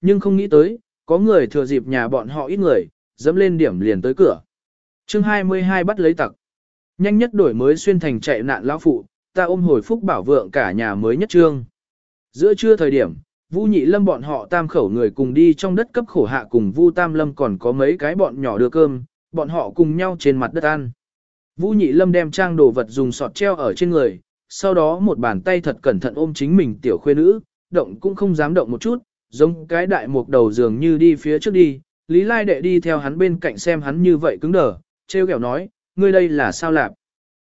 Nhưng không nghĩ tới, có người thừa dịp nhà bọn họ ít người, dẫm lên điểm liền tới cửa. chương 22 bắt lấy tặc. Nhanh nhất đổi mới xuyên thành chạy nạn lão phụ, ta ôm hồi phúc bảo vượng cả nhà mới nhất trương. Giữa trưa thời điểm, Vu Nhị Lâm bọn họ tam khẩu người cùng đi trong đất cấp khổ hạ cùng Vu Tam Lâm còn có mấy cái bọn nhỏ đưa cơm, bọn họ cùng nhau trên mặt đất ăn. Vu Nhị Lâm đem trang đồ vật dùng sọt treo ở trên người, sau đó một bàn tay thật cẩn thận ôm chính mình tiểu khuê nữ, động cũng không dám động một chút, giống cái đại mục đầu dường như đi phía trước đi, Lý Lai đệ đi theo hắn bên cạnh xem hắn như vậy cứng đờ, treo kẹo nói, ngươi đây là sao lạp?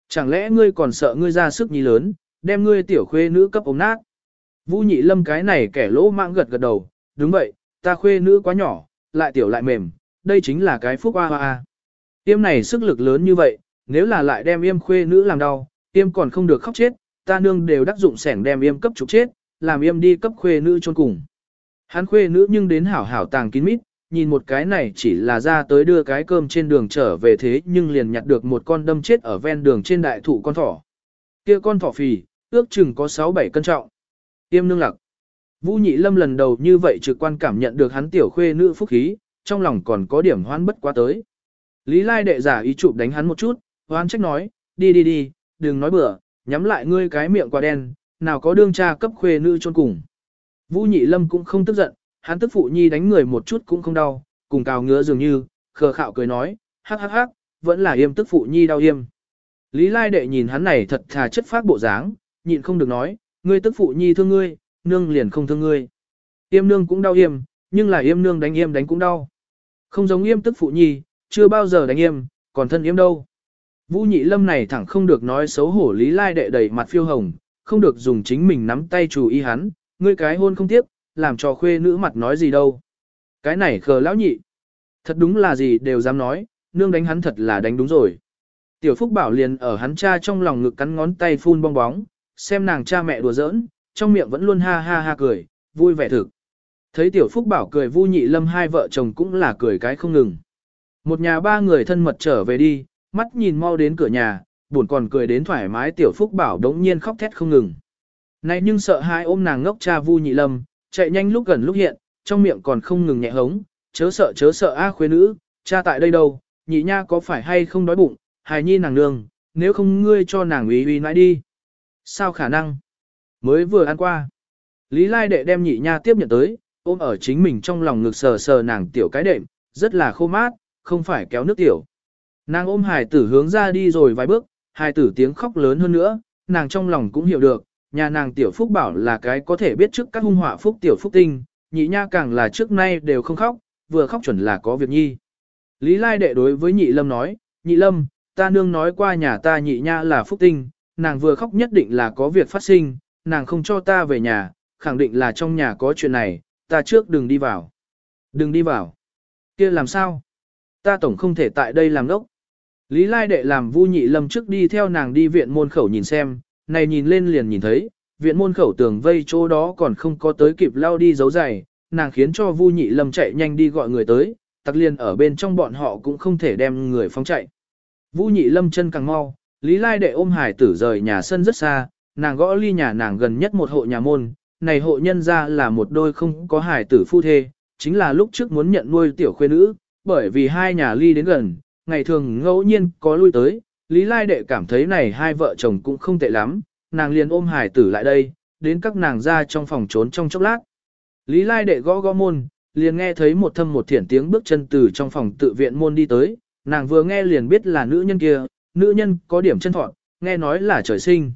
Chẳng lẽ ngươi còn sợ ngươi ra sức nhi lớn, đem ngươi tiểu khuê nữ cấp ống nát? Vũ nhị lâm cái này kẻ lỗ mạng gật gật đầu, đúng vậy, ta khuê nữ quá nhỏ, lại tiểu lại mềm, đây chính là cái phúc hoa hoa. Tiêm này sức lực lớn như vậy, nếu là lại đem yêm khuê nữ làm đau, yêm còn không được khóc chết, ta nương đều đắc dụng sẻng đem yêm cấp trục chết, làm yêm đi cấp khuê nữ chôn cùng. Hắn khuê nữ nhưng đến hảo hảo tàng kín mít, nhìn một cái này chỉ là ra tới đưa cái cơm trên đường trở về thế nhưng liền nhặt được một con đâm chết ở ven đường trên đại thụ con thỏ. kia con thỏ phì, ước chừng có 6-7 cân trọng. Tiêm nương lặc. Vũ nhị lâm lần đầu như vậy trực quan cảm nhận được hắn tiểu khuê nữ phúc khí, trong lòng còn có điểm hoan bất quá tới. Lý lai đệ giả ý chụp đánh hắn một chút, hoan trách nói, đi đi đi, đừng nói bừa, nhắm lại ngươi cái miệng quả đen, nào có đương cha cấp khuê nữ chôn cùng. Vũ nhị lâm cũng không tức giận, hắn tức phụ nhi đánh người một chút cũng không đau, cùng cào ngứa dường như, khờ khạo cười nói, hắc hắc hắc, vẫn là yêm tức phụ nhi đau yêm. Lý lai đệ nhìn hắn này thật thà chất phát bộ dáng, nhịn không được nói, ngươi tức phụ nhi thương ngươi, nương liền không thương ngươi. Yêm nương cũng đau yêm, nhưng là yêm nương đánh yêm đánh cũng đau. Không giống yêm tức phụ nhi, chưa bao giờ đánh yêm, còn thân yêm đâu. Vũ nhị lâm này thẳng không được nói xấu hổ lý lai đệ đầy mặt phiêu hồng, không được dùng chính mình nắm tay chủ ý hắn, ngươi cái hôn không tiếp, làm cho khuê nữ mặt nói gì đâu. Cái này khờ lão nhị. Thật đúng là gì đều dám nói, nương đánh hắn thật là đánh đúng rồi. Tiểu Phúc Bảo liền ở hắn cha trong lòng ngực cắn ngón tay phun bong bóng, xem nàng cha mẹ đùa giỡn, trong miệng vẫn luôn ha ha ha cười, vui vẻ thực. Thấy Tiểu Phúc Bảo cười vui nhị lâm hai vợ chồng cũng là cười cái không ngừng. Một nhà ba người thân mật trở về đi, mắt nhìn mau đến cửa nhà, buồn còn cười đến thoải mái Tiểu Phúc Bảo đống nhiên khóc thét không ngừng. Này nhưng sợ hai ôm nàng ngốc cha vu nhị lâm, chạy nhanh lúc gần lúc hiện, trong miệng còn không ngừng nhẹ hống, chớ sợ chớ sợ a khuê nữ, cha tại đây đâu, nhị nha có phải hay không đói bụng, hài nhi nàng nương, nếu không ngươi cho nàng uy uy nãi đi. Sao khả năng? Mới vừa ăn qua. Lý Lai đệ đem nhị nha tiếp nhận tới, ôm ở chính mình trong lòng ngực sờ sờ nàng tiểu cái đệm, rất là khô mát, không phải kéo nước tiểu. Nàng ôm hài tử hướng ra đi rồi vài bước, hài tử tiếng khóc lớn hơn nữa, nàng trong lòng cũng hiểu được, nhà nàng tiểu phúc bảo là cái có thể biết trước các hung họa phúc tiểu phúc tinh, nhị nha càng là trước nay đều không khóc, vừa khóc chuẩn là có việc nhi. Lý Lai đệ đối với nhị lâm nói, nhị lâm, ta nương nói qua nhà ta nhị nha là phúc tinh, nàng vừa khóc nhất định là có việc phát sinh, nàng không cho ta về nhà, khẳng định là trong nhà có chuyện này, ta trước đừng đi vào. Đừng đi vào. kia làm sao? Ta tổng không thể tại đây làm đốc. Lý Lai đệ làm vu nhị lâm trước đi theo nàng đi viện môn khẩu nhìn xem, này nhìn lên liền nhìn thấy, viện môn khẩu tường vây chỗ đó còn không có tới kịp lao đi giấu giày, nàng khiến cho Vu Nhị Lâm chạy nhanh đi gọi người tới, tặc liền ở bên trong bọn họ cũng không thể đem người phóng chạy. Vu Nhị Lâm chân càng mau, Lý Lai đệ ôm hải tử rời nhà sân rất xa, nàng gõ ly nhà nàng gần nhất một hộ nhà môn, này hộ nhân ra là một đôi không có hải tử phu thê, chính là lúc trước muốn nhận nuôi tiểu khuê nữ, bởi vì hai nhà ly đến gần, ngày thường ngẫu nhiên có lui tới, Lý Lai Đệ cảm thấy này hai vợ chồng cũng không tệ lắm, nàng liền ôm hải tử lại đây, đến các nàng ra trong phòng trốn trong chốc lát. Lý Lai Đệ gõ gõ môn, liền nghe thấy một thâm một thiển tiếng bước chân từ trong phòng tự viện môn đi tới, nàng vừa nghe liền biết là nữ nhân kia, nữ nhân có điểm chân thọn, nghe nói là trời sinh.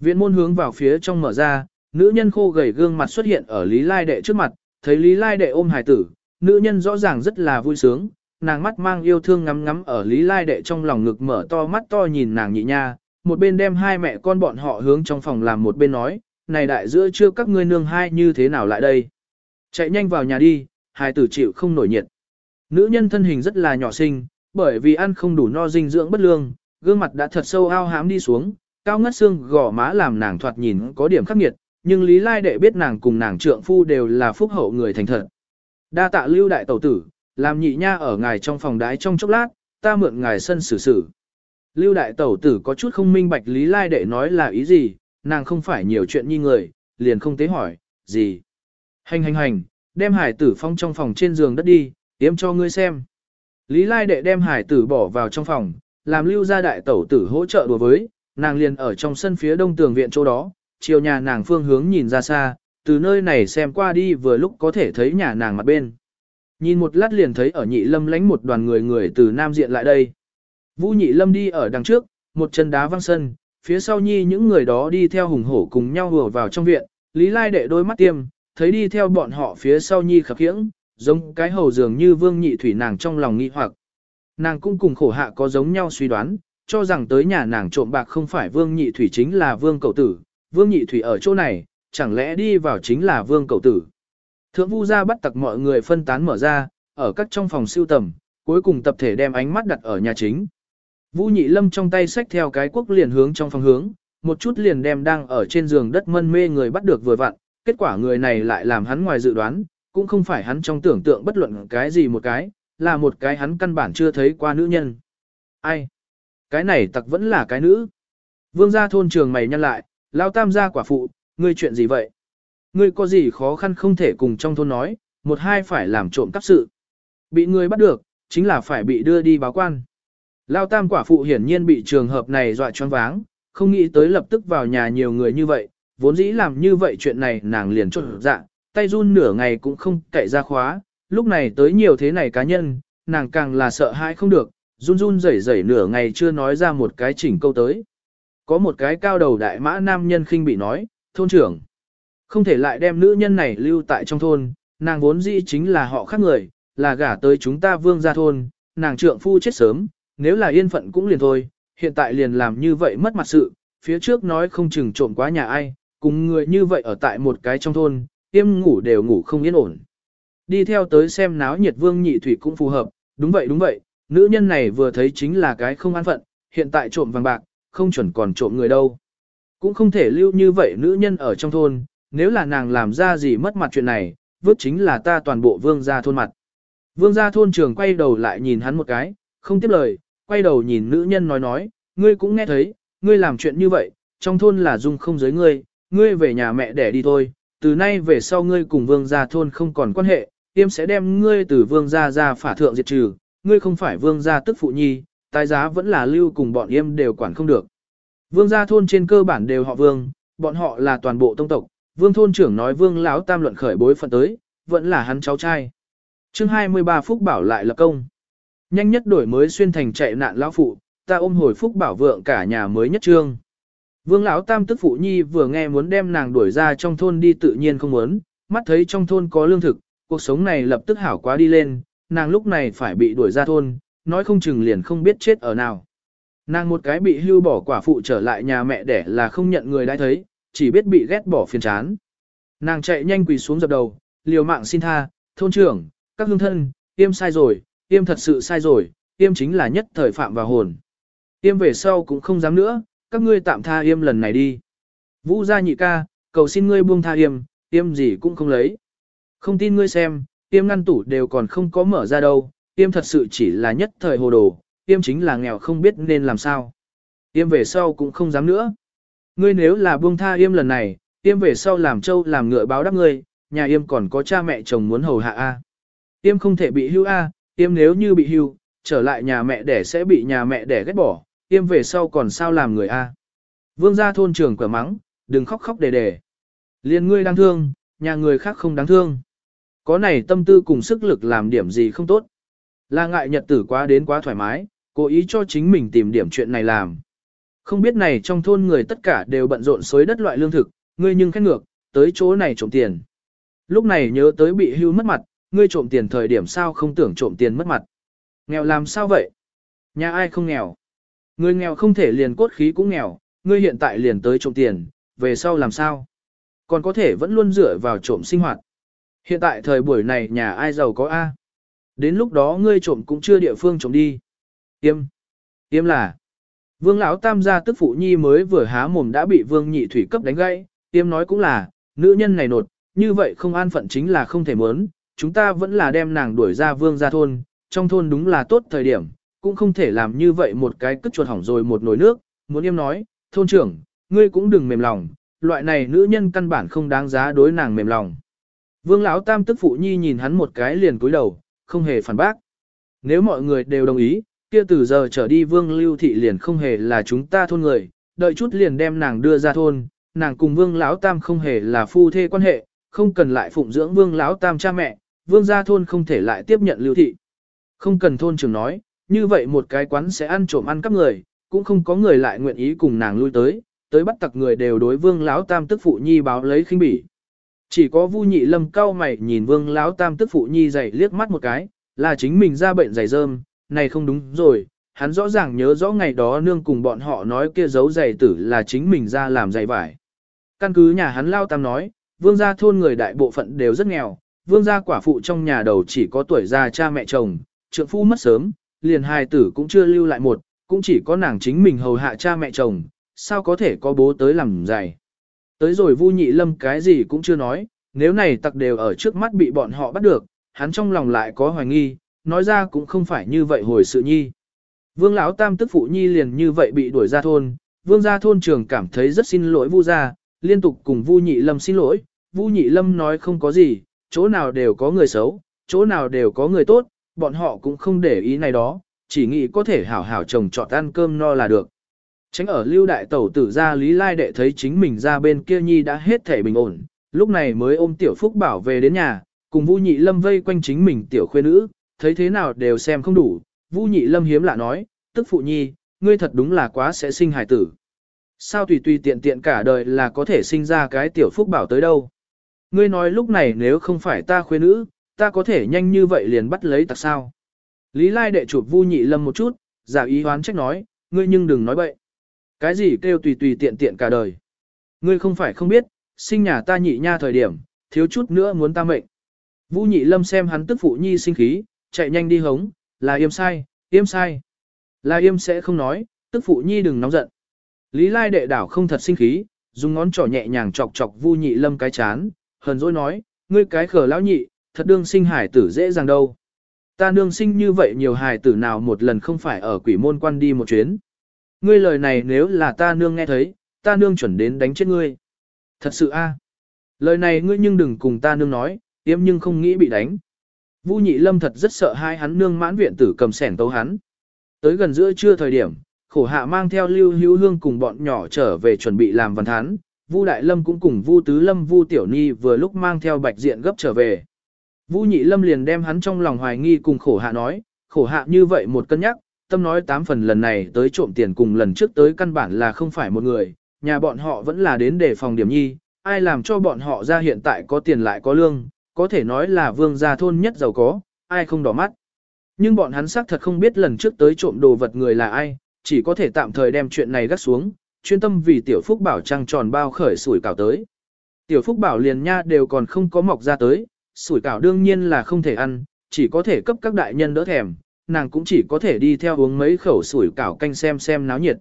Viện môn hướng vào phía trong mở ra, nữ nhân khô gầy gương mặt xuất hiện ở Lý Lai Đệ trước mặt, thấy Lý Lai Đệ ôm hải tử, nữ nhân rõ ràng rất là vui sướng, nàng mắt mang yêu thương ngắm ngắm ở Lý Lai Đệ trong lòng ngực mở to mắt to nhìn nàng nhị nha, một bên đem hai mẹ con bọn họ hướng trong phòng làm một bên nói, này đại giữa chưa các ngươi nương hai như thế nào lại đây. Chạy nhanh vào nhà đi, hai tử chịu không nổi nhiệt. Nữ nhân thân hình rất là nhỏ xinh, bởi vì ăn không đủ no dinh dưỡng bất lương, gương mặt đã thật sâu ao hám đi xuống, cao ngất xương gò má làm nàng thoạt nhìn có điểm khắc nghiệt, nhưng Lý Lai Đệ biết nàng cùng nàng trượng phu đều là phúc hậu người thành thật. Đa tạ lưu đại tẩu tử, làm nhị nha ở ngài trong phòng đái trong chốc lát, ta mượn ngài sân xử xử. Lưu đại tẩu tử có chút không minh bạch Lý Lai đệ nói là ý gì, nàng không phải nhiều chuyện như người, liền không tế hỏi, gì. Hành hành hành, đem hải tử phong trong phòng trên giường đất đi, tiêm cho ngươi xem. Lý Lai đệ đem hải tử bỏ vào trong phòng, làm lưu gia đại tẩu tử hỗ trợ đùa với, nàng liền ở trong sân phía đông tường viện chỗ đó, chiều nhà nàng phương hướng nhìn ra xa, từ nơi này xem qua đi vừa lúc có thể thấy nhà nàng mặt bên. Nhìn một lát liền thấy ở nhị lâm lánh một đoàn người người từ nam diện lại đây. Vũ nhị lâm đi ở đằng trước, một chân đá văng sân, phía sau nhi những người đó đi theo hùng hổ cùng nhau hùa vào trong viện, Lý Lai đệ đôi mắt tiêm, thấy đi theo bọn họ phía sau nhi khập khiễng, giống cái hầu dường như vương nhị thủy nàng trong lòng nghi hoặc. Nàng cũng cùng khổ hạ có giống nhau suy đoán, cho rằng tới nhà nàng trộm bạc không phải vương nhị thủy chính là vương cầu tử, vương nhị thủy ở chỗ này, chẳng lẽ đi vào chính là vương cầu tử. Thượng vu ra bắt tặc mọi người phân tán mở ra, ở các trong phòng siêu tầm, cuối cùng tập thể đem ánh mắt đặt ở nhà chính. Vũ nhị lâm trong tay xách theo cái quốc liền hướng trong phòng hướng, một chút liền đem đang ở trên giường đất mân mê người bắt được vừa vặn, kết quả người này lại làm hắn ngoài dự đoán, cũng không phải hắn trong tưởng tượng bất luận cái gì một cái, là một cái hắn căn bản chưa thấy qua nữ nhân. Ai? Cái này tặc vẫn là cái nữ. Vương gia thôn trường mày nhăn lại, lao tam gia quả phụ, ngươi chuyện gì vậy? Ngươi có gì khó khăn không thể cùng trong thôn nói, một hai phải làm trộm cắp sự. Bị ngươi bắt được, chính là phải bị đưa đi báo quan. Lao tam quả phụ hiển nhiên bị trường hợp này dọa choáng váng, không nghĩ tới lập tức vào nhà nhiều người như vậy, vốn dĩ làm như vậy chuyện này nàng liền trộn dạ, tay run nửa ngày cũng không cậy ra khóa, lúc này tới nhiều thế này cá nhân, nàng càng là sợ hãi không được, run run rẩy rẩy nửa ngày chưa nói ra một cái chỉnh câu tới. Có một cái cao đầu đại mã nam nhân khinh bị nói, thôn trưởng, không thể lại đem nữ nhân này lưu tại trong thôn, nàng vốn dĩ chính là họ khác người, là gả tới chúng ta vương gia thôn, nàng trượng phu chết sớm, nếu là yên phận cũng liền thôi, hiện tại liền làm như vậy mất mặt sự, phía trước nói không chừng trộm quá nhà ai, cùng người như vậy ở tại một cái trong thôn, tiêm ngủ đều ngủ không yên ổn. Đi theo tới xem náo nhiệt vương nhị thủy cũng phù hợp, đúng vậy đúng vậy, nữ nhân này vừa thấy chính là cái không an phận, hiện tại trộm vàng bạc, không chuẩn còn trộm người đâu. Cũng không thể lưu như vậy nữ nhân ở trong thôn, nếu là nàng làm ra gì mất mặt chuyện này, vứt chính là ta toàn bộ vương gia thôn mặt. Vương gia thôn trưởng quay đầu lại nhìn hắn một cái, không tiếp lời, quay đầu nhìn nữ nhân nói nói, ngươi cũng nghe thấy, ngươi làm chuyện như vậy, trong thôn là dung không giới ngươi, ngươi về nhà mẹ đẻ đi thôi, từ nay về sau ngươi cùng vương gia thôn không còn quan hệ, tiêm sẽ đem ngươi từ vương gia ra phả thượng diệt trừ, ngươi không phải vương gia tức phụ nhi, tài giá vẫn là lưu cùng bọn yêm đều quản không được. Vương gia thôn trên cơ bản đều họ vương, bọn họ là toàn bộ tông tộc, vương thôn trưởng nói vương lão tam luận khởi bối phận tới, vẫn là hắn cháu trai. chương 23 phúc bảo lại lập công. Nhanh nhất đổi mới xuyên thành chạy nạn lão phụ, ta ôm hồi phúc bảo vượng cả nhà mới nhất trương. Vương lão tam tức phụ nhi vừa nghe muốn đem nàng đuổi ra trong thôn đi tự nhiên không muốn, mắt thấy trong thôn có lương thực, cuộc sống này lập tức hảo quá đi lên, nàng lúc này phải bị đuổi ra thôn, nói không chừng liền không biết chết ở nào. Nàng một cái bị hưu bỏ quả phụ trở lại nhà mẹ đẻ là không nhận người đã thấy, chỉ biết bị ghét bỏ phiền chán. Nàng chạy nhanh quỳ xuống dập đầu, liều mạng xin tha, thôn trưởng, các hương thân, tiêm sai rồi, tiêm thật sự sai rồi, tiêm chính là nhất thời phạm và hồn. Tiêm về sau cũng không dám nữa, các ngươi tạm tha yêm lần này đi. Vũ gia nhị ca, cầu xin ngươi buông tha yêm, yêm gì cũng không lấy. Không tin ngươi xem, yêm ngăn tủ đều còn không có mở ra đâu, yêm thật sự chỉ là nhất thời hồ đồ, yêm chính là nghèo không biết nên làm sao. Yêm về sau cũng không dám nữa. Ngươi nếu là buông tha yêm lần này, yêm về sau làm trâu làm ngựa báo đáp ngươi, nhà yêm còn có cha mẹ chồng muốn hầu hạ a. Yêm không thể bị hưu a, yêm nếu như bị hưu, trở lại nhà mẹ đẻ sẽ bị nhà mẹ đẻ ghét bỏ, Yêm về sau còn sao làm người a? Vương gia thôn trưởng quả mắng, đừng khóc khóc đề đề. Liên ngươi đáng thương, nhà người khác không đáng thương. Có này tâm tư cùng sức lực làm điểm gì không tốt. Là ngại nhật tử quá đến quá thoải mái, cố ý cho chính mình tìm điểm chuyện này làm. Không biết này trong thôn người tất cả đều bận rộn xới đất loại lương thực, ngươi nhưng khét ngược, tới chỗ này trộm tiền. Lúc này nhớ tới bị hưu mất mặt, ngươi trộm tiền thời điểm sao không tưởng trộm tiền mất mặt. Nghèo làm sao vậy? Nhà ai không nghèo? Người nghèo không thể liền cốt khí cũng nghèo, ngươi hiện tại liền tới trộm tiền, về sau làm sao? Còn có thể vẫn luôn dựa vào trộm sinh hoạt. Hiện tại thời buổi này nhà ai giàu có A. Đến lúc đó ngươi trộm cũng chưa địa phương trộm đi. Yêm. Yêm là. Vương lão tam gia tức phụ nhi mới vừa há mồm đã bị vương nhị thủy cấp đánh gãy. Tiêm nói cũng là, nữ nhân này nột, như vậy không an phận chính là không thể mớn. Chúng ta vẫn là đem nàng đuổi ra vương ra thôn, trong thôn đúng là tốt thời điểm, cũng không thể làm như vậy một cái cất chuột hỏng rồi một nồi nước, muốn em nói, thôn trưởng, ngươi cũng đừng mềm lòng, loại này nữ nhân căn bản không đáng giá đối nàng mềm lòng. Vương lão tam tức phụ nhi nhìn hắn một cái liền cúi đầu, không hề phản bác. Nếu mọi người đều đồng ý, kia từ giờ trở đi vương lưu thị liền không hề là chúng ta thôn người, đợi chút liền đem nàng đưa ra thôn, nàng cùng vương lão tam không hề là phu thê quan hệ, không cần lại phụng dưỡng vương lão tam cha mẹ, vương gia thôn không thể lại tiếp nhận lưu thị. Không cần thôn trưởng nói, như vậy một cái quán sẽ ăn trộm ăn cắp người, cũng không có người lại nguyện ý cùng nàng lui tới, tới bắt tặc người đều đối vương lão tam tức phụ nhi báo lấy khinh bỉ. Chỉ có Vu Nhị Lâm cao mày nhìn Vương lão tam tức phụ nhi dày liếc mắt một cái, là chính mình ra bệnh dày rơm, này không đúng rồi, hắn rõ ràng nhớ rõ ngày đó nương cùng bọn họ nói kia giấu giày tử là chính mình ra làm giày vải. Căn cứ nhà hắn lao tam nói, vương gia thôn người đại bộ phận đều rất nghèo, vương gia quả phụ trong nhà đầu chỉ có tuổi già cha mẹ chồng, trượng phu mất sớm, liền hài tử cũng chưa lưu lại một, cũng chỉ có nàng chính mình hầu hạ cha mẹ chồng, sao có thể có bố tới làm giày. Tới rồi Vu Nhị Lâm cái gì cũng chưa nói, nếu này tặc đều ở trước mắt bị bọn họ bắt được, hắn trong lòng lại có hoài nghi, nói ra cũng không phải như vậy hồi sự nhi. Vương lão tam tức phụ nhi liền như vậy bị đuổi ra thôn, vương gia thôn trưởng cảm thấy rất xin lỗi Vu gia, liên tục cùng Vu Nhị Lâm xin lỗi, Vu Nhị Lâm nói không có gì, chỗ nào đều có người xấu, chỗ nào đều có người tốt, bọn họ cũng không để ý này đó, chỉ nghĩ có thể hảo hảo trồng trọt ăn cơm no là được. Tránh ở lưu đại tẩu tử ra Lý Lai đệ thấy chính mình ra bên kia nhi đã hết thể bình ổn, lúc này mới ôm tiểu phúc bảo về đến nhà, cùng Vu Nhị Lâm vây quanh chính mình tiểu khuê nữ, thấy thế nào đều xem không đủ, Vu Nhị Lâm hiếm lạ nói, tức phụ nhi, ngươi thật đúng là quá sẽ sinh hài tử. Sao tùy tùy tiện tiện cả đời là có thể sinh ra cái tiểu phúc bảo tới đâu. Ngươi nói lúc này nếu không phải ta khuê nữ, ta có thể nhanh như vậy liền bắt lấy tặc sao. Lý Lai đệ chụp Vu Nhị Lâm một chút, giả ý hoán trách nói, ngươi nhưng đừng nói bậy. Cái gì kêu tùy tùy tiện tiện cả đời. Ngươi không phải không biết, sinh nhà ta nhị nha thời điểm, thiếu chút nữa muốn ta mệnh. Vu Nhị Lâm xem hắn tức phụ nhi sinh khí, chạy nhanh đi hống, là yêm sai, yêm sai. Là yêm sẽ không nói, tức phụ nhi đừng nóng giận. Lý Lai đệ đảo không thật sinh khí, dùng ngón trỏ nhẹ nhàng chọc chọc Vu Nhị Lâm cái chán, hờn dỗi nói, ngươi cái khờ lão nhị, thật đương sinh hải tử dễ dàng đâu. Ta nương sinh như vậy nhiều hài tử nào một lần không phải ở quỷ môn quan đi một chuyến. Ngươi lời này nếu là ta nương nghe thấy, ta nương chuẩn đến đánh chết ngươi. Thật sự a, Lời này ngươi nhưng đừng cùng ta nương nói, tiêm nhưng không nghĩ bị đánh. Vu nhị lâm thật rất sợ hai hắn nương mãn viện tử cầm sẻn tấu hắn. Tới gần giữa trưa thời điểm, khổ hạ mang theo lưu hữu hương cùng bọn nhỏ trở về chuẩn bị làm văn thán. Vu đại lâm cũng cùng Vu tứ lâm Vu tiểu ni vừa lúc mang theo bạch diện gấp trở về. Vu nhị lâm liền đem hắn trong lòng hoài nghi cùng khổ hạ nói, khổ hạ như vậy một cân nhắc, tâm nói tám phần lần này tới trộm tiền cùng lần trước tới căn bản là không phải một người, nhà bọn họ vẫn là đến để phòng điểm nhi, ai làm cho bọn họ ra hiện tại có tiền lại có lương, có thể nói là vương gia thôn nhất giàu có, ai không đỏ mắt. Nhưng bọn hắn xác thật không biết lần trước tới trộm đồ vật người là ai, chỉ có thể tạm thời đem chuyện này gắt xuống, chuyên tâm vì tiểu phúc bảo trăng tròn bao khởi sủi cảo tới. Tiểu phúc bảo liền nha đều còn không có mọc ra tới, sủi cảo đương nhiên là không thể ăn, chỉ có thể cấp các đại nhân đỡ thèm, nàng cũng chỉ có thể đi theo uống mấy khẩu sủi cảo canh xem xem náo nhiệt.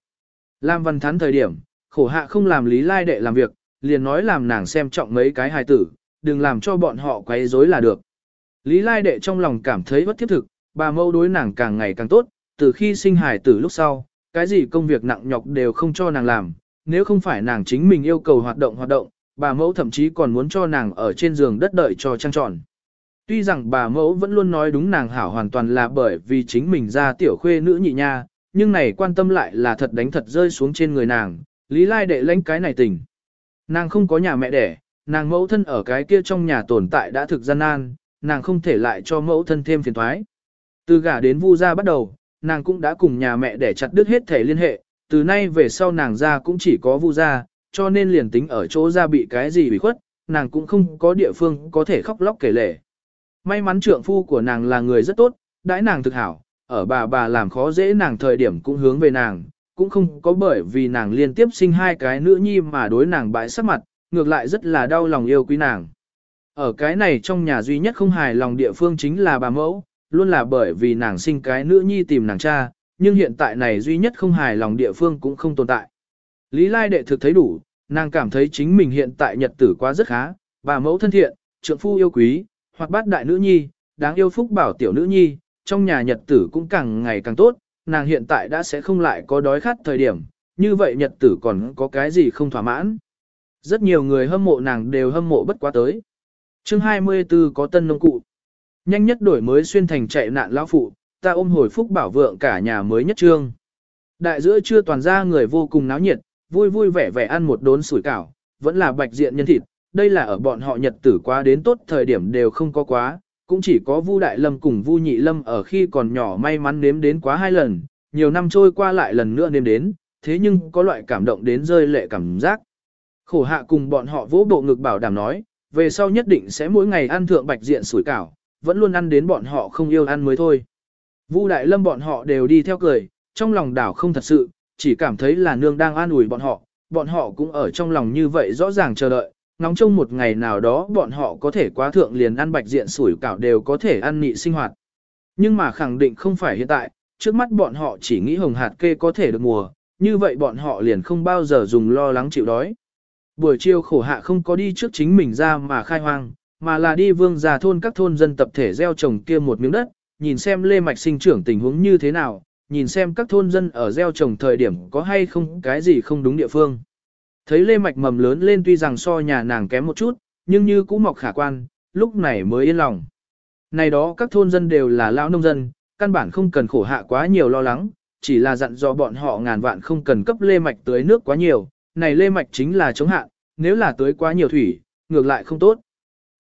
Lam văn thắn thời điểm, khổ hạ không làm lý lai đệ làm việc, liền nói làm nàng xem trọng mấy cái hài tử, đừng làm cho bọn họ quấy rối là được. Lý lai đệ trong lòng cảm thấy bất thiết thực, bà mâu đối nàng càng ngày càng tốt, từ khi sinh hài tử lúc sau, cái gì công việc nặng nhọc đều không cho nàng làm, nếu không phải nàng chính mình yêu cầu hoạt động hoạt động, bà mẫu thậm chí còn muốn cho nàng ở trên giường đất đợi cho trăng tròn. Tuy rằng bà mẫu vẫn luôn nói đúng nàng hảo hoàn toàn là bởi vì chính mình ra tiểu khuê nữ nhị nha, nhưng này quan tâm lại là thật đánh thật rơi xuống trên người nàng, lý lai đệ lãnh cái này tình. Nàng không có nhà mẹ đẻ, nàng mẫu thân ở cái kia trong nhà tồn tại đã thực gian nan, nàng không thể lại cho mẫu thân thêm phiền thoái. Từ gả đến vu gia bắt đầu, nàng cũng đã cùng nhà mẹ để chặt đứt hết thể liên hệ, từ nay về sau nàng ra cũng chỉ có vu gia, cho nên liền tính ở chỗ ra bị cái gì bị khuất, nàng cũng không có địa phương có thể khóc lóc kể lể. May mắn trượng phu của nàng là người rất tốt, đãi nàng thực hảo, ở bà bà làm khó dễ nàng thời điểm cũng hướng về nàng, cũng không có bởi vì nàng liên tiếp sinh hai cái nữ nhi mà đối nàng bãi sắc mặt, ngược lại rất là đau lòng yêu quý nàng. Ở cái này trong nhà duy nhất không hài lòng địa phương chính là bà mẫu, luôn là bởi vì nàng sinh cái nữ nhi tìm nàng cha, nhưng hiện tại này duy nhất không hài lòng địa phương cũng không tồn tại. Lý Lai đệ thực thấy đủ, nàng cảm thấy chính mình hiện tại nhật tử quá rất khá, bà mẫu thân thiện, trượng phu yêu quý, hoặc bát đại nữ nhi, đáng yêu phúc bảo tiểu nữ nhi, trong nhà nhật tử cũng càng ngày càng tốt, nàng hiện tại đã sẽ không lại có đói khát thời điểm, như vậy nhật tử còn có cái gì không thỏa mãn. Rất nhiều người hâm mộ nàng đều hâm mộ bất quá tới. Chương 24 có tân nông cụ. Nhanh nhất đổi mới xuyên thành chạy nạn lão phụ, ta ôm hồi phúc bảo vượng cả nhà mới nhất trương. Đại giữa trưa toàn ra người vô cùng náo nhiệt, vui vui vẻ vẻ ăn một đốn sủi cảo, vẫn là bạch diện nhân thịt, đây là ở bọn họ nhật tử quá đến tốt thời điểm đều không có quá, cũng chỉ có Vu Đại Lâm cùng Vu Nhị Lâm ở khi còn nhỏ may mắn nếm đến quá hai lần, nhiều năm trôi qua lại lần nữa nếm đến, thế nhưng có loại cảm động đến rơi lệ cảm giác. Khổ hạ cùng bọn họ vỗ bộ ngực bảo đảm nói, về sau nhất định sẽ mỗi ngày ăn thượng bạch diện sủi cảo, vẫn luôn ăn đến bọn họ không yêu ăn mới thôi. Vu Đại Lâm bọn họ đều đi theo cười, trong lòng đảo không thật sự, chỉ cảm thấy là nương đang an ủi bọn họ, bọn họ cũng ở trong lòng như vậy rõ ràng chờ đợi, ngóng trông một ngày nào đó bọn họ có thể quá thượng liền ăn bạch diện sủi cảo đều có thể ăn nị sinh hoạt. Nhưng mà khẳng định không phải hiện tại, trước mắt bọn họ chỉ nghĩ hồng hạt kê có thể được mùa, như vậy bọn họ liền không bao giờ dùng lo lắng chịu đói. Buổi chiều khổ hạ không có đi trước chính mình ra mà khai hoang, mà là đi vương già thôn các thôn dân tập thể gieo trồng kia một miếng đất, nhìn xem lê mạch sinh trưởng tình huống như thế nào, nhìn xem các thôn dân ở gieo trồng thời điểm có hay không cái gì không đúng địa phương. Thấy lê mạch mầm lớn lên tuy rằng so nhà nàng kém một chút, nhưng như cũ mọc khả quan, lúc này mới yên lòng. Này đó các thôn dân đều là lão nông dân, căn bản không cần khổ hạ quá nhiều lo lắng, chỉ là dặn dò bọn họ ngàn vạn không cần cấp lê mạch tưới nước quá nhiều, này lê mạch chính là chống hạn, nếu là tưới quá nhiều thủy, ngược lại không tốt.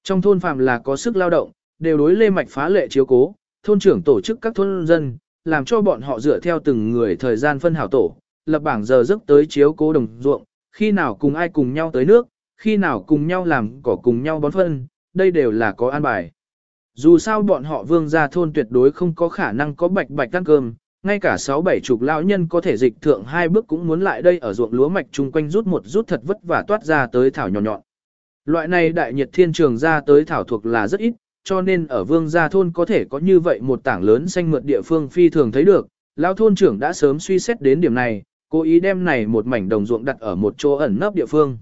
Trong thôn phàm là có sức lao động, đều đối lê mạch phá lệ chiếu cố, thôn trưởng tổ chức các thôn dân, làm cho bọn họ dựa theo từng người thời gian phân hảo tổ, lập bảng giờ giấc tới chiếu cố đồng ruộng, khi nào cùng ai cùng nhau tới nước, khi nào cùng nhau làm cỏ cùng nhau bón phân, đây đều là có an bài. Dù sao bọn họ vương gia thôn tuyệt đối không có khả năng có bạch bạch ăn cơm, ngay cả sáu bảy chục lão nhân có thể dịch thượng hai bước cũng muốn lại đây ở ruộng lúa mạch chung quanh rút một rút thật vất vả toát ra tới thảo nhỏ nhọn. Loại này đại nhiệt thiên trường ra tới thảo thuộc là rất ít, cho nên ở vương gia thôn có thể có như vậy một tảng lớn xanh mượt địa phương phi thường thấy được, lão thôn trưởng đã sớm suy xét đến điểm này, cố ý đem này một mảnh đồng ruộng đặt ở một chỗ ẩn nấp địa phương.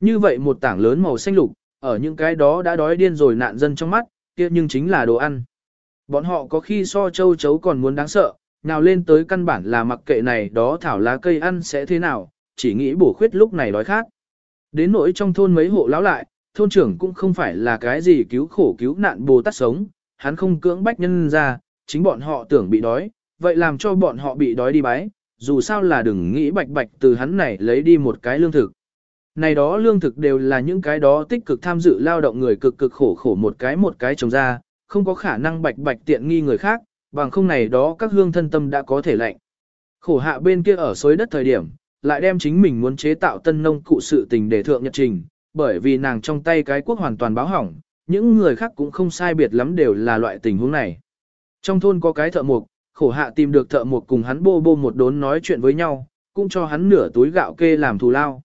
Như vậy một tảng lớn màu xanh lục, ở những cái đó đã đói điên rồi nạn dân trong mắt, kia nhưng chính là đồ ăn. Bọn họ có khi so châu chấu còn muốn đáng sợ, nào lên tới căn bản là mặc kệ này đó thảo lá cây ăn sẽ thế nào, chỉ nghĩ bổ khuyết lúc này đói khát. Đến nỗi trong thôn mấy hộ lão lại, thôn trưởng cũng không phải là cái gì cứu khổ cứu nạn Bồ Tát sống, hắn không cưỡng bách nhân ra, chính bọn họ tưởng bị đói, vậy làm cho bọn họ bị đói đi bái, dù sao là đừng nghĩ bạch bạch từ hắn này lấy đi một cái lương thực. Này đó lương thực đều là những cái đó tích cực tham dự lao động người cực cực khổ khổ một cái một cái trồng ra, không có khả năng bạch bạch tiện nghi người khác, bằng không này đó các hương thân tâm đã có thể lạnh. Khổ hạ bên kia ở xối đất thời điểm, lại đem chính mình muốn chế tạo tân nông cụ sự tình để thượng nhật trình, bởi vì nàng trong tay cái quốc hoàn toàn báo hỏng, những người khác cũng không sai biệt lắm đều là loại tình huống này. Trong thôn có cái thợ mộc, khổ hạ tìm được thợ mộc cùng hắn bô bô một đốn nói chuyện với nhau, cũng cho hắn nửa túi gạo kê làm thù lao.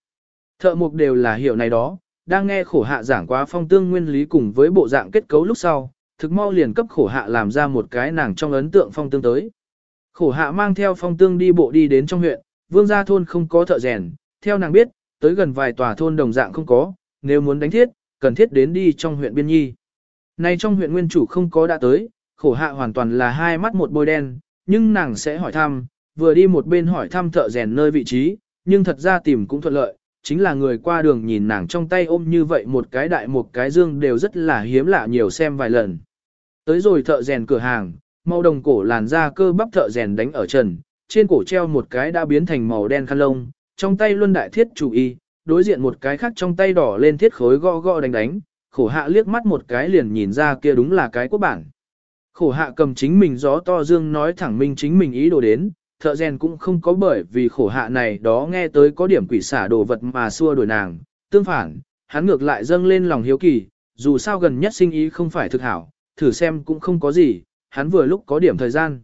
Thợ mộc đều là hiểu này đó, đang nghe khổ hạ giảng quá phong tương nguyên lý cùng với bộ dạng kết cấu lúc sau, thực mau liền cấp khổ hạ làm ra một cái nàng trong ấn tượng phong tương tới. Khổ hạ mang theo phong tương đi bộ đi đến trong huyện, vương gia thôn không có thợ rèn, theo nàng biết, tới gần vài tòa thôn đồng dạng không có, nếu muốn đánh thiết, cần thiết đến đi trong huyện Biên Nhi. Nay trong huyện nguyên chủ không có đã tới, khổ hạ hoàn toàn là hai mắt một bôi đen, nhưng nàng sẽ hỏi thăm, vừa đi một bên hỏi thăm thợ rèn nơi vị trí, nhưng thật ra tìm cũng thuận lợi, chính là người qua đường nhìn nàng trong tay ôm như vậy một cái đại một cái dương đều rất là hiếm lạ nhiều xem vài lần. Tới rồi thợ rèn cửa hàng, màu đồng cổ làn da cơ bắp thợ rèn đánh ở trần, trên cổ treo một cái đã biến thành màu đen khăn lông, trong tay luân đại thiết chủ y, đối diện một cái khác trong tay đỏ lên thiết khối gõ gõ đánh đánh, khổ hạ liếc mắt một cái liền nhìn ra kia đúng là cái quốc bản. Khổ hạ cầm chính mình gió to dương nói thẳng minh chính mình ý đồ đến, thợ rèn cũng không có bởi vì khổ hạ này đó nghe tới có điểm quỷ xả đồ vật mà xua đuổi nàng, tương phản, hắn ngược lại dâng lên lòng hiếu kỳ, dù sao gần nhất sinh ý không phải thực hảo, thử xem cũng không có gì, hắn vừa lúc có điểm thời gian.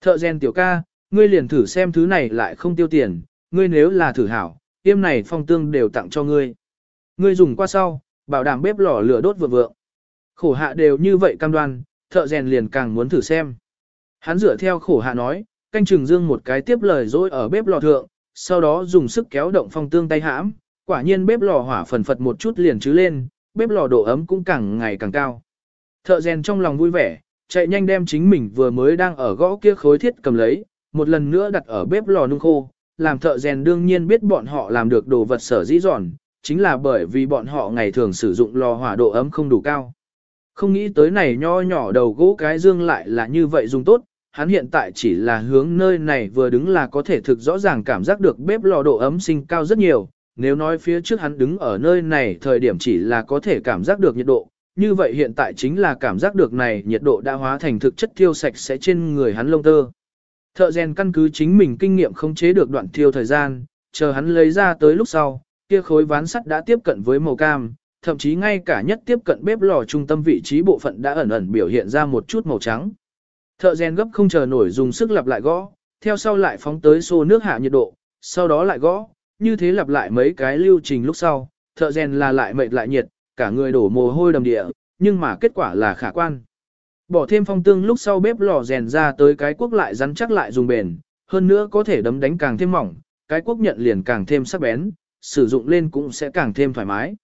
Thợ rèn tiểu ca, ngươi liền thử xem thứ này lại không tiêu tiền, ngươi nếu là thử hảo, tiêm này phong tương đều tặng cho ngươi. Ngươi dùng qua sau, bảo đảm bếp lò lửa đốt vừa vượng. Khổ hạ đều như vậy cam đoan, thợ rèn liền càng muốn thử xem. Hắn dựa theo khổ hạ nói, canh chừng dương một cái tiếp lời dối ở bếp lò thượng, sau đó dùng sức kéo động phong tương tay hãm, quả nhiên bếp lò hỏa phần phật một chút liền chứ lên, bếp lò độ ấm cũng càng ngày càng cao. Thợ rèn trong lòng vui vẻ, chạy nhanh đem chính mình vừa mới đang ở gõ kia khối thiết cầm lấy, một lần nữa đặt ở bếp lò nung khô, làm thợ rèn đương nhiên biết bọn họ làm được đồ vật sở dĩ giòn, chính là bởi vì bọn họ ngày thường sử dụng lò hỏa độ ấm không đủ cao. Không nghĩ tới này nho nhỏ đầu gỗ cái dương lại là như vậy dùng tốt, hắn hiện tại chỉ là hướng nơi này vừa đứng là có thể thực rõ ràng cảm giác được bếp lò độ ấm sinh cao rất nhiều. Nếu nói phía trước hắn đứng ở nơi này thời điểm chỉ là có thể cảm giác được nhiệt độ, như vậy hiện tại chính là cảm giác được này nhiệt độ đã hóa thành thực chất thiêu sạch sẽ trên người hắn lông tơ. Thợ rèn căn cứ chính mình kinh nghiệm không chế được đoạn thiêu thời gian, chờ hắn lấy ra tới lúc sau, kia khối ván sắt đã tiếp cận với màu cam, thậm chí ngay cả nhất tiếp cận bếp lò trung tâm vị trí bộ phận đã ẩn ẩn biểu hiện ra một chút màu trắng. Thợ rèn gấp không chờ nổi dùng sức lặp lại gõ, theo sau lại phóng tới xô nước hạ nhiệt độ, sau đó lại gõ, như thế lặp lại mấy cái lưu trình lúc sau, thợ rèn là lại mệt lại nhiệt, cả người đổ mồ hôi đầm địa, nhưng mà kết quả là khả quan. Bỏ thêm phong tương lúc sau bếp lò rèn ra tới cái quốc lại rắn chắc lại dùng bền, hơn nữa có thể đấm đánh càng thêm mỏng, cái quốc nhận liền càng thêm sắc bén, sử dụng lên cũng sẽ càng thêm thoải mái.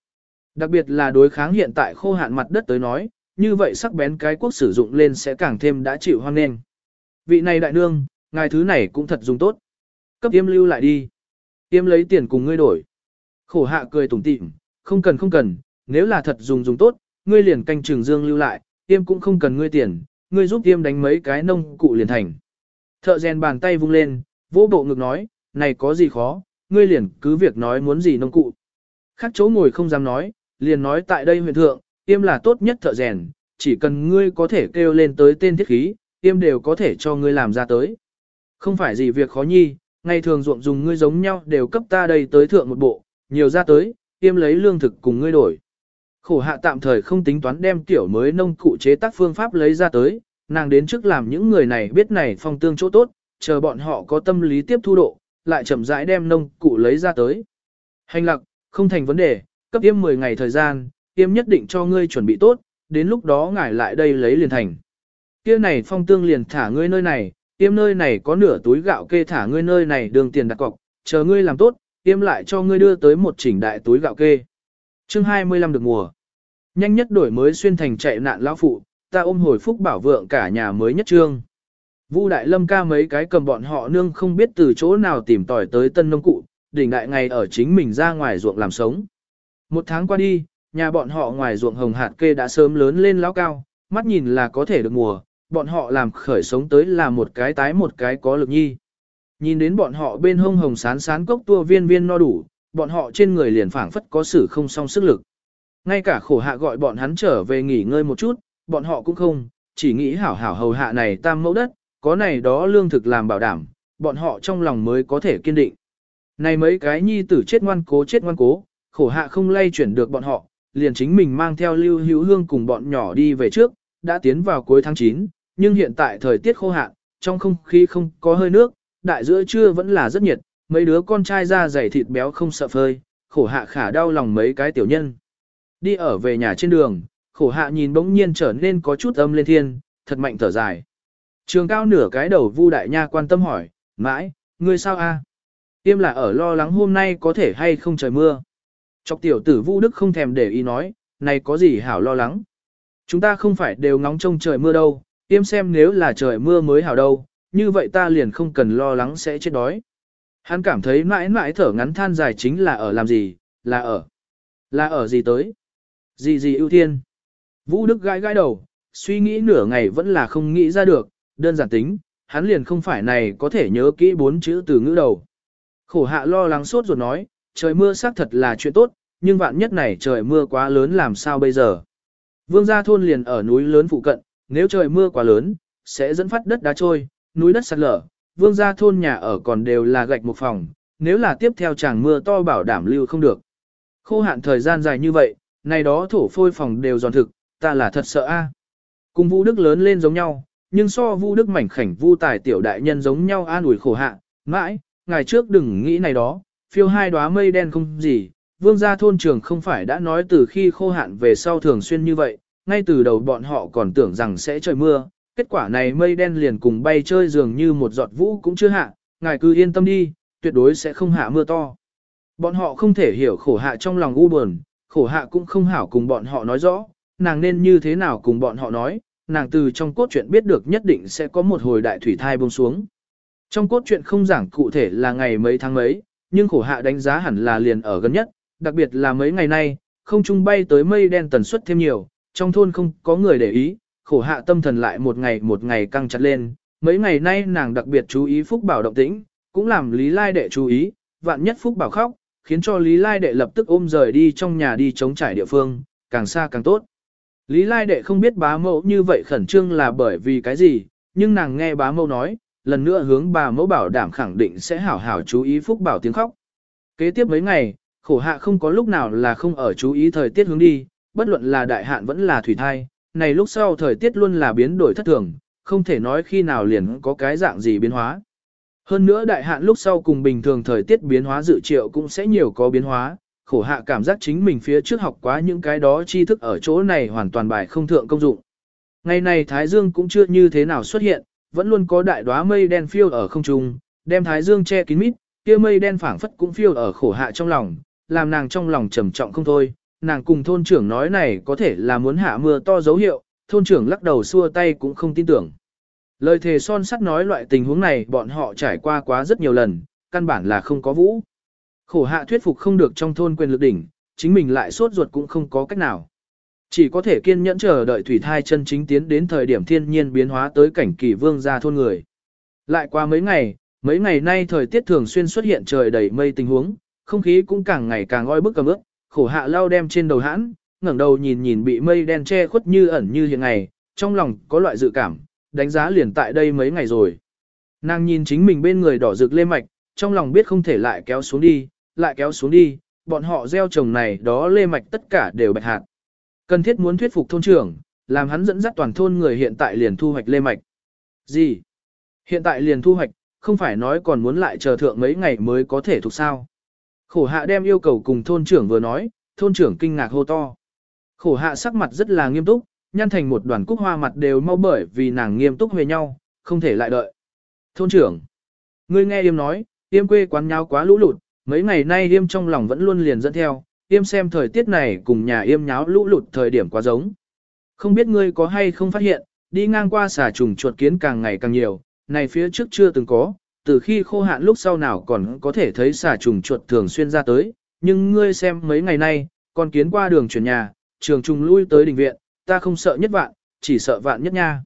Đặc biệt là đối kháng hiện tại khô hạn mặt đất tới nói, như vậy sắc bén cái quốc sử dụng lên sẽ càng thêm đã chịu hoang nên. Vị này đại nương, ngài thứ này cũng thật dùng tốt. Cấp tiêm lưu lại đi. Tiêm lấy tiền cùng ngươi đổi. Khổ hạ cười tủm tỉm, không cần không cần, nếu là thật dùng dùng tốt, ngươi liền canh trường dương lưu lại, tiêm cũng không cần ngươi tiền, ngươi giúp tiêm đánh mấy cái nông cụ liền thành. Thợ rèn bàn tay vung lên, vỗ bộ ngực nói, này có gì khó, ngươi liền cứ việc nói muốn gì nông cụ. Khác chỗ ngồi không dám nói, liền nói tại đây huyện thượng, tiêm là tốt nhất thợ rèn, chỉ cần ngươi có thể kêu lên tới tên thiết khí, tiêm đều có thể cho ngươi làm ra tới. Không phải gì việc khó nhi, ngày thường ruộng dùng ngươi giống nhau đều cấp ta đây tới thượng một bộ, nhiều ra tới, tiêm lấy lương thực cùng ngươi đổi. Khổ hạ tạm thời không tính toán đem tiểu mới nông cụ chế tác phương pháp lấy ra tới, nàng đến trước làm những người này biết này phong tương chỗ tốt, chờ bọn họ có tâm lý tiếp thu độ, lại chậm rãi đem nông cụ lấy ra tới. Hành lặc, không thành vấn đề, cấp tiêm 10 ngày thời gian, tiêm nhất định cho ngươi chuẩn bị tốt, đến lúc đó ngài lại đây lấy liền thành. Kia này phong tương liền thả ngươi nơi này, tiêm nơi này có nửa túi gạo kê thả ngươi nơi này đường tiền đặt cọc, chờ ngươi làm tốt, tiêm lại cho ngươi đưa tới một chỉnh đại túi gạo kê. Chương 25 được mùa. Nhanh nhất đổi mới xuyên thành chạy nạn lão phụ, ta ôm hồi phúc bảo vượng cả nhà mới nhất trương. Vu Đại Lâm ca mấy cái cầm bọn họ nương không biết từ chỗ nào tìm tỏi tới tân nông cụ, đỉnh đại ngày ở chính mình ra ngoài ruộng làm sống. Một tháng qua đi, nhà bọn họ ngoài ruộng hồng hạt kê đã sớm lớn lên lão cao, mắt nhìn là có thể được mùa, bọn họ làm khởi sống tới là một cái tái một cái có lực nhi. Nhìn đến bọn họ bên hông hồng sán sán cốc tua viên viên no đủ, bọn họ trên người liền phảng phất có sử không song sức lực. Ngay cả khổ hạ gọi bọn hắn trở về nghỉ ngơi một chút, bọn họ cũng không, chỉ nghĩ hảo hảo hầu hạ này tam mẫu đất, có này đó lương thực làm bảo đảm, bọn họ trong lòng mới có thể kiên định. Này mấy cái nhi tử chết ngoan cố chết ngoan cố, khổ hạ không lay chuyển được bọn họ, liền chính mình mang theo lưu hữu hương cùng bọn nhỏ đi về trước, đã tiến vào cuối tháng 9, nhưng hiện tại thời tiết khô hạn, trong không khí không có hơi nước, đại giữa trưa vẫn là rất nhiệt, mấy đứa con trai ra dày thịt béo không sợ phơi, khổ hạ khả đau lòng mấy cái tiểu nhân. Đi ở về nhà trên đường, khổ hạ nhìn bỗng nhiên trở nên có chút âm lên thiên, thật mạnh thở dài. Trường cao nửa cái đầu Vu Đại Nha quan tâm hỏi, mãi, ngươi sao a? Tiêm là ở lo lắng hôm nay có thể hay không trời mưa. Chọc tiểu tử Vu Đức không thèm để ý nói, này có gì hảo lo lắng. Chúng ta không phải đều ngóng trông trời mưa đâu, tiêm xem nếu là trời mưa mới hảo đâu, như vậy ta liền không cần lo lắng sẽ chết đói. Hắn cảm thấy mãi mãi thở ngắn than dài chính là ở làm gì, là ở. Là ở gì tới? Gì gì ưu tiên? Vũ Đức gãi gãi đầu, suy nghĩ nửa ngày vẫn là không nghĩ ra được, đơn giản tính, hắn liền không phải này có thể nhớ kỹ bốn chữ từ ngữ đầu. Khổ hạ lo lắng sốt ruột nói, trời mưa xác thật là chuyện tốt, nhưng vạn nhất này trời mưa quá lớn làm sao bây giờ. Vương gia thôn liền ở núi lớn phụ cận, nếu trời mưa quá lớn, sẽ dẫn phát đất đá trôi, núi đất sạt lở. Vương gia thôn nhà ở còn đều là gạch một phòng, nếu là tiếp theo chàng mưa to bảo đảm lưu không được. Khô hạn thời gian dài như vậy, này đó thổ phôi phòng đều giòn thực, ta là thật sợ a. Cùng Vũ Đức lớn lên giống nhau, nhưng so Vu Đức mảnh khảnh Vu Tài tiểu đại nhân giống nhau an ủi khổ hạ, mãi, ngày trước đừng nghĩ này đó, phiêu hai đóa mây đen không gì, vương gia thôn trường không phải đã nói từ khi khô hạn về sau thường xuyên như vậy, ngay từ đầu bọn họ còn tưởng rằng sẽ trời mưa, kết quả này mây đen liền cùng bay chơi dường như một giọt vũ cũng chưa hạ, ngài cứ yên tâm đi, tuyệt đối sẽ không hạ mưa to. Bọn họ không thể hiểu khổ hạ trong lòng u buồn, khổ hạ cũng không hảo cùng bọn họ nói rõ, nàng nên như thế nào cùng bọn họ nói, nàng từ trong cốt truyện biết được nhất định sẽ có một hồi đại thủy thai buông xuống. Trong cốt truyện không giảng cụ thể là ngày mấy tháng mấy, nhưng khổ hạ đánh giá hẳn là liền ở gần nhất, đặc biệt là mấy ngày nay, không trung bay tới mây đen tần suất thêm nhiều, trong thôn không có người để ý, khổ hạ tâm thần lại một ngày một ngày căng chặt lên. Mấy ngày nay nàng đặc biệt chú ý Phúc Bảo động tĩnh, cũng làm Lý Lai Đệ chú ý, vạn nhất Phúc Bảo khóc, khiến cho Lý Lai Đệ lập tức ôm rời đi trong nhà đi chống trải địa phương, càng xa càng tốt. Lý Lai Đệ không biết bá mẫu như vậy khẩn trương là bởi vì cái gì, nhưng nàng nghe bá mẫu nói, lần nữa hướng bà mẫu bảo đảm khẳng định sẽ hảo hảo chú ý Phúc Bảo tiếng khóc. Kế tiếp mấy ngày, khổ hạ không có lúc nào là không ở chú ý thời tiết hướng đi, bất luận là đại hạn vẫn là thủy thai, này lúc sau thời tiết luôn là biến đổi thất thường, không thể nói khi nào liền có cái dạng gì biến hóa. Hơn nữa đại hạn lúc sau cùng bình thường thời tiết biến hóa dự triệu cũng sẽ nhiều có biến hóa, khổ hạ cảm giác chính mình phía trước học quá những cái đó tri thức ở chỗ này hoàn toàn bài không thượng công dụng. Ngày này Thái Dương cũng chưa như thế nào xuất hiện, vẫn luôn có đại đóa mây đen phiêu ở không trung, đem Thái Dương che kín mít, kia mây đen phảng phất cũng phiêu ở khổ hạ trong lòng, làm nàng trong lòng trầm trọng không thôi. Nàng cùng thôn trưởng nói này có thể là muốn hạ mưa to dấu hiệu, thôn trưởng lắc đầu xua tay cũng không tin tưởng. Lời thề son sắt nói loại tình huống này bọn họ trải qua quá rất nhiều lần, căn bản là không có vũ. Khổ hạ thuyết phục không được trong thôn quyền lực đỉnh, chính mình lại sốt ruột cũng không có cách nào. Chỉ có thể kiên nhẫn chờ đợi thủy thai chân chính tiến đến thời điểm thiên nhiên biến hóa tới cảnh kỳ vương ra thôn người. Lại qua mấy ngày, mấy ngày nay thời tiết thường xuyên xuất hiện trời đầy mây tình huống, không khí cũng càng ngày càng oi bức cầm ướp, khổ hạ lao đem trên đầu hãn, ngẩng đầu nhìn nhìn bị mây đen che khuất như ẩn như hiện ngày, trong lòng có loại dự cảm, đánh giá liền tại đây mấy ngày rồi. Nàng nhìn chính mình bên người đỏ rực lê mạch, trong lòng biết không thể lại kéo xuống đi, lại kéo xuống đi, bọn họ gieo trồng này đó lê mạch tất cả đều bạch hạt. Cần thiết muốn thuyết phục thôn trưởng, làm hắn dẫn dắt toàn thôn người hiện tại liền thu hoạch lê mạch. Gì? Hiện tại liền thu hoạch, không phải nói còn muốn lại chờ thượng mấy ngày mới có thể thuộc sao. Khổ hạ đem yêu cầu cùng thôn trưởng vừa nói, thôn trưởng kinh ngạc hô to. Khổ hạ sắc mặt rất là nghiêm túc, nhăn thành một đoàn cúc hoa mặt đều mau bởi vì nàng nghiêm túc về nhau, không thể lại đợi. Thôn trưởng, ngươi nghe yêm nói, yêm quê quán nhau quá lũ lụt, mấy ngày nay yêm trong lòng vẫn luôn liền dẫn theo, yêm xem thời tiết này cùng nhà yêm nháo lũ lụt thời điểm quá giống. Không biết ngươi có hay không phát hiện, đi ngang qua xà trùng chuột kiến càng ngày càng nhiều, này phía trước chưa từng có, từ khi khô hạn lúc sau nào còn có thể thấy xà trùng chuột thường xuyên ra tới, nhưng ngươi xem mấy ngày nay, con kiến qua đường chuyển nhà, trường trùng lui tới đình viện, ta không sợ nhất vạn, chỉ sợ vạn nhất nha.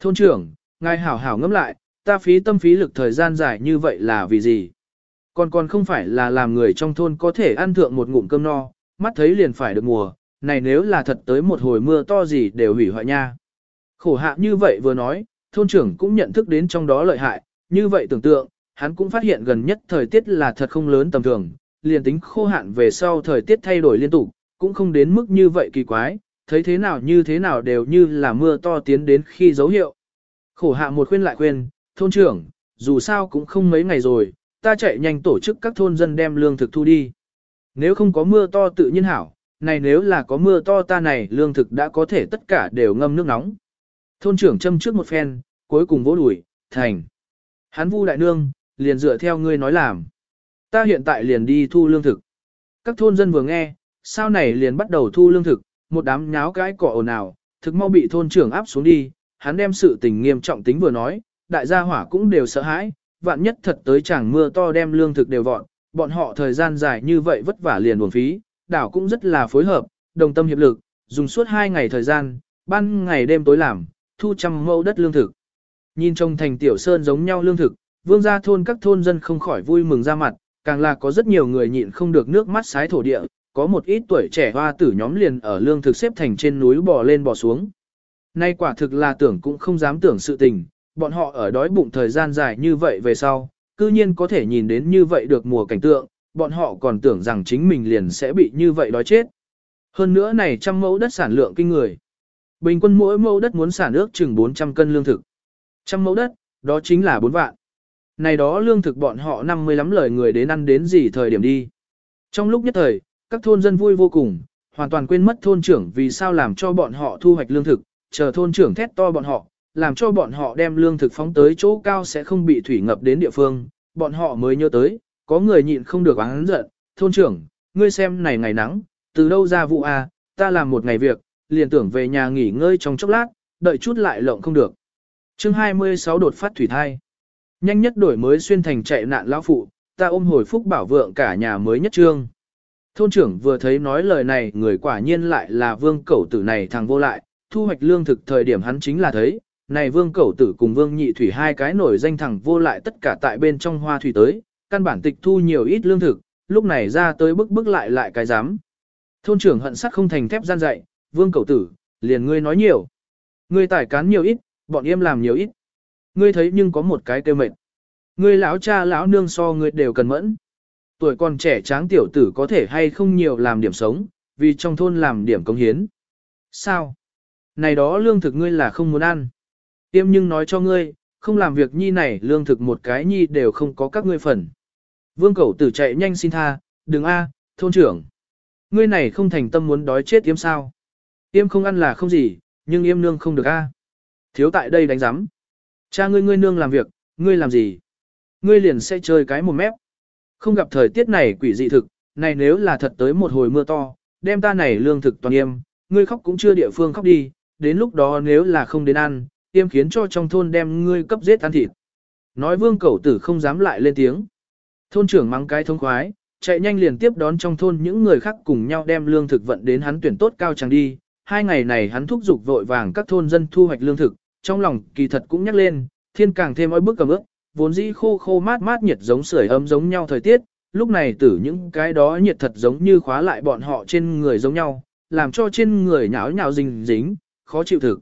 Thôn trưởng, ngài hảo hảo ngẫm lại, ta phí tâm phí lực thời gian dài như vậy là vì gì? Còn còn không phải là làm người trong thôn có thể ăn thượng một ngụm cơm no, mắt thấy liền phải được mùa, này nếu là thật tới một hồi mưa to gì đều hủy hoại nha. Khổ hạ như vậy vừa nói, thôn trưởng cũng nhận thức đến trong đó lợi hại, như vậy tưởng tượng, hắn cũng phát hiện gần nhất thời tiết là thật không lớn tầm thường, liền tính khô hạn về sau thời tiết thay đổi liên tục, cũng không đến mức như vậy kỳ quái, thấy thế nào như thế nào đều như là mưa to tiến đến khi dấu hiệu. Khổ hạ một khuyên lại khuyên, thôn trưởng, dù sao cũng không mấy ngày rồi, ta chạy nhanh tổ chức các thôn dân đem lương thực thu đi. Nếu không có mưa to tự nhiên hảo, này nếu là có mưa to ta này lương thực đã có thể tất cả đều ngâm nước nóng. Thôn trưởng châm trước một phen, cuối cùng vỗ đùi, thành. Hắn vu đại nương, liền dựa theo ngươi nói làm. Ta hiện tại liền đi thu lương thực. Các thôn dân vừa nghe, sau này liền bắt đầu thu lương thực, một đám nháo cái cỏ ồn ào, thực mau bị thôn trưởng áp xuống đi, hắn đem sự tình nghiêm trọng tính vừa nói, đại gia hỏa cũng đều sợ hãi, vạn nhất thật tới chẳng mưa to đem lương thực đều vọn, bọn họ thời gian dài như vậy vất vả liền buồn phí, đảo cũng rất là phối hợp, đồng tâm hiệp lực, dùng suốt hai ngày thời gian, ban ngày đêm tối làm, thu trăm mẫu đất lương thực. Nhìn trông thành tiểu sơn giống nhau lương thực, vương gia thôn các thôn dân không khỏi vui mừng ra mặt, càng là có rất nhiều người nhịn không được nước mắt sái thổ địa, có một ít tuổi trẻ hoa tử nhóm liền ở lương thực xếp thành trên núi bò lên bò xuống. Nay quả thực là tưởng cũng không dám tưởng sự tình, bọn họ ở đói bụng thời gian dài như vậy về sau, cư nhiên có thể nhìn đến như vậy được mùa cảnh tượng, bọn họ còn tưởng rằng chính mình liền sẽ bị như vậy đói chết. Hơn nữa này trăm mẫu đất sản lượng kinh người. Bình quân mỗi mẫu đất muốn sản ước chừng 400 cân lương thực. Trăm mẫu đất, đó chính là bốn vạn. Này đó lương thực bọn họ 50 lắm lời người đến ăn đến gì thời điểm đi. Trong lúc nhất thời, các thôn dân vui vô cùng, hoàn toàn quên mất thôn trưởng vì sao làm cho bọn họ thu hoạch lương thực, chờ thôn trưởng thét to bọn họ, làm cho bọn họ đem lương thực phóng tới chỗ cao sẽ không bị thủy ngập đến địa phương, bọn họ mới nhớ tới, có người nhịn không được oán giận, thôn trưởng, ngươi xem này ngày nắng, từ đâu ra vụ à, ta làm một ngày việc, liền tưởng về nhà nghỉ ngơi trong chốc lát, đợi chút lại lộng không được chương 26 đột phát thủy thai. Nhanh nhất đổi mới xuyên thành chạy nạn lão phụ, ta ôm hồi phúc bảo vượng cả nhà mới nhất trương. Thôn trưởng vừa thấy nói lời này người quả nhiên lại là vương cẩu tử này thằng vô lại, thu hoạch lương thực thời điểm hắn chính là thấy, này vương cẩu tử cùng vương nhị thủy hai cái nổi danh thằng vô lại tất cả tại bên trong hoa thủy tới, căn bản tịch thu nhiều ít lương thực, lúc này ra tới bức bức lại lại cái dám. Thôn trưởng hận sắt không thành thép gian dạy, vương cẩu tử, liền ngươi nói nhiều. Ngươi tải cán nhiều ít, bọn em làm nhiều ít. Ngươi thấy nhưng có một cái kêu mệt. Ngươi lão cha lão nương so ngươi đều cần mẫn. Tuổi còn trẻ tráng tiểu tử có thể hay không nhiều làm điểm sống, vì trong thôn làm điểm công hiến. Sao? Này đó lương thực ngươi là không muốn ăn. Tiêm nhưng nói cho ngươi, không làm việc nhi này lương thực một cái nhi đều không có các ngươi phần. Vương cẩu tử chạy nhanh xin tha, đừng a, thôn trưởng. Ngươi này không thành tâm muốn đói chết yêm sao. Yêm không ăn là không gì, nhưng yêm nương không được a. Thiếu tại đây đánh giám. Cha ngươi ngươi nương làm việc, ngươi làm gì? Ngươi liền sẽ chơi cái một mép. Không gặp thời tiết này quỷ dị thực, này nếu là thật tới một hồi mưa to, đem ta này lương thực toàn yêm, ngươi khóc cũng chưa địa phương khóc đi, đến lúc đó nếu là không đến ăn, yêm khiến cho trong thôn đem ngươi cấp giết ăn thịt. Nói vương cẩu tử không dám lại lên tiếng. Thôn trưởng mắng cái thông khoái, chạy nhanh liền tiếp đón trong thôn những người khác cùng nhau đem lương thực vận đến hắn tuyển tốt cao chẳng đi. Hai ngày này hắn thúc giục vội vàng các thôn dân thu hoạch lương thực, trong lòng kỳ thật cũng nhắc lên, thiên càng thêm oi bức cầm ước, vốn dĩ khô khô mát mát nhiệt giống sưởi ấm giống nhau thời tiết, lúc này tử những cái đó nhiệt thật giống như khóa lại bọn họ trên người giống nhau, làm cho trên người nháo nhào dính dính, khó chịu thực.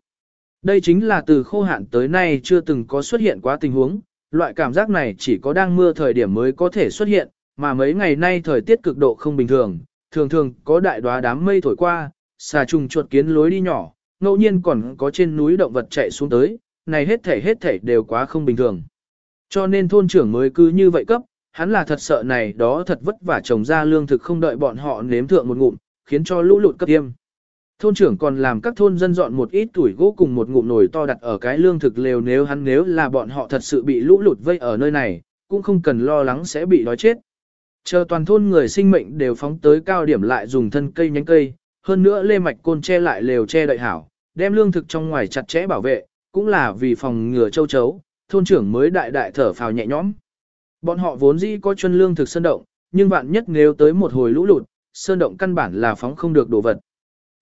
Đây chính là từ khô hạn tới nay chưa từng có xuất hiện quá tình huống, loại cảm giác này chỉ có đang mưa thời điểm mới có thể xuất hiện, mà mấy ngày nay thời tiết cực độ không bình thường, thường thường có đại đóa đám mây thổi qua, xà trùng chuột kiến lối đi nhỏ, ngẫu nhiên còn có trên núi động vật chạy xuống tới, này hết thể hết thể đều quá không bình thường. Cho nên thôn trưởng mới cứ như vậy cấp, hắn là thật sợ này đó thật vất vả trồng ra lương thực không đợi bọn họ nếm thượng một ngụm, khiến cho lũ lụt cấp tiêm. Thôn trưởng còn làm các thôn dân dọn một ít tuổi gỗ cùng một ngụm nồi to đặt ở cái lương thực lều nếu hắn nếu là bọn họ thật sự bị lũ lụt vây ở nơi này, cũng không cần lo lắng sẽ bị đói chết. Chờ toàn thôn người sinh mệnh đều phóng tới cao điểm lại dùng thân cây nhánh cây, hơn nữa lê mạch côn che lại lều che đợi hảo, đem lương thực trong ngoài chặt chẽ bảo vệ, cũng là vì phòng ngừa châu chấu, thôn trưởng mới đại đại thở phào nhẹ nhõm. Bọn họ vốn dĩ có chân lương thực sơn động, nhưng vạn nhất nếu tới một hồi lũ lụt, sơn động căn bản là phóng không được đồ vật.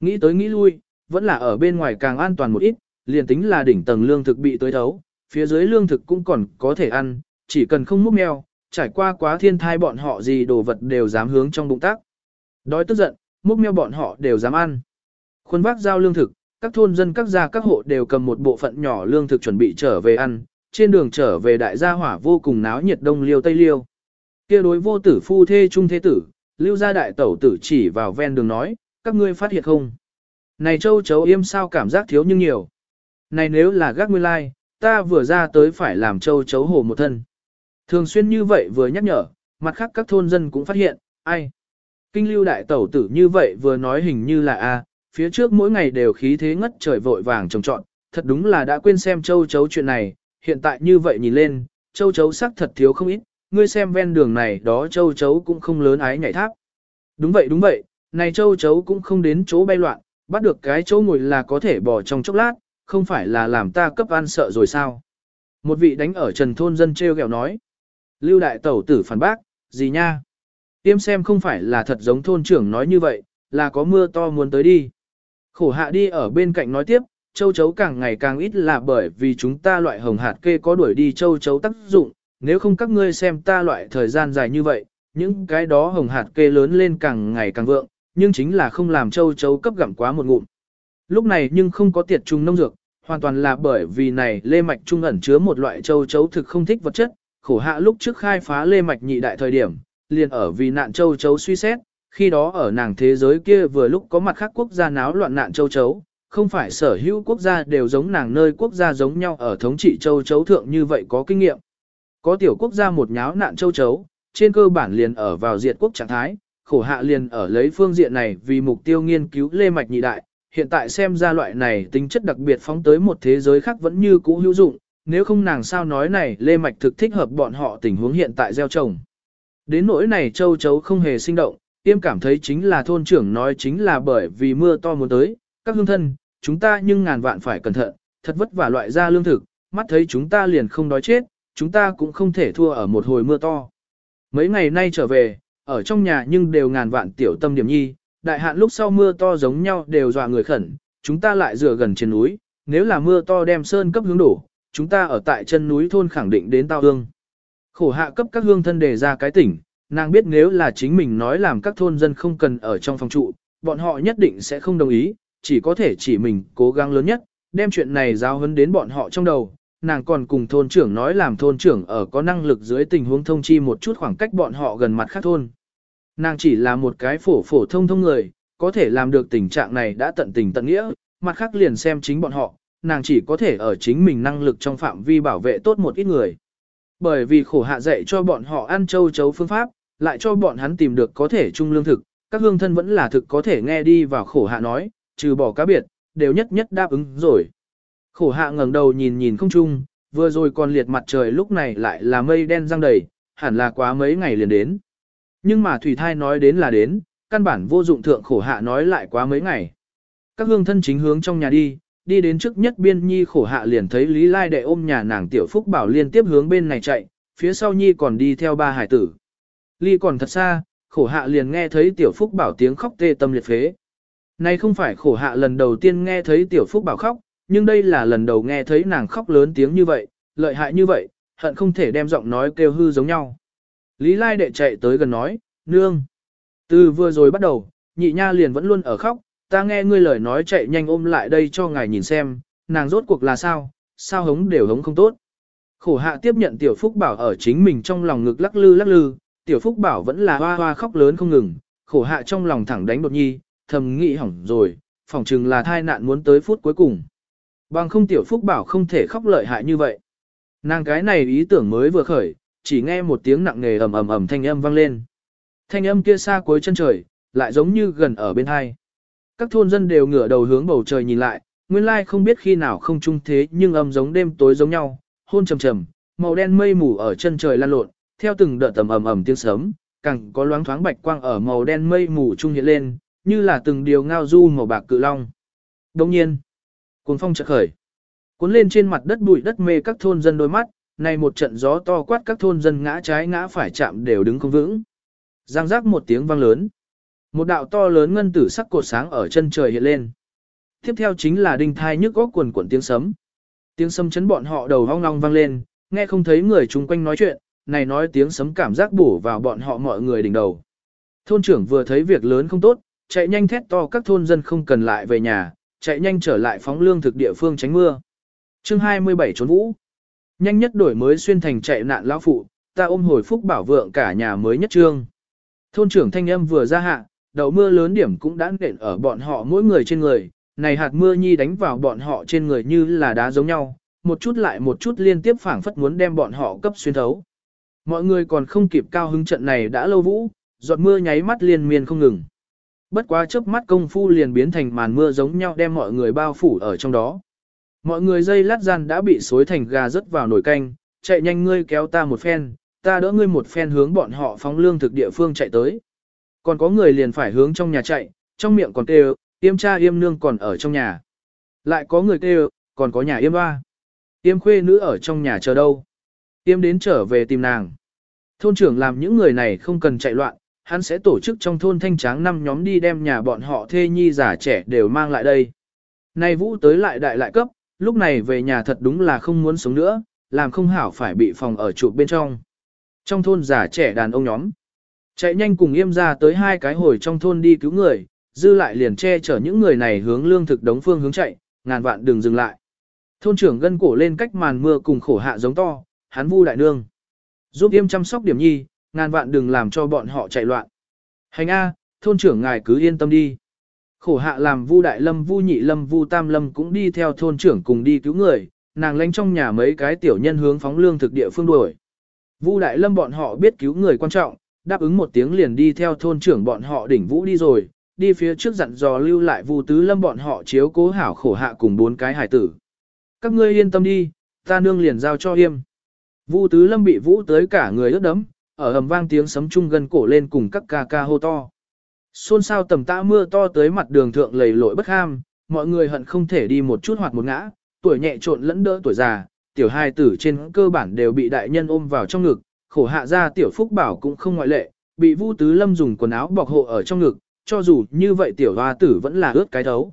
Nghĩ tới nghĩ lui, vẫn là ở bên ngoài càng an toàn một ít, liền tính là đỉnh tầng lương thực bị tới thấu, phía dưới lương thực cũng còn có thể ăn, chỉ cần không múc mèo, trải qua quá thiên thai bọn họ gì đồ vật đều dám hướng trong bụng tác. Đói tức giận, múc mèo bọn họ đều dám ăn. Khuôn vác giao lương thực, các thôn dân các gia các hộ đều cầm một bộ phận nhỏ lương thực chuẩn bị trở về ăn, trên đường trở về đại gia hỏa vô cùng náo nhiệt đông liêu tây liêu. Kia đối vô tử phu thê trung thế tử, lưu gia đại tẩu tử chỉ vào ven đường nói, các ngươi phát hiện không? Này châu chấu yêm sao cảm giác thiếu nhưng nhiều. Này nếu là gác nguyên lai, ta vừa ra tới phải làm châu chấu hổ một thân. Thường xuyên như vậy vừa nhắc nhở, mặt khác các thôn dân cũng phát hiện, ai? Kinh lưu đại tẩu tử như vậy vừa nói hình như là a, phía trước mỗi ngày đều khí thế ngất trời vội vàng trồng trọn, thật đúng là đã quên xem châu chấu chuyện này, hiện tại như vậy nhìn lên, châu chấu sắc thật thiếu không ít, ngươi xem ven đường này đó châu chấu cũng không lớn ái nhảy tháp. Đúng vậy đúng vậy, này châu chấu cũng không đến chỗ bay loạn, bắt được cái chỗ ngồi là có thể bỏ trong chốc lát, không phải là làm ta cấp ăn sợ rồi sao. Một vị đánh ở trần thôn dân treo gẹo nói. Lưu đại tẩu tử phản bác, gì nha? Tiêm xem không phải là thật giống thôn trưởng nói như vậy, là có mưa to muốn tới đi. Khổ hạ đi ở bên cạnh nói tiếp, châu chấu càng ngày càng ít là bởi vì chúng ta loại hồng hạt kê có đuổi đi châu chấu tác dụng, nếu không các ngươi xem ta loại thời gian dài như vậy, những cái đó hồng hạt kê lớn lên càng ngày càng vượng, nhưng chính là không làm châu chấu cấp gặm quá một ngụm. Lúc này nhưng không có tiệt trùng nông dược, hoàn toàn là bởi vì này lê mạch trung ẩn chứa một loại châu chấu thực không thích vật chất, khổ hạ lúc trước khai phá lê mạch nhị đại thời điểm, liền ở vì nạn châu chấu suy xét, khi đó ở nàng thế giới kia vừa lúc có mặt khác quốc gia náo loạn nạn châu chấu, không phải sở hữu quốc gia đều giống nàng nơi quốc gia giống nhau ở thống trị châu chấu thượng như vậy có kinh nghiệm. Có tiểu quốc gia một nháo nạn châu chấu, trên cơ bản liền ở vào diệt quốc trạng thái, khổ hạ liền ở lấy phương diện này vì mục tiêu nghiên cứu lê mạch nhị đại, hiện tại xem ra loại này tính chất đặc biệt phóng tới một thế giới khác vẫn như cũ hữu dụng, nếu không nàng sao nói này lê mạch thực thích hợp bọn họ tình huống hiện tại gieo trồng. Đến nỗi này châu chấu không hề sinh động, tiêm cảm thấy chính là thôn trưởng nói chính là bởi vì mưa to muốn tới, các hương thân, chúng ta nhưng ngàn vạn phải cẩn thận, thật vất vả loại ra lương thực, mắt thấy chúng ta liền không đói chết, chúng ta cũng không thể thua ở một hồi mưa to. Mấy ngày nay trở về, ở trong nhà nhưng đều ngàn vạn tiểu tâm điểm nhi, đại hạn lúc sau mưa to giống nhau đều dọa người khẩn, chúng ta lại dựa gần trên núi, nếu là mưa to đem sơn cấp hướng đổ, chúng ta ở tại chân núi thôn khẳng định đến tao hương. Khổ hạ cấp các hương thân đề ra cái tỉnh, nàng biết nếu là chính mình nói làm các thôn dân không cần ở trong phòng trụ, bọn họ nhất định sẽ không đồng ý, chỉ có thể chỉ mình cố gắng lớn nhất, đem chuyện này giao hấn đến bọn họ trong đầu. Nàng còn cùng thôn trưởng nói làm thôn trưởng ở có năng lực dưới tình huống thông chi một chút khoảng cách bọn họ gần mặt khác thôn. Nàng chỉ là một cái phổ phổ thông thông người, có thể làm được tình trạng này đã tận tình tận nghĩa, mặt khác liền xem chính bọn họ, nàng chỉ có thể ở chính mình năng lực trong phạm vi bảo vệ tốt một ít người. Bởi vì khổ hạ dạy cho bọn họ ăn châu chấu phương pháp, lại cho bọn hắn tìm được có thể chung lương thực, các hương thân vẫn là thực có thể nghe đi vào khổ hạ nói, trừ bỏ cá biệt, đều nhất nhất đáp ứng rồi. Khổ hạ ngẩng đầu nhìn nhìn không chung, vừa rồi còn liệt mặt trời lúc này lại là mây đen răng đầy, hẳn là quá mấy ngày liền đến. Nhưng mà Thủy Thai nói đến là đến, căn bản vô dụng thượng khổ hạ nói lại quá mấy ngày. Các hương thân chính hướng trong nhà đi, đi đến trước nhất biên nhi khổ hạ liền thấy Lý Lai đệ ôm nhà nàng tiểu phúc bảo liên tiếp hướng bên này chạy, phía sau nhi còn đi theo ba hải tử. Ly còn thật xa, khổ hạ liền nghe thấy tiểu phúc bảo tiếng khóc tê tâm liệt phế. Này không phải khổ hạ lần đầu tiên nghe thấy tiểu phúc bảo khóc, nhưng đây là lần đầu nghe thấy nàng khóc lớn tiếng như vậy, lợi hại như vậy, hận không thể đem giọng nói kêu hư giống nhau. Lý Lai đệ chạy tới gần nói, nương. Từ vừa rồi bắt đầu, nhị nha liền vẫn luôn ở khóc, ta nghe ngươi lời nói chạy nhanh ôm lại đây cho ngài nhìn xem, nàng rốt cuộc là sao, sao hống đều hống không tốt. Khổ hạ tiếp nhận tiểu phúc bảo ở chính mình trong lòng ngực lắc lư lắc lư, tiểu phúc bảo vẫn là hoa hoa khóc lớn không ngừng, khổ hạ trong lòng thẳng đánh đột nhi, thầm nghĩ hỏng rồi, phỏng chừng là thai nạn muốn tới phút cuối cùng. Bằng không tiểu phúc bảo không thể khóc lợi hại như vậy. Nàng cái này ý tưởng mới vừa khởi, chỉ nghe một tiếng nặng nề ầm ầm ầm thanh âm vang lên. Thanh âm kia xa cuối chân trời, lại giống như gần ở bên hai. Các thôn dân đều ngửa đầu hướng bầu trời nhìn lại, nguyên lai không biết khi nào không trung thế nhưng âm giống đêm tối giống nhau, hôn trầm trầm, màu đen mây mù ở chân trời lan lộn, theo từng đợt tầm ầm ầm tiếng sấm, càng có loáng thoáng bạch quang ở màu đen mây mù trung hiện lên, như là từng điều ngao du màu bạc cự long. Đồng nhiên, cuốn phong chợt khởi, cuốn lên trên mặt đất bụi đất mê các thôn dân đôi mắt, này một trận gió to quát các thôn dân ngã trái ngã phải chạm đều đứng không vững. Giang giác một tiếng vang lớn. Một đạo to lớn ngân tử sắc cột sáng ở chân trời hiện lên. Tiếp theo chính là đinh thai nhức góc quần quần tiếng sấm. Tiếng sấm chấn bọn họ đầu hong long vang lên, nghe không thấy người chung quanh nói chuyện, này nói tiếng sấm cảm giác bổ vào bọn họ mọi người đỉnh đầu. Thôn trưởng vừa thấy việc lớn không tốt, chạy nhanh thét to các thôn dân không cần lại về nhà, chạy nhanh trở lại phóng lương thực địa phương tránh mưa. Chương 27 trốn vũ. Nhanh nhất đổi mới xuyên thành chạy nạn lão phụ, ta ôm hồi phúc bảo vượng cả nhà mới nhất trương. Thôn trưởng thanh âm vừa ra hạ, đầu mưa lớn điểm cũng đã nện ở bọn họ mỗi người trên người, này hạt mưa nhi đánh vào bọn họ trên người như là đá giống nhau, một chút lại một chút liên tiếp phảng phất muốn đem bọn họ cấp xuyên thấu. Mọi người còn không kịp cao hứng trận này đã lâu vũ, giọt mưa nháy mắt liên miên không ngừng. Bất quá chớp mắt công phu liền biến thành màn mưa giống nhau đem mọi người bao phủ ở trong đó. Mọi người dây lát gian đã bị xối thành gà rớt vào nồi canh, chạy nhanh ngươi kéo ta một phen, ta đỡ ngươi một phen hướng bọn họ phóng lương thực địa phương chạy tới. Còn có người liền phải hướng trong nhà chạy, trong miệng còn kêu, yêm cha yêm nương còn ở trong nhà. Lại có người kêu, còn có nhà yêm ba. Yêm khuê nữ ở trong nhà chờ đâu tiêm đến trở về tìm nàng. Thôn trưởng làm những người này không cần chạy loạn, hắn sẽ tổ chức trong thôn thanh tráng năm nhóm đi đem nhà bọn họ thê nhi giả trẻ đều mang lại đây. Nay vũ tới lại đại lại cấp, lúc này về nhà thật đúng là không muốn sống nữa, làm không hảo phải bị phòng ở trụ bên trong. Trong thôn giả trẻ đàn ông nhóm, chạy nhanh cùng yêm ra tới hai cái hồi trong thôn đi cứu người, dư lại liền che chở những người này hướng lương thực đống phương hướng chạy, ngàn vạn đừng dừng lại. Thôn trưởng gân cổ lên cách màn mưa cùng khổ hạ giống to, hắn vu đại nương. Giúp yêm chăm sóc điểm nhi, ngàn vạn đừng làm cho bọn họ chạy loạn. Hành A, thôn trưởng ngài cứ yên tâm đi. Khổ hạ làm Vu Đại Lâm, Vu Nhị Lâm, Vu Tam Lâm cũng đi theo thôn trưởng cùng đi cứu người, nàng lánh trong nhà mấy cái tiểu nhân hướng phóng lương thực địa phương đuổi. Vu Đại Lâm bọn họ biết cứu người quan trọng, đáp ứng một tiếng liền đi theo thôn trưởng bọn họ đỉnh vũ đi rồi, đi phía trước dặn dò lưu lại Vu Tứ Lâm bọn họ chiếu cố hảo khổ hạ cùng bốn cái hải tử. Các ngươi yên tâm đi, ta nương liền giao cho yêm. Vu Tứ Lâm bị vũ tới cả người ướt đấm, ở hầm vang tiếng sấm chung gần cổ lên cùng các ca ca hô to. Xôn xao tầm tã mưa to tới mặt đường thượng lầy lội bất ham, mọi người hận không thể đi một chút hoặc một ngã, tuổi nhẹ trộn lẫn đỡ tuổi già, tiểu hai tử trên cơ bản đều bị đại nhân ôm vào trong ngực, khổ hạ ra tiểu phúc bảo cũng không ngoại lệ, bị Vu Tứ Lâm dùng quần áo bọc hộ ở trong ngực, cho dù như vậy tiểu hoa tử vẫn là ướt cái thấu.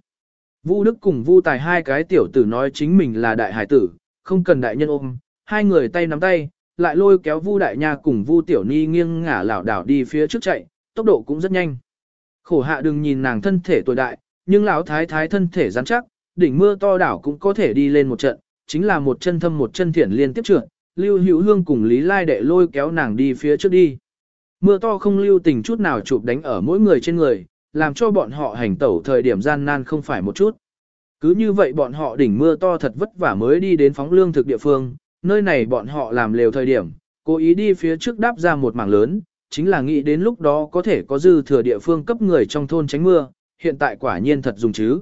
Vu Đức cùng Vu Tài hai cái tiểu tử nói chính mình là đại hải tử, không cần đại nhân ôm, hai người tay nắm tay, lại lôi kéo Vu Đại Nha cùng Vu Tiểu Ni nghiêng ngả lảo đảo đi phía trước chạy, tốc độ cũng rất nhanh. Khổ hạ đừng nhìn nàng thân thể tuổi đại, nhưng lão thái thái thân thể rắn chắc, đỉnh mưa to đảo cũng có thể đi lên một trận, chính là một chân thâm một chân thiển liên tiếp trượt, Lưu Hữu Hương cùng Lý Lai đệ lôi kéo nàng đi phía trước đi. Mưa to không lưu tình chút nào chụp đánh ở mỗi người trên người, làm cho bọn họ hành tẩu thời điểm gian nan không phải một chút. Cứ như vậy bọn họ đỉnh mưa to thật vất vả mới đi đến phóng lương thực địa phương, nơi này bọn họ làm lều thời điểm, cố ý đi phía trước đáp ra một mảng lớn, chính là nghĩ đến lúc đó có thể có dư thừa địa phương cấp người trong thôn tránh mưa, hiện tại quả nhiên thật dùng chứ.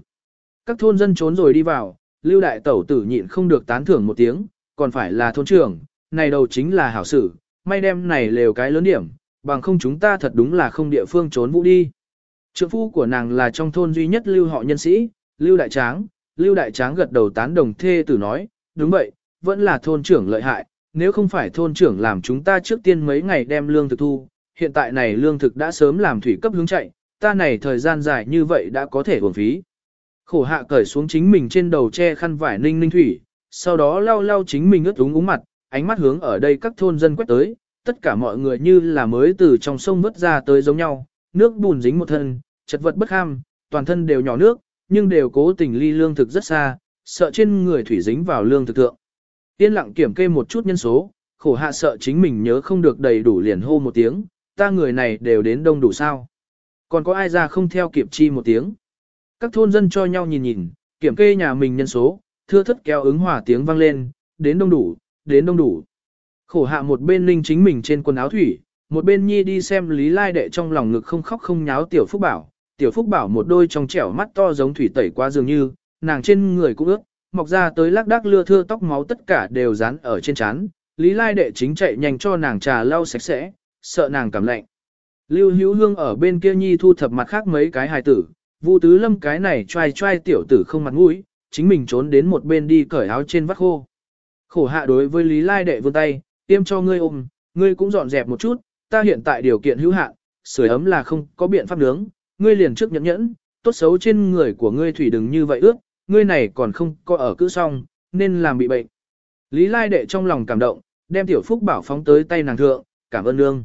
Các thôn dân trốn rồi đi vào, lưu đại tẩu tử nhịn không được tán thưởng một tiếng, còn phải là thôn trưởng, này đầu chính là hảo sử, may đem này lều cái lớn điểm, bằng không chúng ta thật đúng là không địa phương trốn vũ đi. Trượng phu của nàng là trong thôn duy nhất lưu họ nhân sĩ, lưu đại tráng, lưu đại tráng gật đầu tán đồng thê tử nói, đúng vậy, vẫn là thôn trưởng lợi hại, nếu không phải thôn trưởng làm chúng ta trước tiên mấy ngày đem lương thực thu, hiện tại này lương thực đã sớm làm thủy cấp hướng chạy, ta này thời gian dài như vậy đã có thể uổng phí. Khổ hạ cởi xuống chính mình trên đầu che khăn vải ninh ninh thủy, sau đó lau lau chính mình ướt úng úng mặt, ánh mắt hướng ở đây các thôn dân quét tới, tất cả mọi người như là mới từ trong sông vớt ra tới giống nhau, nước bùn dính một thân, chật vật bất ham, toàn thân đều nhỏ nước, nhưng đều cố tình ly lương thực rất xa, sợ trên người thủy dính vào lương thực thượng. Yên lặng kiểm kê một chút nhân số, khổ hạ sợ chính mình nhớ không được đầy đủ liền hô một tiếng, ta người này đều đến đông đủ sao. Còn có ai ra không theo kịp chi một tiếng. Các thôn dân cho nhau nhìn nhìn, kiểm kê nhà mình nhân số, thưa thất kéo ứng hòa tiếng vang lên, đến đông đủ, đến đông đủ. Khổ hạ một bên linh chính mình trên quần áo thủy, một bên nhi đi xem Lý Lai đệ trong lòng ngực không khóc không nháo Tiểu Phúc Bảo. Tiểu Phúc Bảo một đôi trong trẻo mắt to giống thủy tẩy qua dường như, nàng trên người cũng ướt, mọc ra tới lác đác lưa thưa tóc máu tất cả đều dán ở trên trán. Lý Lai đệ chính chạy nhanh cho nàng trà lau sạch sẽ, sợ nàng cảm lạnh. Lưu Hữu Hương ở bên kia nhi thu thập mặt khác mấy cái hài tử, Vu Tứ Lâm cái này trai trai tiểu tử không mặt mũi, chính mình trốn đến một bên đi cởi áo trên vắt khô. Khổ hạ đối với Lý Lai đệ vươn tay, tiêm cho ngươi ôm, ngươi cũng dọn dẹp một chút, ta hiện tại điều kiện hữu hạn, sưởi ấm là không có biện pháp nướng, ngươi liền trước nhẫn nhẫn, tốt xấu trên người của ngươi thủy đừng như vậy ước ngươi này còn không có ở cữ xong, nên làm bị bệnh. Lý Lai đệ trong lòng cảm động, đem tiểu phúc bảo phóng tới tay nàng thượng, cảm ơn nương.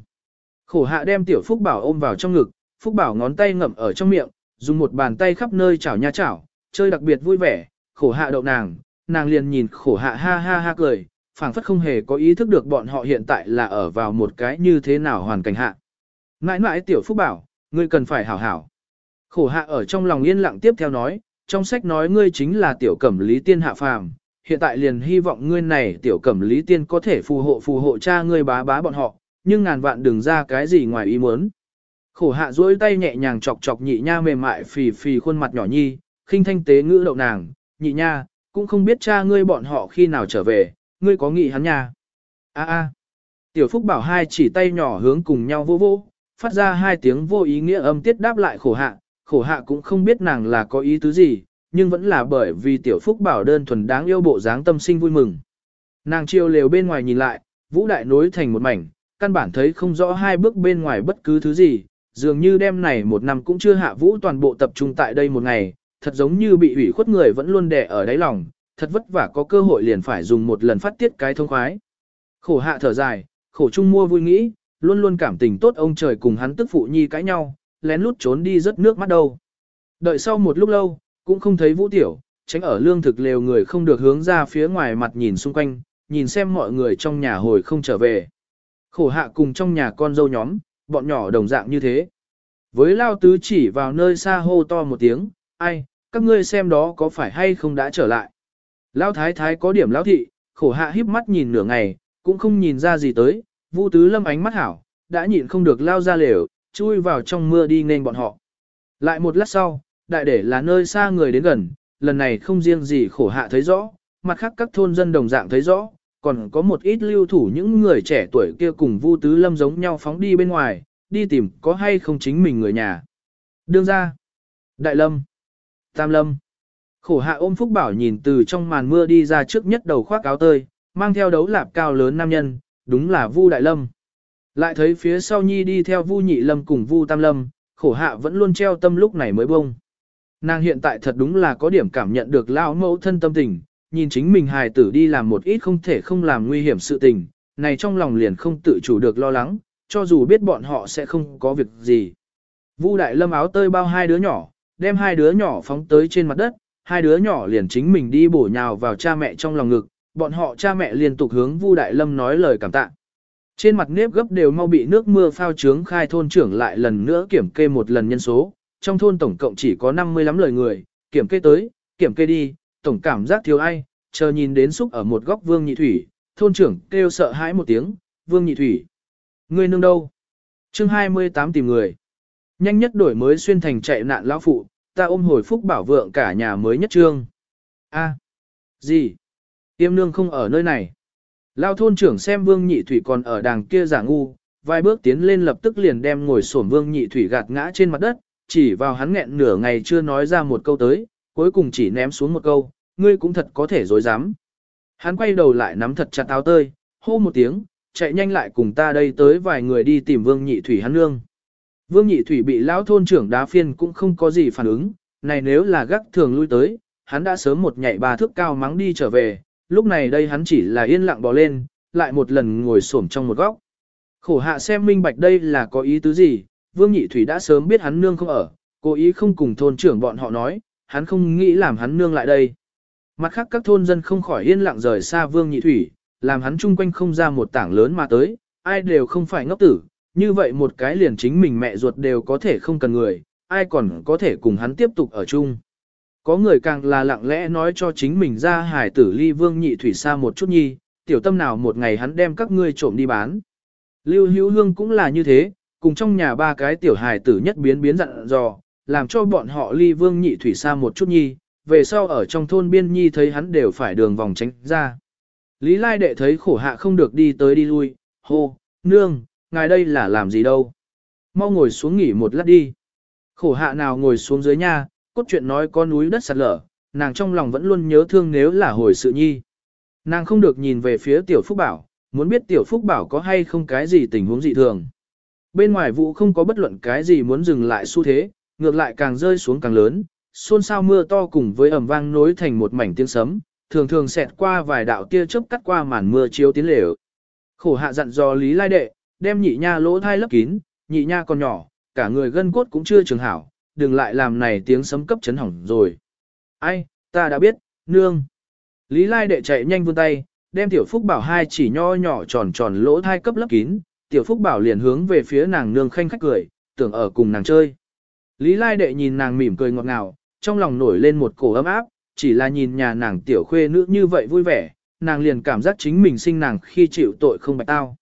Khổ hạ đem tiểu phúc bảo ôm vào trong ngực, phúc bảo ngón tay ngậm ở trong miệng, dùng một bàn tay khắp nơi chảo nha chảo, chơi đặc biệt vui vẻ, khổ hạ đậu nàng, nàng liền nhìn khổ hạ ha ha ha cười, phảng phất không hề có ý thức được bọn họ hiện tại là ở vào một cái như thế nào hoàn cảnh hạ. Mãi mãi tiểu phúc bảo, ngươi cần phải hảo hảo. Khổ hạ ở trong lòng yên lặng tiếp theo nói, trong sách nói ngươi chính là tiểu cẩm lý tiên hạ phàm, hiện tại liền hy vọng ngươi này tiểu cẩm lý tiên có thể phù hộ phù hộ cha ngươi bá bá bọn họ, nhưng ngàn vạn đừng ra cái gì ngoài ý muốn. Khổ hạ duỗi tay nhẹ nhàng chọc chọc nhị nha mềm mại phì phì khuôn mặt nhỏ nhi, khinh thanh tế ngữ đậu nàng, nhị nha, cũng không biết cha ngươi bọn họ khi nào trở về, ngươi có nghĩ hắn nha. A a. Tiểu Phúc bảo hai chỉ tay nhỏ hướng cùng nhau vô vô, phát ra hai tiếng vô ý nghĩa âm tiết đáp lại khổ hạ, khổ hạ cũng không biết nàng là có ý tứ gì, nhưng vẫn là bởi vì Tiểu Phúc bảo đơn thuần đáng yêu bộ dáng tâm sinh vui mừng. Nàng chiêu lều bên ngoài nhìn lại, vũ đại nối thành một mảnh, căn bản thấy không rõ hai bước bên ngoài bất cứ thứ gì, dường như đêm này một năm cũng chưa hạ vũ toàn bộ tập trung tại đây một ngày, thật giống như bị ủy khuất người vẫn luôn đè ở đáy lòng, thật vất vả có cơ hội liền phải dùng một lần phát tiết cái thông khoái. Khổ hạ thở dài, khổ chung mua vui nghĩ, luôn luôn cảm tình tốt ông trời cùng hắn tức phụ nhi cãi nhau, lén lút trốn đi rất nước mắt đâu. Đợi sau một lúc lâu, cũng không thấy vũ tiểu, tránh ở lương thực lều người không được hướng ra phía ngoài mặt nhìn xung quanh, nhìn xem mọi người trong nhà hồi không trở về. Khổ hạ cùng trong nhà con dâu nhóm, bọn nhỏ đồng dạng như thế. Với lao tứ chỉ vào nơi xa hô to một tiếng, ai, các ngươi xem đó có phải hay không đã trở lại. Lao thái thái có điểm lão thị, khổ hạ híp mắt nhìn nửa ngày, cũng không nhìn ra gì tới, Vu tứ lâm ánh mắt hảo, đã nhịn không được lao ra lều, chui vào trong mưa đi nên bọn họ. Lại một lát sau, đại để là nơi xa người đến gần, lần này không riêng gì khổ hạ thấy rõ, mặt khác các thôn dân đồng dạng thấy rõ, còn có một ít lưu thủ những người trẻ tuổi kia cùng Vu Tứ Lâm giống nhau phóng đi bên ngoài, đi tìm có hay không chính mình người nhà. Đương ra, Đại Lâm, Tam Lâm, khổ hạ ôm Phúc Bảo nhìn từ trong màn mưa đi ra trước nhất đầu khoác áo tơi, mang theo đấu lạp cao lớn nam nhân, đúng là Vu Đại Lâm. Lại thấy phía sau nhi đi theo Vu Nhị Lâm cùng Vu Tam Lâm, khổ hạ vẫn luôn treo tâm lúc này mới bông. Nàng hiện tại thật đúng là có điểm cảm nhận được lao mẫu thân tâm tình, nhìn chính mình hài tử đi làm một ít không thể không làm nguy hiểm sự tình, này trong lòng liền không tự chủ được lo lắng, cho dù biết bọn họ sẽ không có việc gì. Vu Đại Lâm áo tơi bao hai đứa nhỏ, đem hai đứa nhỏ phóng tới trên mặt đất, hai đứa nhỏ liền chính mình đi bổ nhào vào cha mẹ trong lòng ngực, bọn họ cha mẹ liên tục hướng Vu Đại Lâm nói lời cảm tạ. Trên mặt nếp gấp đều mau bị nước mưa phao trướng khai thôn trưởng lại lần nữa kiểm kê một lần nhân số, trong thôn tổng cộng chỉ có 55 lời người, kiểm kê tới, kiểm kê đi, tổng cảm giác thiếu ai, chờ nhìn đến xúc ở một góc Vương Nhị Thủy, thôn trưởng kêu sợ hãi một tiếng, Vương Nhị Thủy. người nương đâu? chương 28 tìm người. Nhanh nhất đổi mới xuyên thành chạy nạn lão phụ, ta ôm hồi phúc bảo vượng cả nhà mới nhất trương. A. Gì? Tiêm nương không ở nơi này. Lao thôn trưởng xem Vương Nhị Thủy còn ở đàng kia giả ngu, vài bước tiến lên lập tức liền đem ngồi xổm Vương Nhị Thủy gạt ngã trên mặt đất, chỉ vào hắn nghẹn nửa ngày chưa nói ra một câu tới, cuối cùng chỉ ném xuống một câu, ngươi cũng thật có thể dối dám. Hắn quay đầu lại nắm thật chặt áo tơi, hô một tiếng, chạy nhanh lại cùng ta đây tới vài người đi tìm Vương Nhị Thủy hắn nương. Vương Nhị Thủy bị lão thôn trưởng đá phiên cũng không có gì phản ứng, này nếu là gác thường lui tới, hắn đã sớm một nhảy ba thước cao mắng đi trở về, lúc này đây hắn chỉ là yên lặng bò lên, lại một lần ngồi xổm trong một góc. Khổ hạ xem minh bạch đây là có ý tứ gì, Vương Nhị Thủy đã sớm biết hắn nương không ở, cố ý không cùng thôn trưởng bọn họ nói, hắn không nghĩ làm hắn nương lại đây. Mặt khác các thôn dân không khỏi yên lặng rời xa Vương Nhị Thủy, làm hắn chung quanh không ra một tảng lớn mà tới, ai đều không phải ngốc tử, như vậy một cái liền chính mình mẹ ruột đều có thể không cần người, ai còn có thể cùng hắn tiếp tục ở chung. Có người càng là lặng lẽ nói cho chính mình ra hải tử ly Vương Nhị Thủy xa một chút nhi, tiểu tâm nào một ngày hắn đem các ngươi trộm đi bán. Lưu Hữu Hương cũng là như thế, cùng trong nhà ba cái tiểu hải tử nhất biến biến dặn dò, làm cho bọn họ ly vương nhị thủy xa một chút nhi, về sau ở trong thôn biên nhi thấy hắn đều phải đường vòng tránh ra. Lý Lai đệ thấy khổ hạ không được đi tới đi lui, hô, nương, ngài đây là làm gì đâu. Mau ngồi xuống nghỉ một lát đi. Khổ hạ nào ngồi xuống dưới nha, cốt truyện nói có núi đất sạt lở, nàng trong lòng vẫn luôn nhớ thương nếu là hồi sự nhi. Nàng không được nhìn về phía tiểu phúc bảo, muốn biết tiểu phúc bảo có hay không cái gì tình huống dị thường. Bên ngoài vụ không có bất luận cái gì muốn dừng lại xu thế, ngược lại càng rơi xuống càng lớn, xôn xao mưa to cùng với ẩm vang nối thành một mảnh tiếng sấm, thường thường xẹt qua vài đạo tia chớp cắt qua màn mưa chiếu tiến lều. Khổ hạ dặn dò Lý Lai Đệ, đem nhị nha lỗ thai lấp kín, nhị nha còn nhỏ, cả người gân cốt cũng chưa trường hảo, đừng lại làm này tiếng sấm cấp chấn hỏng rồi. Ai, ta đã biết, nương. Lý Lai Đệ chạy nhanh vươn tay, đem tiểu phúc bảo hai chỉ nho nhỏ tròn tròn lỗ thai cấp lấp kín, tiểu phúc bảo liền hướng về phía nàng nương khanh khách cười, tưởng ở cùng nàng chơi. Lý Lai Đệ nhìn nàng mỉm cười ngọt ngào, trong lòng nổi lên một cổ ấm áp, chỉ là nhìn nhà nàng tiểu khuê nữ như vậy vui vẻ, nàng liền cảm giác chính mình sinh nàng khi chịu tội không bạch tao.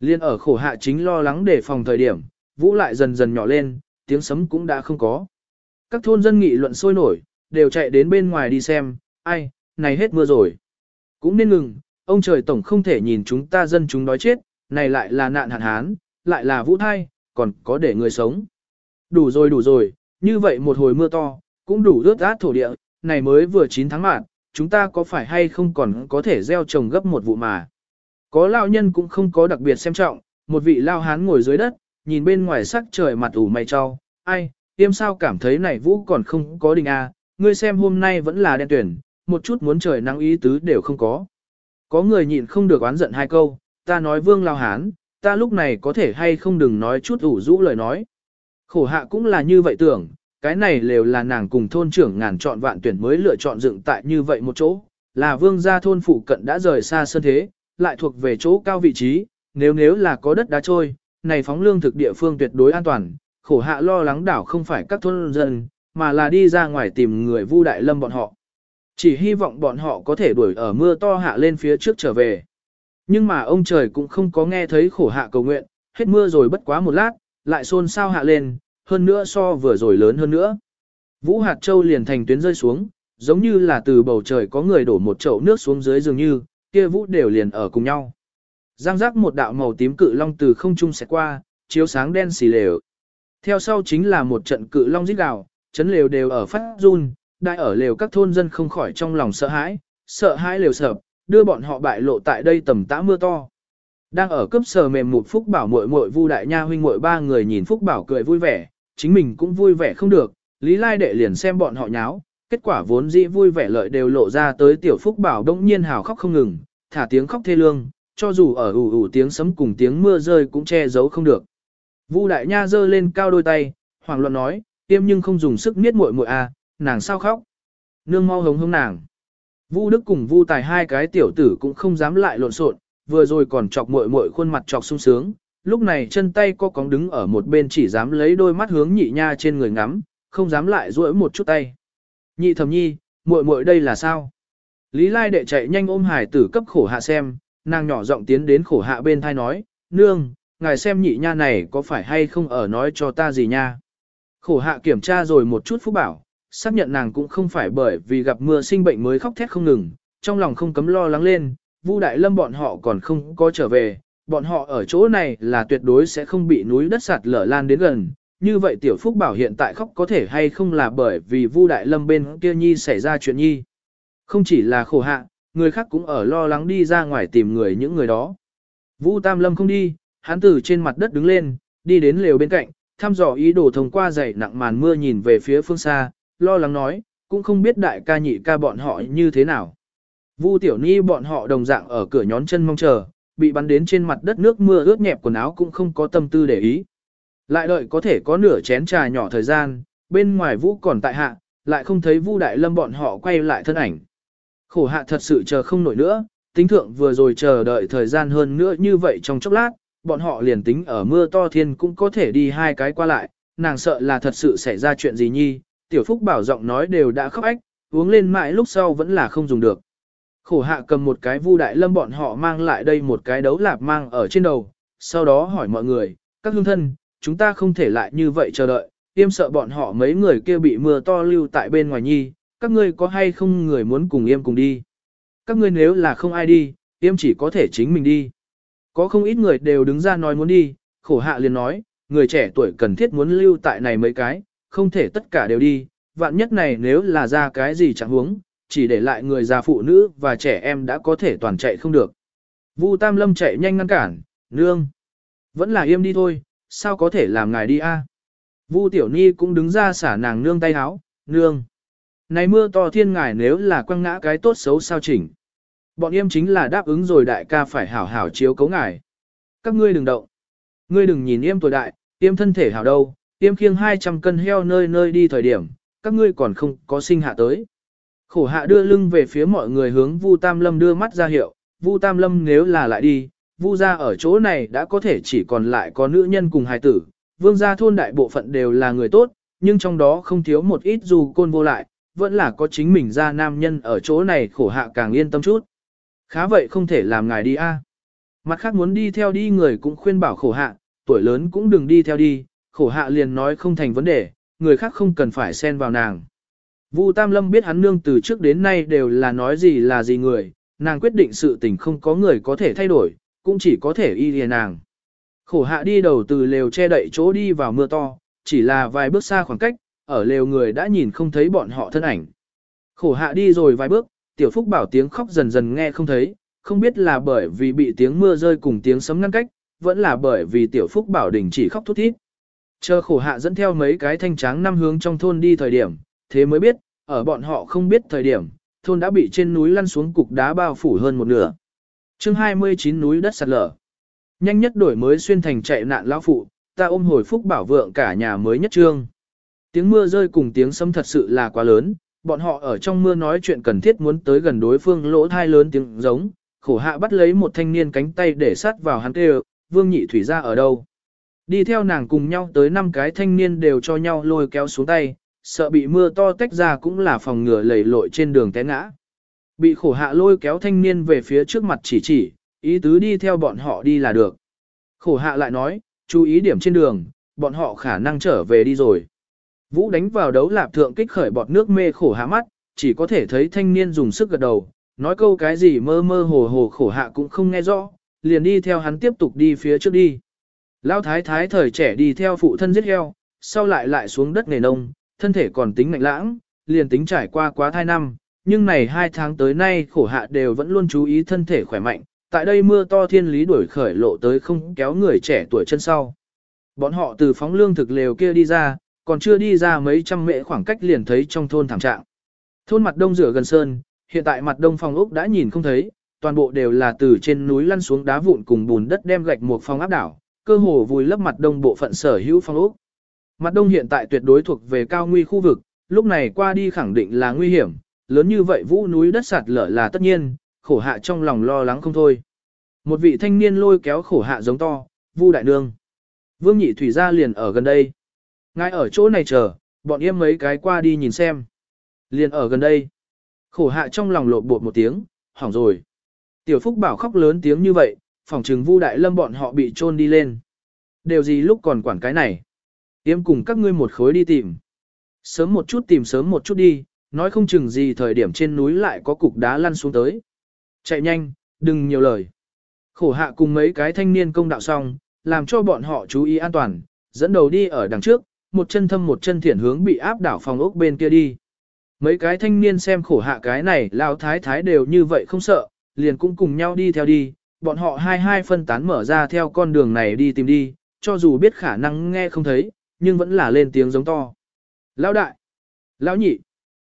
Liên ở khổ hạ chính lo lắng để phòng thời điểm, vũ lại dần dần nhỏ lên, tiếng sấm cũng đã không có. Các thôn dân nghị luận sôi nổi, đều chạy đến bên ngoài đi xem, ai, này hết mưa rồi. Cũng nên ngừng, ông trời tổng không thể nhìn chúng ta dân chúng đói chết, này lại là nạn hạn hán, lại là vũ thai, còn có để người sống. Đủ rồi đủ rồi, như vậy một hồi mưa to, cũng đủ rớt át thổ địa, này mới vừa 9 tháng mạng, chúng ta có phải hay không còn có thể gieo trồng gấp một vụ mà. Có lao nhân cũng không có đặc biệt xem trọng, một vị lao hán ngồi dưới đất, nhìn bên ngoài sắc trời mặt ủ mây cho, ai, tiêm sao cảm thấy này vũ còn không có đình a à, ngươi xem hôm nay vẫn là đen tuyển, một chút muốn trời nắng ý tứ đều không có. Có người nhịn không được oán giận hai câu, ta nói vương lao hán, ta lúc này có thể hay không đừng nói chút ủ rũ lời nói. Khổ hạ cũng là như vậy tưởng, cái này đều là nàng cùng thôn trưởng ngàn chọn vạn tuyển mới lựa chọn dựng tại như vậy một chỗ, là vương gia thôn phụ cận đã rời xa sân thế, lại thuộc về chỗ cao vị trí, nếu nếu là có đất đá trôi, này phóng lương thực địa phương tuyệt đối an toàn, khổ hạ lo lắng đảo không phải các thôn dân, mà là đi ra ngoài tìm người vu đại lâm bọn họ. Chỉ hy vọng bọn họ có thể đuổi ở mưa to hạ lên phía trước trở về. Nhưng mà ông trời cũng không có nghe thấy khổ hạ cầu nguyện, hết mưa rồi bất quá một lát, lại xôn xao hạ lên, hơn nữa so vừa rồi lớn hơn nữa. Vũ hạt châu liền thành tuyến rơi xuống, giống như là từ bầu trời có người đổ một chậu nước xuống dưới dường như, kia vũ đều liền ở cùng nhau. Giang giác một đạo màu tím cự long từ không trung xẹt qua, chiếu sáng đen xì lều. Theo sau chính là một trận cự long rít gào, chấn lều đều ở phát run, đại ở lều các thôn dân không khỏi trong lòng sợ hãi, sợ hãi lều sập, đưa bọn họ bại lộ tại đây tầm tã mưa to. Đang ở cấp sờ mềm một Phúc Bảo muội muội Vu Đại Nha huynh muội ba người nhìn Phúc Bảo cười vui vẻ, chính mình cũng vui vẻ không được, Lý Lai đệ liền xem bọn họ nháo, kết quả vốn dĩ vui vẻ lợi đều lộ ra tới tiểu Phúc Bảo đông nhiên hào khóc không ngừng, thả tiếng khóc thê lương, cho dù ở ủ ủ tiếng sấm cùng tiếng mưa rơi cũng che giấu không được. Vu Đại Nha giơ lên cao đôi tay, hoàng luận nói, tiêm nhưng không dùng sức niết muội muội a, à, nàng sao khóc? Nương mau hống hống nàng. Vu Đức cùng Vu Tài hai cái tiểu tử cũng không dám lại lộn xộn, vừa rồi còn chọc muội muội khuôn mặt chọc sung sướng, lúc này chân tay co cóng đứng ở một bên chỉ dám lấy đôi mắt hướng nhị nha trên người ngắm, không dám lại duỗi một chút tay. Nhị thẩm nhi, muội muội đây là sao? Lý Lai đệ chạy nhanh ôm hải tử cấp khổ hạ xem, nàng nhỏ giọng tiến đến khổ hạ bên thai nói, nương, ngài xem nhị nha này có phải hay không ở nói cho ta gì nha. Khổ hạ kiểm tra rồi một chút phúc bảo, xác nhận nàng cũng không phải bởi vì gặp mưa sinh bệnh mới khóc thét không ngừng, trong lòng không cấm lo lắng lên, Vu Đại Lâm bọn họ còn không có trở về, bọn họ ở chỗ này là tuyệt đối sẽ không bị núi đất sạt lở lan đến gần. Như vậy Tiểu Phúc Bảo hiện tại khóc có thể hay không là bởi vì Vu Đại Lâm bên kia nhi xảy ra chuyện nhi. Không chỉ là khổ hạ, người khác cũng ở lo lắng đi ra ngoài tìm người những người đó. Vu Tam Lâm không đi, hắn từ trên mặt đất đứng lên, đi đến lều bên cạnh, thăm dò ý đồ thông qua dày nặng màn mưa nhìn về phía phương xa, lo lắng nói, cũng không biết đại ca nhị ca bọn họ như thế nào. Vu Tiểu Ni bọn họ đồng dạng ở cửa nhón chân mong chờ, bị bắn đến trên mặt đất nước mưa ướt nhẹp quần áo cũng không có tâm tư để ý. Lại đợi có thể có nửa chén trà nhỏ thời gian, bên ngoài Vũ còn tại hạ, lại không thấy Vu Đại Lâm bọn họ quay lại thân ảnh. Khổ hạ thật sự chờ không nổi nữa, tính thượng vừa rồi chờ đợi thời gian hơn nữa như vậy trong chốc lát, bọn họ liền tính ở mưa to thiên cũng có thể đi hai cái qua lại, nàng sợ là thật sự xảy ra chuyện gì nhi, tiểu phúc bảo giọng nói đều đã khóc ách, uống lên mãi lúc sau vẫn là không dùng được. Khổ hạ cầm một cái vu đại lâm bọn họ mang lại đây một cái đấu lạp mang ở trên đầu, sau đó hỏi mọi người, các hương thân, chúng ta không thể lại như vậy chờ đợi, tiêm sợ bọn họ mấy người kia bị mưa to lưu tại bên ngoài nhi, các ngươi có hay không người muốn cùng yêm cùng đi. Các ngươi nếu là không ai đi, yêm chỉ có thể chính mình đi. Có không ít người đều đứng ra nói muốn đi, khổ hạ liền nói, người trẻ tuổi cần thiết muốn lưu tại này mấy cái, không thể tất cả đều đi, vạn nhất này nếu là ra cái gì chẳng huống, chỉ để lại người già phụ nữ và trẻ em đã có thể toàn chạy không được. Vu Tam Lâm chạy nhanh ngăn cản, nương. Vẫn là im đi thôi, sao có thể làm ngài đi a? Vu Tiểu Ni cũng đứng ra xả nàng nương tay háo, nương. Này mưa to thiên ngài nếu là quăng ngã cái tốt xấu sao chỉnh. Bọn em chính là đáp ứng rồi đại ca phải hảo hảo chiếu cấu ngài. Các ngươi đừng động. Ngươi đừng nhìn em tuổi đại, em thân thể hảo đâu, em khiêng 200 cân heo nơi nơi đi thời điểm, các ngươi còn không có sinh hạ tới. Khổ hạ đưa lưng về phía mọi người hướng Vu Tam Lâm đưa mắt ra hiệu, Vu Tam Lâm nếu là lại đi, Vu gia ở chỗ này đã có thể chỉ còn lại có nữ nhân cùng hài tử, vương gia thôn đại bộ phận đều là người tốt, nhưng trong đó không thiếu một ít dù côn vô lại, vẫn là có chính mình ra nam nhân ở chỗ này khổ hạ càng yên tâm chút. Khá vậy không thể làm ngài đi a. Mặt khác muốn đi theo đi người cũng khuyên bảo khổ hạ, tuổi lớn cũng đừng đi theo đi, khổ hạ liền nói không thành vấn đề, người khác không cần phải xen vào nàng. Vu Tam Lâm biết hắn nương từ trước đến nay đều là nói gì là gì người, nàng quyết định sự tình không có người có thể thay đổi, cũng chỉ có thể y lìa nàng. Khổ hạ đi đầu từ lều che đậy chỗ đi vào mưa to, chỉ là vài bước xa khoảng cách, ở lều người đã nhìn không thấy bọn họ thân ảnh. Khổ hạ đi rồi vài bước, tiểu phúc bảo tiếng khóc dần dần nghe không thấy, không biết là bởi vì bị tiếng mưa rơi cùng tiếng sấm ngăn cách, vẫn là bởi vì tiểu phúc bảo đình chỉ khóc thút thít. Chờ khổ hạ dẫn theo mấy cái thanh tráng năm hướng trong thôn đi thời điểm, thế mới biết, ở bọn họ không biết thời điểm, thôn đã bị trên núi lăn xuống cục đá bao phủ hơn một nửa. chương 29 núi đất sạt lở. Nhanh nhất đổi mới xuyên thành chạy nạn lão phụ, ta ôm hồi phúc bảo vượng cả nhà mới nhất trương. Tiếng mưa rơi cùng tiếng sấm thật sự là quá lớn, bọn họ ở trong mưa nói chuyện cần thiết muốn tới gần đối phương lỗ thai lớn tiếng giống, khổ hạ bắt lấy một thanh niên cánh tay để sát vào hắn kêu, vương nhị thủy ra ở đâu. Đi theo nàng cùng nhau tới năm cái thanh niên đều cho nhau lôi kéo xuống tay, sợ bị mưa to tách ra cũng là phòng ngừa lầy lội trên đường té ngã. Bị khổ hạ lôi kéo thanh niên về phía trước mặt chỉ chỉ, ý tứ đi theo bọn họ đi là được. Khổ hạ lại nói, chú ý điểm trên đường, bọn họ khả năng trở về đi rồi. Vũ đánh vào đấu lạp thượng kích khởi bọt nước mê khổ hạ mắt, chỉ có thể thấy thanh niên dùng sức gật đầu, nói câu cái gì mơ mơ hồ hồ khổ hạ cũng không nghe rõ, liền đi theo hắn tiếp tục đi phía trước đi. Lão thái thái thời trẻ đi theo phụ thân giết heo, sau lại lại xuống đất nghề nông, thân thể còn tính mạnh lãng, liền tính trải qua quá thai năm, nhưng này hai tháng tới nay khổ hạ đều vẫn luôn chú ý thân thể khỏe mạnh, tại đây mưa to thiên lý đuổi khởi lộ tới không kéo người trẻ tuổi chân sau. Bọn họ từ phóng lương thực lều kia đi ra, còn chưa đi ra mấy trăm mễ khoảng cách liền thấy trong thôn thảm trạng. Thôn mặt đông rửa gần sơn, hiện tại mặt đông phòng ốc đã nhìn không thấy, toàn bộ đều là từ trên núi lăn xuống đá vụn cùng bùn đất đem gạch một phòng áp đảo, cơ hồ vùi lấp mặt đông bộ phận sở hữu phòng ốc. Mặt đông hiện tại tuyệt đối thuộc về cao nguy khu vực, lúc này qua đi khẳng định là nguy hiểm, lớn như vậy vũ núi đất sạt lở là tất nhiên, khổ hạ trong lòng lo lắng không thôi. Một vị thanh niên lôi kéo khổ hạ giống to, Vu đại nương. Vương nhị thủy gia liền ở gần đây. Ngài ở chỗ này chờ, bọn em mấy cái qua đi nhìn xem. Liền ở gần đây. Khổ hạ trong lòng lộn bột một tiếng, hỏng rồi. Tiểu Phúc bảo khóc lớn tiếng như vậy, phòng trừng Vu Đại Lâm bọn họ bị trôn đi lên. Đều gì lúc còn quản cái này. Tiêm cùng các ngươi một khối đi tìm. Sớm một chút tìm sớm một chút đi, nói không chừng gì thời điểm trên núi lại có cục đá lăn xuống tới. Chạy nhanh, đừng nhiều lời. Khổ hạ cùng mấy cái thanh niên công đạo xong, làm cho bọn họ chú ý an toàn, dẫn đầu đi ở đằng trước, một chân thâm một chân thiển hướng bị áp đảo phòng ốc bên kia đi. Mấy cái thanh niên xem khổ hạ cái này lao thái thái đều như vậy không sợ, liền cũng cùng nhau đi theo đi, bọn họ hai hai phân tán mở ra theo con đường này đi tìm đi, cho dù biết khả năng nghe không thấy, nhưng vẫn là lên tiếng giống to. Lão đại, lão nhị,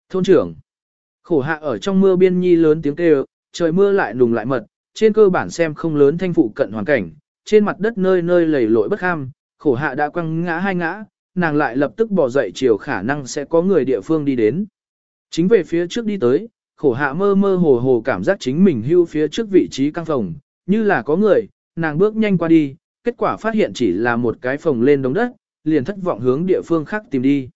thôn trưởng, khổ hạ ở trong mưa biên nhi lớn tiếng kêu, trời mưa lại nùng lại mật, trên cơ bản xem không lớn thanh phụ cận hoàn cảnh, trên mặt đất nơi nơi lầy lội bất ham, khổ hạ đã quăng ngã hai ngã, nàng lại lập tức bỏ dậy chiều khả năng sẽ có người địa phương đi đến. Chính về phía trước đi tới, khổ hạ mơ mơ hồ hồ cảm giác chính mình hưu phía trước vị trí căng phòng, như là có người, nàng bước nhanh qua đi, kết quả phát hiện chỉ là một cái phòng lên đống đất, liền thất vọng hướng địa phương khác tìm đi.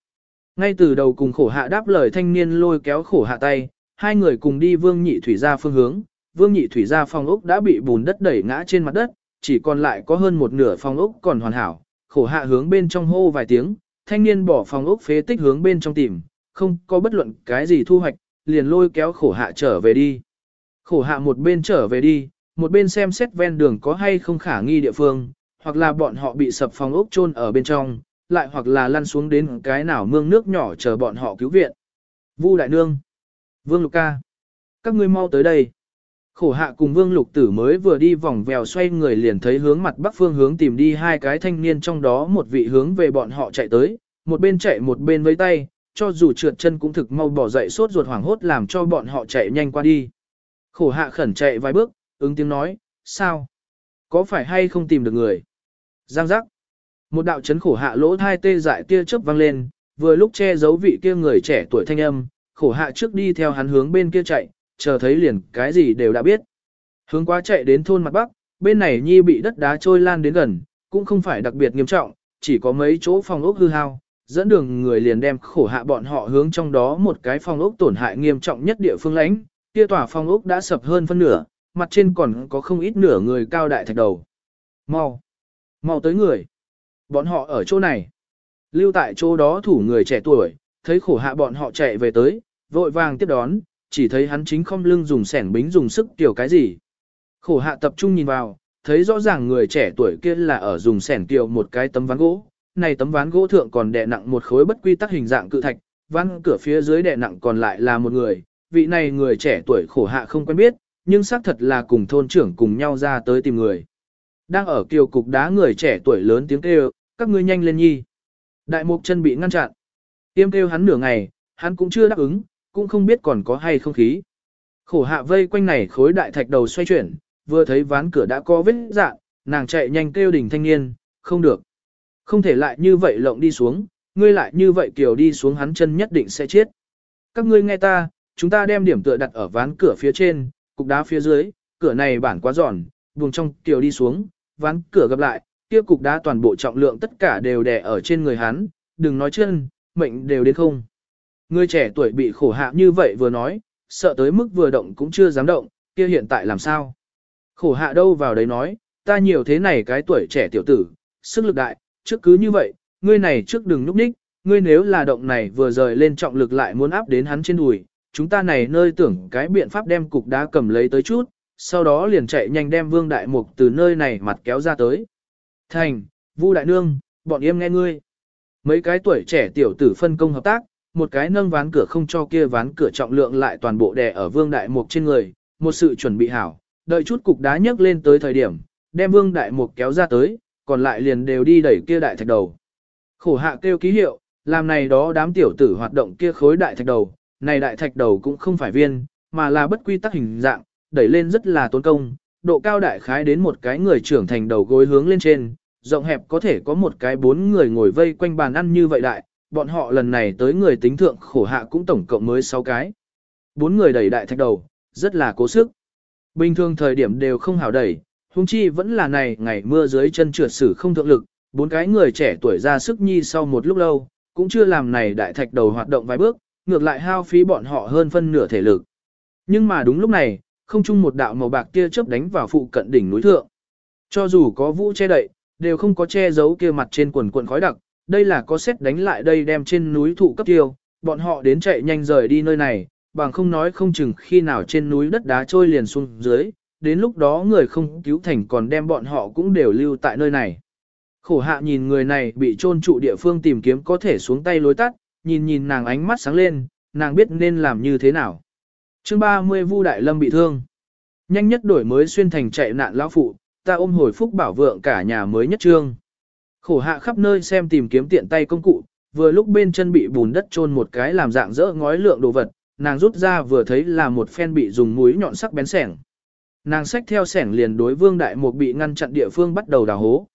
Ngay từ đầu cùng khổ hạ đáp lời thanh niên lôi kéo khổ hạ tay, hai người cùng đi vương nhị thủy ra phương hướng, vương nhị thủy ra phòng ốc đã bị bùn đất đẩy ngã trên mặt đất, chỉ còn lại có hơn một nửa phòng ốc còn hoàn hảo, khổ hạ hướng bên trong hô vài tiếng, thanh niên bỏ phòng ốc phế tích hướng bên trong tìm, không có bất luận cái gì thu hoạch, liền lôi kéo khổ hạ trở về đi. Khổ hạ một bên trở về đi, một bên xem xét ven đường có hay không khả nghi địa phương, hoặc là bọn họ bị sập phòng ốc chôn ở bên trong, lại hoặc là lăn xuống đến cái nào mương nước nhỏ chờ bọn họ cứu viện. Vu Đại Nương, Vương Lục Ca, các ngươi mau tới đây. Khổ hạ cùng Vương Lục Tử mới vừa đi vòng vèo xoay người liền thấy hướng mặt bắc phương hướng tìm đi hai cái thanh niên trong đó một vị hướng về bọn họ chạy tới, một bên chạy một bên với tay, cho dù trượt chân cũng thực mau bỏ dậy sốt ruột hoảng hốt làm cho bọn họ chạy nhanh qua đi. Khổ hạ khẩn chạy vài bước, ứng tiếng nói, sao? Có phải hay không tìm được người? Giang giác. Một đạo chấn khổ hạ lỗ thai tê dại tia chớp vang lên, vừa lúc che giấu vị kia người trẻ tuổi thanh âm, khổ hạ trước đi theo hắn hướng bên kia chạy, chờ thấy liền cái gì đều đã biết. Hướng qua chạy đến thôn mặt bắc, bên này nhi bị đất đá trôi lan đến gần, cũng không phải đặc biệt nghiêm trọng, chỉ có mấy chỗ phòng ốc hư hao, dẫn đường người liền đem khổ hạ bọn họ hướng trong đó một cái phòng ốc tổn hại nghiêm trọng nhất địa phương lãnh, kia tỏa phòng ốc đã sập hơn phân nửa, mặt trên còn có không ít nửa người cao đại thạch đầu. Mau! Mau tới người! Bọn họ ở chỗ này. Lưu tại chỗ đó thủ người trẻ tuổi, thấy khổ hạ bọn họ chạy về tới, vội vàng tiếp đón, chỉ thấy hắn chính không lưng dùng sẻn bính dùng sức tiểu cái gì. Khổ hạ tập trung nhìn vào, thấy rõ ràng người trẻ tuổi kia là ở dùng sẻn tiểu một cái tấm ván gỗ, này tấm ván gỗ thượng còn đè nặng một khối bất quy tắc hình dạng cự thạch, ván cửa phía dưới đè nặng còn lại là một người, vị này người trẻ tuổi khổ hạ không quen biết, nhưng xác thật là cùng thôn trưởng cùng nhau ra tới tìm người. Đang ở kiều cục đá người trẻ tuổi lớn tiếng kêu, các ngươi nhanh lên nhi. Đại mục chân bị ngăn chặn. Tiêm kêu hắn nửa ngày, hắn cũng chưa đáp ứng, cũng không biết còn có hay không khí. Khổ hạ vây quanh này khối đại thạch đầu xoay chuyển, vừa thấy ván cửa đã có vết dạng, nàng chạy nhanh kêu đỉnh thanh niên, không được. Không thể lại như vậy lộng đi xuống, ngươi lại như vậy kiểu đi xuống hắn chân nhất định sẽ chết. Các ngươi nghe ta, chúng ta đem điểm tựa đặt ở ván cửa phía trên, cục đá phía dưới, cửa này bản quá giòn, buồng trong kiểu đi xuống, ván cửa gặp lại, kia cục đá toàn bộ trọng lượng tất cả đều đè ở trên người hắn, đừng nói chân, mệnh đều đến không. Người trẻ tuổi bị khổ hạ như vậy vừa nói, sợ tới mức vừa động cũng chưa dám động, kia hiện tại làm sao? Khổ hạ đâu vào đấy nói, ta nhiều thế này cái tuổi trẻ tiểu tử, sức lực đại, trước cứ như vậy, ngươi này trước đừng núp ních, ngươi nếu là động này vừa rời lên trọng lực lại muốn áp đến hắn trên đùi, chúng ta này nơi tưởng cái biện pháp đem cục đá cầm lấy tới chút, sau đó liền chạy nhanh đem vương đại mục từ nơi này mặt kéo ra tới. Thành, Vu đại nương, bọn em nghe ngươi. Mấy cái tuổi trẻ tiểu tử phân công hợp tác, một cái nâng ván cửa không cho kia ván cửa trọng lượng lại toàn bộ đè ở vương đại mục trên người, một sự chuẩn bị hảo, đợi chút cục đá nhấc lên tới thời điểm, đem vương đại mục kéo ra tới, còn lại liền đều đi đẩy kia đại thạch đầu. Khổ hạ kêu ký hiệu, làm này đó đám tiểu tử hoạt động kia khối đại thạch đầu, này đại thạch đầu cũng không phải viên, mà là bất quy tắc hình dạng, đẩy lên rất là tốn công, độ cao đại khái đến một cái người trưởng thành đầu gối hướng lên trên, rộng hẹp có thể có một cái bốn người ngồi vây quanh bàn ăn như vậy đại, bọn họ lần này tới người tính thượng khổ hạ cũng tổng cộng mới 6 cái. Bốn người đẩy đại thạch đầu, rất là cố sức. Bình thường thời điểm đều không hảo đẩy, huống chi vẫn là này ngày mưa dưới chân trượt sử không thượng lực, bốn cái người trẻ tuổi ra sức nhi sau một lúc lâu, cũng chưa làm này đại thạch đầu hoạt động vài bước, ngược lại hao phí bọn họ hơn phân nửa thể lực. Nhưng mà đúng lúc này, không chung một đạo màu bạc kia chớp đánh vào phụ cận đỉnh núi thượng. Cho dù có vũ che đậy, đều không có che giấu kia mặt trên quần quần khói đặc, đây là có xét đánh lại đây đem trên núi thụ cấp tiêu, bọn họ đến chạy nhanh rời đi nơi này, bằng không nói không chừng khi nào trên núi đất đá trôi liền xuống dưới, đến lúc đó người không cứu thành còn đem bọn họ cũng đều lưu tại nơi này. Khổ hạ nhìn người này bị trôn trụ địa phương tìm kiếm có thể xuống tay lối tắt, nhìn nhìn nàng ánh mắt sáng lên, nàng biết nên làm như thế nào. chương 30 Vu Đại Lâm bị thương. Nhanh nhất đổi mới xuyên thành chạy nạn lão phụ, ta ôm hồi phúc bảo vượng cả nhà mới nhất trương. Khổ hạ khắp nơi xem tìm kiếm tiện tay công cụ, vừa lúc bên chân bị bùn đất chôn một cái làm dạng dỡ ngói lượng đồ vật, nàng rút ra vừa thấy là một phen bị dùng mũi nhọn sắc bén sẻng. Nàng xách theo sẻng liền đối vương đại mục bị ngăn chặn địa phương bắt đầu đào hố.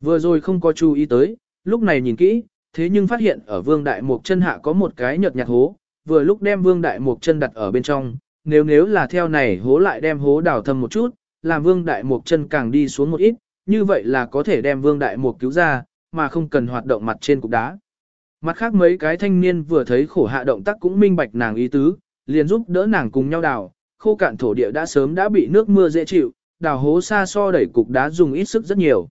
Vừa rồi không có chú ý tới, lúc này nhìn kỹ, thế nhưng phát hiện ở vương đại mục chân hạ có một cái nhợt nhạt hố, vừa lúc đem vương đại mục chân đặt ở bên trong, nếu nếu là theo này hố lại đem hố đào thâm một chút, làm vương đại mục chân càng đi xuống một ít, như vậy là có thể đem vương đại mục cứu ra, mà không cần hoạt động mặt trên cục đá. Mặt khác mấy cái thanh niên vừa thấy khổ hạ động tác cũng minh bạch nàng ý tứ, liền giúp đỡ nàng cùng nhau đào, khô cạn thổ địa đã sớm đã bị nước mưa dễ chịu, đào hố xa so đẩy cục đá dùng ít sức rất nhiều.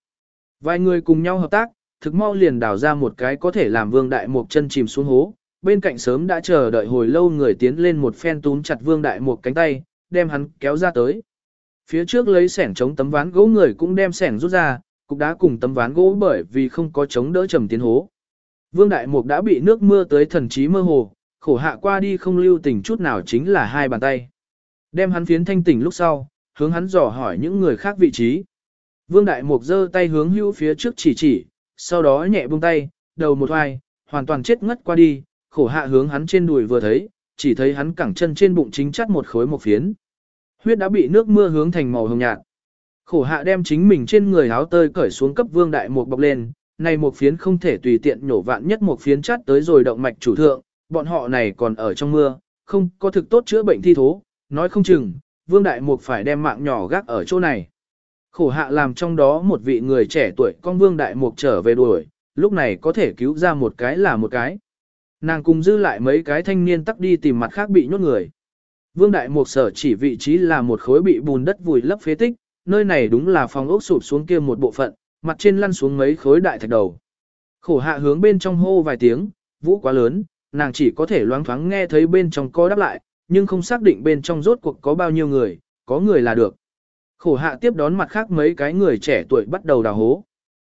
Vài người cùng nhau hợp tác, thực mau liền đào ra một cái có thể làm vương đại mục chân chìm xuống hố, bên cạnh sớm đã chờ đợi hồi lâu người tiến lên một phen túm chặt vương đại mục cánh tay, đem hắn kéo ra tới. Phía trước lấy sẻng chống tấm ván gỗ người cũng đem sẻng rút ra, cục đá cùng tấm ván gỗ bởi vì không có chống đỡ trầm tiến hố. Vương Đại Mục đã bị nước mưa tới thần trí mơ hồ, khổ hạ qua đi không lưu tình chút nào chính là hai bàn tay. Đem hắn phiến thanh tỉnh lúc sau, hướng hắn dò hỏi những người khác vị trí. Vương Đại Mục giơ tay hướng hữu phía trước chỉ chỉ, sau đó nhẹ buông tay, đầu một hoài, hoàn toàn chết ngất qua đi, khổ hạ hướng hắn trên đùi vừa thấy, chỉ thấy hắn cẳng chân trên bụng chính chắt một khối một phiến. Huyết đã bị nước mưa hướng thành màu hồng nhạt. Khổ hạ đem chính mình trên người áo tơi cởi xuống cấp vương đại mục bọc lên, này một phiến không thể tùy tiện nhổ vạn nhất một phiến chắt tới rồi động mạch chủ thượng, bọn họ này còn ở trong mưa, không có thực tốt chữa bệnh thi thố, nói không chừng, vương đại mục phải đem mạng nhỏ gác ở chỗ này. Khổ hạ làm trong đó một vị người trẻ tuổi con vương đại mục trở về đuổi, lúc này có thể cứu ra một cái là một cái. Nàng cùng dư lại mấy cái thanh niên tắc đi tìm mặt khác bị nhốt người. Vương đại mục sở chỉ vị trí là một khối bị bùn đất vùi lấp phế tích, nơi này đúng là phòng ốc sụp xuống kia một bộ phận, mặt trên lăn xuống mấy khối đại thạch đầu. Khổ hạ hướng bên trong hô vài tiếng, vũ quá lớn, nàng chỉ có thể loáng thoáng nghe thấy bên trong có đáp lại, nhưng không xác định bên trong rốt cuộc có bao nhiêu người, có người là được. Khổ hạ tiếp đón mặt khác mấy cái người trẻ tuổi bắt đầu đào hố.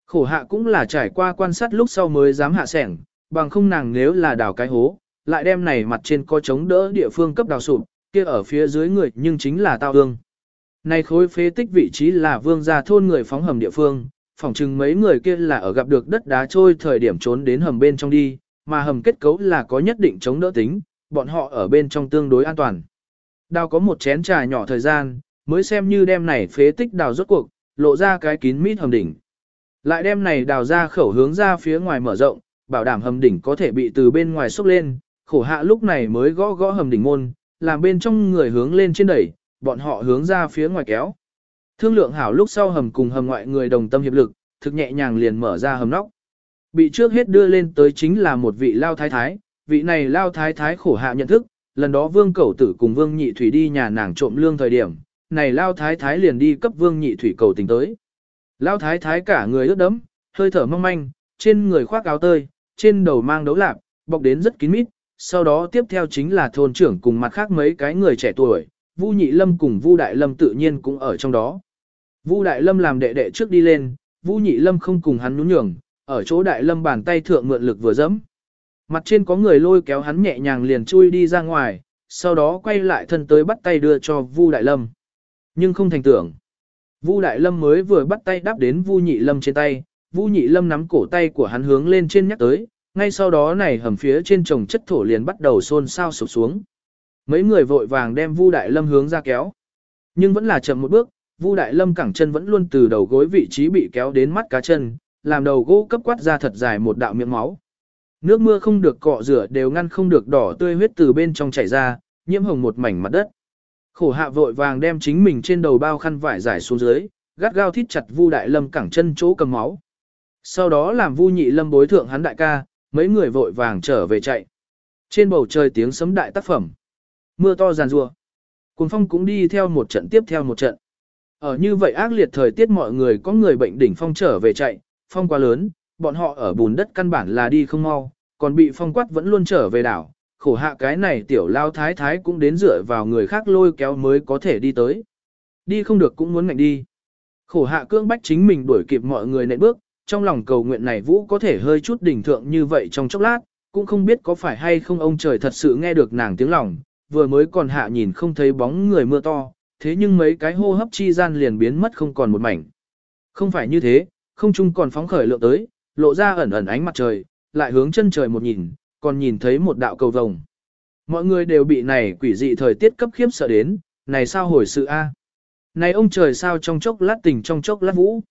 Khổ hạ cũng là trải qua quan sát lúc sau mới dám hạ sẻng, bằng không nàng nếu là đào cái hố, lại đem này mặt trên có chống đỡ địa phương cấp đào sụp, kia ở phía dưới người nhưng chính là tao ương. Này khối phế tích vị trí là vương gia thôn người phóng hầm địa phương, phỏng chừng mấy người kia là ở gặp được đất đá trôi thời điểm trốn đến hầm bên trong đi, mà hầm kết cấu là có nhất định chống đỡ tính, bọn họ ở bên trong tương đối an toàn. Đào có một chén trà nhỏ thời gian, mới xem như đem này phế tích đào rốt cuộc, lộ ra cái kín mít hầm đỉnh. Lại đem này đào ra khẩu hướng ra phía ngoài mở rộng, bảo đảm hầm đỉnh có thể bị từ bên ngoài xúc lên, khổ hạ lúc này mới gõ gõ hầm đỉnh môn, làm bên trong người hướng lên trên đẩy, bọn họ hướng ra phía ngoài kéo. Thương lượng hảo lúc sau hầm cùng hầm ngoại người đồng tâm hiệp lực, thực nhẹ nhàng liền mở ra hầm nóc. Bị trước hết đưa lên tới chính là một vị lao thái thái, vị này lao thái thái khổ hạ nhận thức, lần đó vương cẩu tử cùng vương nhị thủy đi nhà nàng trộm lương thời điểm, này lao thái thái liền đi cấp vương nhị thủy cầu tình tới. Lao thái thái cả người ướt đẫm, hơi thở mong manh, trên người khoác áo tơi, trên đầu mang đấu lạp, bọc đến rất kín mít, sau đó tiếp theo chính là thôn trưởng cùng mặt khác mấy cái người trẻ tuổi, Vu Nhị Lâm cùng Vu Đại Lâm tự nhiên cũng ở trong đó. Vu Đại Lâm làm đệ đệ trước đi lên, Vu Nhị Lâm không cùng hắn nhún nhường, ở chỗ Đại Lâm bàn tay thượng mượn lực vừa dẫm. Mặt trên có người lôi kéo hắn nhẹ nhàng liền chui đi ra ngoài, sau đó quay lại thân tới bắt tay đưa cho Vu Đại Lâm. Nhưng không thành tưởng. Vu Đại Lâm mới vừa bắt tay đáp đến Vu Nhị Lâm trên tay, Vu Nhị Lâm nắm cổ tay của hắn hướng lên trên nhắc tới, ngay sau đó này hầm phía trên trồng chất thổ liền bắt đầu xôn xao sụp xuống. Mấy người vội vàng đem Vu Đại Lâm hướng ra kéo. Nhưng vẫn là chậm một bước, Vu Đại Lâm cẳng chân vẫn luôn từ đầu gối vị trí bị kéo đến mắt cá chân, làm đầu gỗ cấp quát ra thật dài một đạo miệng máu. Nước mưa không được cọ rửa đều ngăn không được đỏ tươi huyết từ bên trong chảy ra, nhiễm hồng một mảnh mặt đất. Khổ hạ vội vàng đem chính mình trên đầu bao khăn vải giải xuống dưới, gắt gao thít chặt Vu Đại Lâm cẳng chân chỗ cầm máu. Sau đó làm Vu Nhị Lâm bối thượng hắn đại ca, mấy người vội vàng trở về chạy. Trên bầu trời tiếng sấm đại tác phẩm. Mưa to giàn rùa. Cuồng phong cũng đi theo một trận tiếp theo một trận. Ở như vậy ác liệt thời tiết mọi người có người bệnh đỉnh phong trở về chạy, phong quá lớn, bọn họ ở bùn đất căn bản là đi không mau, còn bị phong quát vẫn luôn trở về đảo, khổ hạ cái này tiểu lao thái thái cũng đến dựa vào người khác lôi kéo mới có thể đi tới. Đi không được cũng muốn ngạnh đi. Khổ hạ cưỡng bách chính mình đuổi kịp mọi người nện bước, trong lòng cầu nguyện này vũ có thể hơi chút đỉnh thượng như vậy trong chốc lát, cũng không biết có phải hay không ông trời thật sự nghe được nàng tiếng lòng, vừa mới còn hạ nhìn không thấy bóng người mưa to, thế nhưng mấy cái hô hấp chi gian liền biến mất không còn một mảnh. Không phải như thế, không chung còn phóng khởi lượng tới, lộ ra ẩn ẩn ánh mặt trời, lại hướng chân trời một nhìn, còn nhìn thấy một đạo cầu vồng. Mọi người đều bị này quỷ dị thời tiết cấp khiếp sợ đến, này sao hồi sự a? Này ông trời sao trong chốc lát tình trong chốc lát vũ.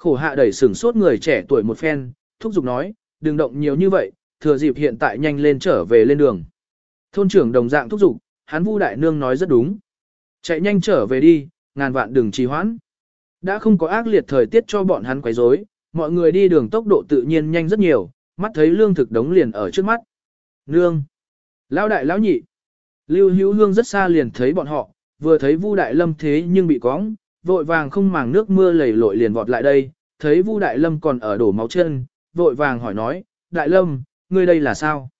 Khổ hạ đẩy sửng sốt người trẻ tuổi một phen, thúc giục nói, đừng động nhiều như vậy, thừa dịp hiện tại nhanh lên trở về lên đường. Thôn trưởng đồng dạng thúc giục, hắn Vu đại nương nói rất đúng. Chạy nhanh trở về đi, ngàn vạn đừng trì hoãn. Đã không có ác liệt thời tiết cho bọn hắn quấy rối, mọi người đi đường tốc độ tự nhiên nhanh rất nhiều, mắt thấy lương thực đống liền ở trước mắt. Nương! Lão đại lão nhị! Lưu hữu hương rất xa liền thấy bọn họ, vừa thấy Vu đại lâm thế nhưng bị cóng, vội vàng không màng nước mưa lầy lội liền vọt lại đây, thấy Vu đại lâm còn ở đổ máu chân, vội vàng hỏi nói, đại lâm, ngươi đây là sao?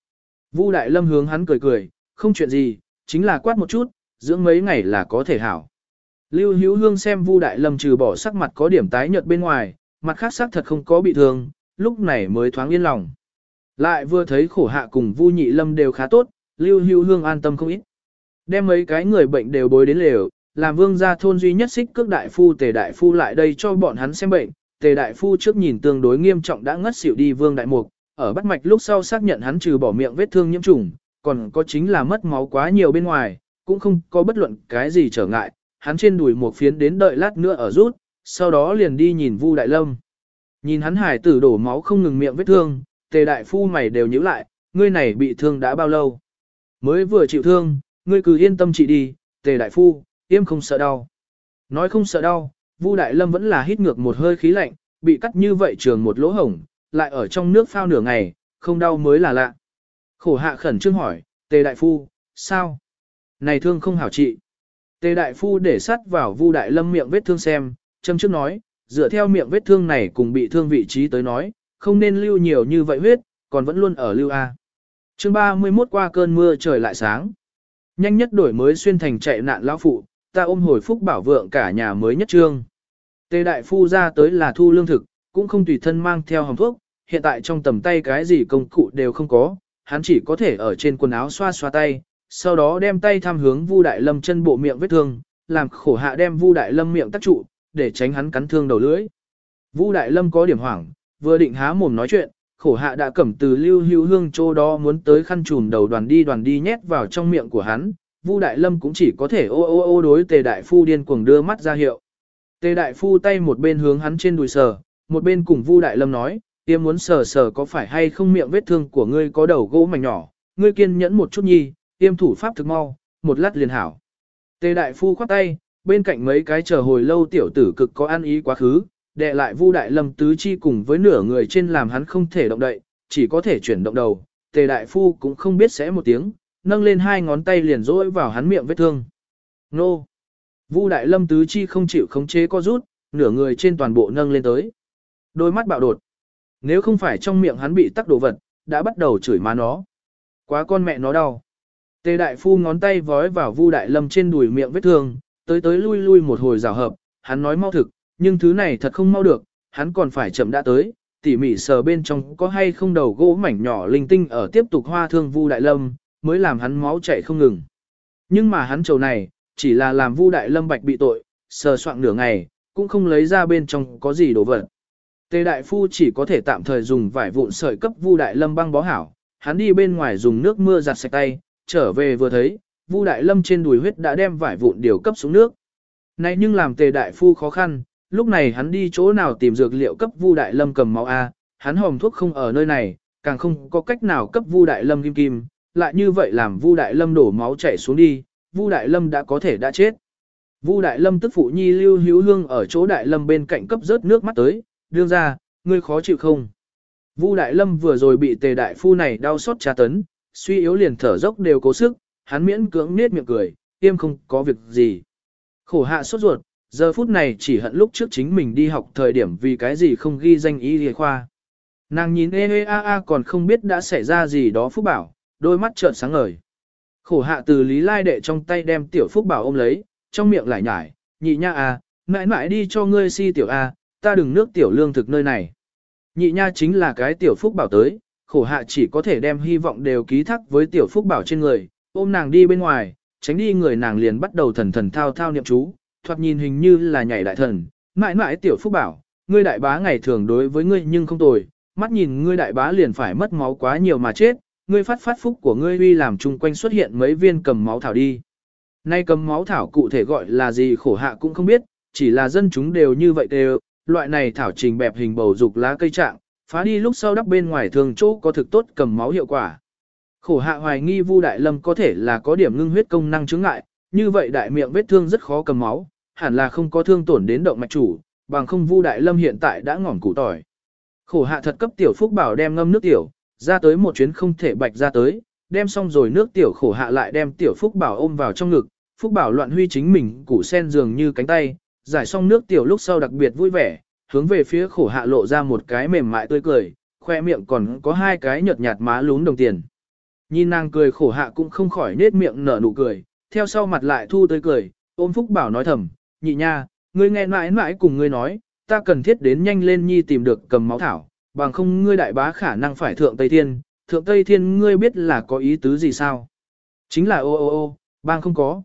Vu đại lâm hướng hắn cười cười, không chuyện gì, chính là quát một chút, dưỡng mấy ngày là có thể hảo. Lưu Hữu Hương xem Vu Đại Lâm trừ bỏ sắc mặt có điểm tái nhợt bên ngoài, mặt khác sắc thật không có bị thương, lúc này mới thoáng yên lòng. Lại vừa thấy khổ hạ cùng Vu Nhị Lâm đều khá tốt, Lưu Hữu Hương an tâm không ít. Đem mấy cái người bệnh đều bối đến lều, làm vương gia thôn duy nhất xích cước đại phu tề đại phu lại đây cho bọn hắn xem bệnh. Tề đại phu trước nhìn tương đối nghiêm trọng đã ngất xỉu đi vương đại mục, ở bắt mạch lúc sau xác nhận hắn trừ bỏ miệng vết thương nhiễm trùng, còn có chính là mất máu quá nhiều bên ngoài, cũng không có bất luận cái gì trở ngại, hắn trên đùi một phiến đến đợi lát nữa ở rút, sau đó liền đi nhìn Vu Đại Lâm. Nhìn hắn hải tử đổ máu không ngừng miệng vết thương, tề đại phu mày đều nhíu lại, ngươi này bị thương đã bao lâu? Mới vừa chịu thương, ngươi cứ yên tâm trị đi, tề đại phu, Yêm không sợ đau. Nói không sợ đau, Vu Đại Lâm vẫn là hít ngược một hơi khí lạnh, bị cắt như vậy trường một lỗ hổng, lại ở trong nước phao nửa ngày, không đau mới là lạ. Khổ hạ khẩn trương hỏi, tề đại phu, sao? Này thương không hảo trị. Tề đại phu để sắt vào Vu Đại Lâm miệng vết thương xem, châm trước nói, dựa theo miệng vết thương này cùng bị thương vị trí tới nói, không nên lưu nhiều như vậy huyết, còn vẫn luôn ở lưu A. chương 31 qua cơn mưa trời lại sáng. Nhanh nhất đổi mới xuyên thành chạy nạn lão phụ, ta ôm hồi phúc bảo vượng cả nhà mới nhất trương. Tề đại phu ra tới là thu lương thực, cũng không tùy thân mang theo hồng thuốc, hiện tại trong tầm tay cái gì công cụ đều không có, hắn chỉ có thể ở trên quần áo xoa xoa tay, sau đó đem tay thăm hướng Vu Đại Lâm chân bộ miệng vết thương, làm khổ hạ đem Vu Đại Lâm miệng tắc trụ, để tránh hắn cắn thương đầu lưỡi. Vu Đại Lâm có điểm hoảng, vừa định há mồm nói chuyện, khổ hạ đã cầm từ lưu Hữu hương chỗ đó muốn tới khăn trùm đầu đoàn đi đoàn đi nhét vào trong miệng của hắn. Vu Đại Lâm cũng chỉ có thể ô ô ô đối tề đại phu điên cuồng đưa mắt ra hiệu. Tề đại phu tay một bên hướng hắn trên đùi sờ, một bên cùng Vu Đại Lâm nói, tiêm muốn sờ sờ có phải hay không miệng vết thương của ngươi có đầu gỗ mảnh nhỏ, ngươi kiên nhẫn một chút nhi, tiêm thủ pháp thực mau, một lát liền hảo. Tề đại phu khoát tay, bên cạnh mấy cái chờ hồi lâu tiểu tử cực có ăn ý quá khứ, đệ lại Vu đại lâm tứ chi cùng với nửa người trên làm hắn không thể động đậy, chỉ có thể chuyển động đầu. Tề đại phu cũng không biết sẽ một tiếng, nâng lên hai ngón tay liền rỗi vào hắn miệng vết thương. Nô! Vu đại lâm tứ chi không chịu khống chế co rút, nửa người trên toàn bộ nâng lên tới. Đôi mắt bạo đột. Nếu không phải trong miệng hắn bị tắc đồ vật, đã bắt đầu chửi má nó. Quá con mẹ nó đau. Tề đại phu ngón tay vói vào Vu đại lâm trên đùi miệng vết thương, tới tới lui lui một hồi rào hợp, hắn nói mau thực, nhưng thứ này thật không mau được, hắn còn phải chậm đã tới, tỉ mỉ sờ bên trong có hay không đầu gỗ mảnh nhỏ linh tinh ở tiếp tục hoa thương Vu đại lâm, mới làm hắn máu chảy không ngừng. Nhưng mà hắn trầu này, chỉ là làm Vu đại lâm bạch bị tội, sờ soạn nửa ngày, cũng không lấy ra bên trong có gì đồ vật. Tề đại phu chỉ có thể tạm thời dùng vải vụn sợi cấp Vu Đại Lâm băng bó hảo, hắn đi bên ngoài dùng nước mưa giặt sạch tay, trở về vừa thấy, Vu Đại Lâm trên đùi huyết đã đem vải vụn điều cấp xuống nước. Này nhưng làm Tề đại phu khó khăn, lúc này hắn đi chỗ nào tìm dược liệu cấp Vu Đại Lâm cầm máu a, hắn hòm thuốc không ở nơi này, càng không có cách nào cấp Vu Đại Lâm kim kim, lại như vậy làm Vu Đại Lâm đổ máu chảy xuống đi, Vu Đại Lâm đã có thể đã chết. Vu Đại Lâm tức phụ nhi lưu hữu hương ở chỗ Đại Lâm bên cạnh cấp rớt nước mắt tới, đương ra, ngươi khó chịu không? Vu Đại Lâm vừa rồi bị tề đại phu này đau xót tra tấn, suy yếu liền thở dốc đều cố sức, hắn miễn cưỡng nết miệng cười, tiêm không có việc gì. Khổ hạ sốt ruột, giờ phút này chỉ hận lúc trước chính mình đi học thời điểm vì cái gì không ghi danh y y khoa. Nàng nhìn ê ê a a còn không biết đã xảy ra gì đó Phúc Bảo, đôi mắt trợn sáng ngời. Khổ hạ từ Lý Lai đệ trong tay đem tiểu Phúc Bảo ôm lấy, trong miệng lại nhải, nhị nha à, mãi mãi đi cho ngươi si tiểu a, ta đừng nước tiểu lương thực nơi này. Nhị nha chính là cái tiểu Phúc Bảo tới, khổ hạ chỉ có thể đem hy vọng đều ký thác với tiểu Phúc Bảo trên người, ôm nàng đi bên ngoài, tránh đi người nàng liền bắt đầu thần thần thao thao niệm chú, thoạt nhìn hình như là nhảy đại thần, mãi mãi tiểu Phúc Bảo, ngươi đại bá ngày thường đối với ngươi nhưng không tồi, mắt nhìn ngươi đại bá liền phải mất máu quá nhiều mà chết, ngươi phát phát phúc của ngươi uy làm chung quanh xuất hiện mấy viên cầm máu thảo đi. Nay cầm máu thảo cụ thể gọi là gì khổ hạ cũng không biết, chỉ là dân chúng đều như vậy đều, loại này thảo trình bẹp hình bầu dục lá cây trạng, phá đi lúc sau đắp bên ngoài thường chỗ có thực tốt cầm máu hiệu quả. Khổ hạ hoài nghi Vu Đại Lâm có thể là có điểm ngưng huyết công năng chứng ngại, như vậy đại miệng vết thương rất khó cầm máu, hẳn là không có thương tổn đến động mạch chủ, bằng không Vu Đại Lâm hiện tại đã ngỏm củ tỏi. Khổ hạ thật cấp tiểu phúc bảo đem ngâm nước tiểu, ra tới một chuyến không thể bạch ra tới, đem xong rồi nước tiểu khổ hạ lại đem tiểu phúc bảo ôm vào trong ngực, phúc bảo loạn huy chính mình củ sen dường như cánh tay, giải xong nước tiểu lúc sau đặc biệt vui vẻ, hướng về phía khổ hạ lộ ra một cái mềm mại tươi cười, khoe miệng còn có hai cái nhợt nhạt má lún đồng tiền. Nhìn nàng cười khổ hạ cũng không khỏi nết miệng nở nụ cười, theo sau mặt lại thu tươi cười, ôm phúc bảo nói thầm, nhị nha, ngươi nghe mãi mãi cùng ngươi nói, ta cần thiết đến nhanh lên nhi tìm được cầm máu thảo, bằng không ngươi đại bá khả năng phải thượng Tây Thiên, thượng Tây Thiên ngươi biết là có ý tứ gì sao? Chính là ô ô ô, bang không có.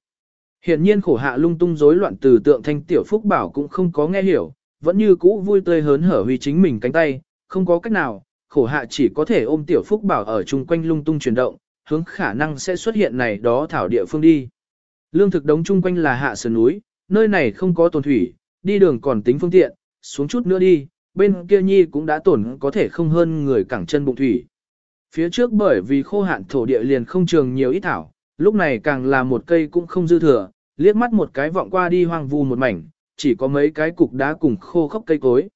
Hiện nhiên khổ hạ lung tung rối loạn từ tượng thanh tiểu phúc bảo cũng không có nghe hiểu, vẫn như cũ vui tươi hớn hở huy chính mình cánh tay, không có cách nào, khổ hạ chỉ có thể ôm tiểu phúc bảo ở chung quanh lung tung chuyển động, hướng khả năng sẽ xuất hiện này đó thảo địa phương đi. Lương thực đống chung quanh là hạ sườn núi, nơi này không có tồn thủy, đi đường còn tính phương tiện, xuống chút nữa đi, bên kia nhi cũng đã tổn có thể không hơn người cẳng chân bụng thủy. Phía trước bởi vì khô hạn thổ địa liền không trường nhiều ít thảo, lúc này càng là một cây cũng không dư thừa, liếc mắt một cái vọng qua đi hoang vu một mảnh, chỉ có mấy cái cục đá cùng khô khốc cây cối.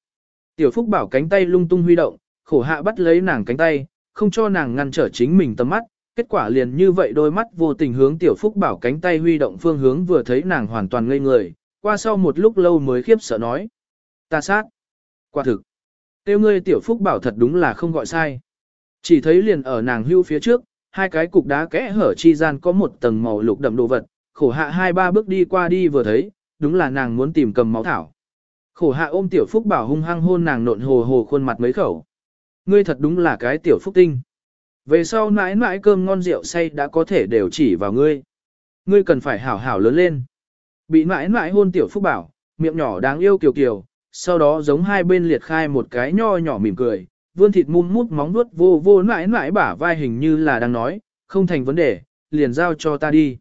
Tiểu Phúc bảo cánh tay lung tung huy động, khổ hạ bắt lấy nàng cánh tay, không cho nàng ngăn trở chính mình tầm mắt, kết quả liền như vậy đôi mắt vô tình hướng Tiểu Phúc bảo cánh tay huy động phương hướng vừa thấy nàng hoàn toàn ngây người, qua sau một lúc lâu mới khiếp sợ nói. Ta sát. Quả thực. Tiêu ngươi Tiểu Phúc bảo thật đúng là không gọi sai. Chỉ thấy liền ở nàng hưu phía trước, hai cái cục đá kẽ hở chi gian có một tầng màu lục đậm đồ vật, khổ hạ hai ba bước đi qua đi vừa thấy, đúng là nàng muốn tìm cầm máu thảo. Khổ hạ ôm tiểu phúc bảo hung hăng hôn nàng nộn hồ hồ khuôn mặt mấy khẩu. Ngươi thật đúng là cái tiểu phúc tinh. Về sau mãi mãi cơm ngon rượu say đã có thể đều chỉ vào ngươi. Ngươi cần phải hảo hảo lớn lên. Bị mãi mãi hôn tiểu phúc bảo, miệng nhỏ đáng yêu kiều kiều, sau đó giống hai bên liệt khai một cái nho nhỏ mỉm cười, vươn thịt mum mút móng vuốt vô vô mãi mãi bả vai hình như là đang nói, không thành vấn đề, liền giao cho ta đi.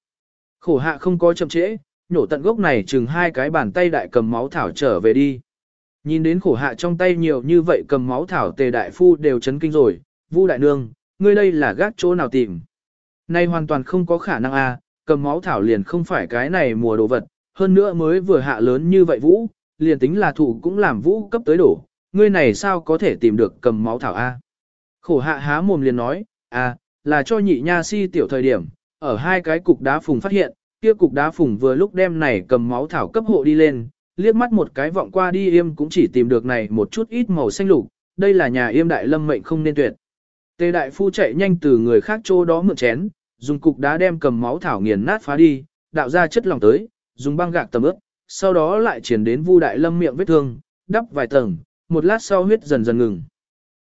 Khổ hạ không có chậm trễ, nhổ tận gốc này chừng hai cái bàn tay đại cầm máu thảo trở về đi. Nhìn đến khổ hạ trong tay nhiều như vậy cầm máu thảo tề đại phu đều chấn kinh rồi, vu đại nương, ngươi đây là gác chỗ nào tìm. Nay hoàn toàn không có khả năng a, à, cầm máu thảo liền không phải cái này mùa đồ vật, hơn nữa mới vừa hạ lớn như vậy vũ, liền tính là thủ cũng làm vũ cấp tới đổ, ngươi này sao có thể tìm được cầm máu thảo a? Khổ hạ há mồm liền nói, à, là cho nhị nha si tiểu thời điểm, ở hai cái cục đá phùng phát hiện, kia cục đá phùng vừa lúc đem này cầm máu thảo cấp hộ đi lên, liếc mắt một cái vọng qua đi yêm cũng chỉ tìm được này một chút ít màu xanh lục, đây là nhà yêm đại lâm mệnh không nên tuyệt. Tề đại phu chạy nhanh từ người khác chỗ đó mượn chén, dùng cục đá đem cầm máu thảo nghiền nát phá đi, đạo ra chất lỏng tới, dùng băng gạc tầm ướp, sau đó lại chuyển đến vu đại lâm miệng vết thương, đắp vài tầng, một lát sau huyết dần dần ngừng.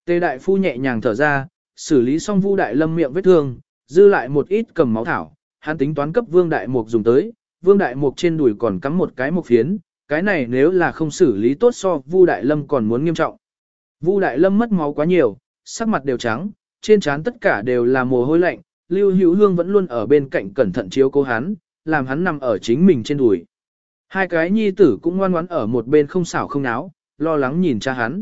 Tề đại phu nhẹ nhàng thở ra, xử lý xong vu đại lâm miệng vết thương, dư lại một ít cầm máu thảo, hắn tính toán cấp vương đại mục dùng tới, vương đại mục trên đùi còn cắm một cái mục phiến, cái này nếu là không xử lý tốt so Vu Đại Lâm còn muốn nghiêm trọng. Vu Đại Lâm mất máu quá nhiều, sắc mặt đều trắng, trên trán tất cả đều là mồ hôi lạnh, Lưu Hữu Hương vẫn luôn ở bên cạnh cẩn thận chiếu cố hắn, làm hắn nằm ở chính mình trên đùi. Hai cái nhi tử cũng ngoan ngoãn ở một bên không xảo không náo, lo lắng nhìn cha hắn.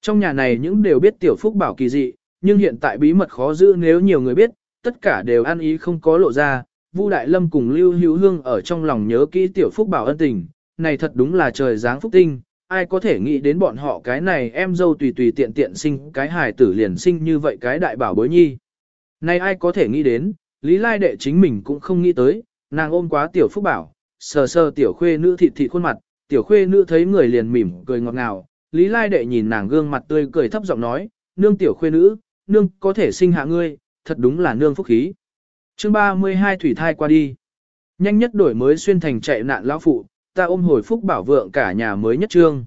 Trong nhà này những đều biết tiểu phúc bảo kỳ dị, nhưng hiện tại bí mật khó giữ nếu nhiều người biết, tất cả đều ăn ý không có lộ ra. Vu Đại Lâm cùng Lưu Hữu Hương ở trong lòng nhớ kỹ tiểu phúc bảo ân tình, này thật đúng là trời giáng phúc tinh, ai có thể nghĩ đến bọn họ cái này em dâu tùy tùy tiện tiện sinh cái hài tử liền sinh như vậy cái đại bảo bối nhi. Này ai có thể nghĩ đến, Lý Lai đệ chính mình cũng không nghĩ tới, nàng ôm quá tiểu phúc bảo, sờ sờ tiểu khuê nữ thịt thịt khuôn mặt, tiểu khuê nữ thấy người liền mỉm cười ngọt ngào, Lý Lai đệ nhìn nàng gương mặt tươi cười thấp giọng nói, nương tiểu khuê nữ, nương có thể sinh hạ ngươi, thật đúng là nương phúc khí. Chương 32 thủy thai qua đi. Nhanh nhất đổi mới xuyên thành chạy nạn lão phụ, ta ôm hồi phúc bảo vượng cả nhà mới nhất trương.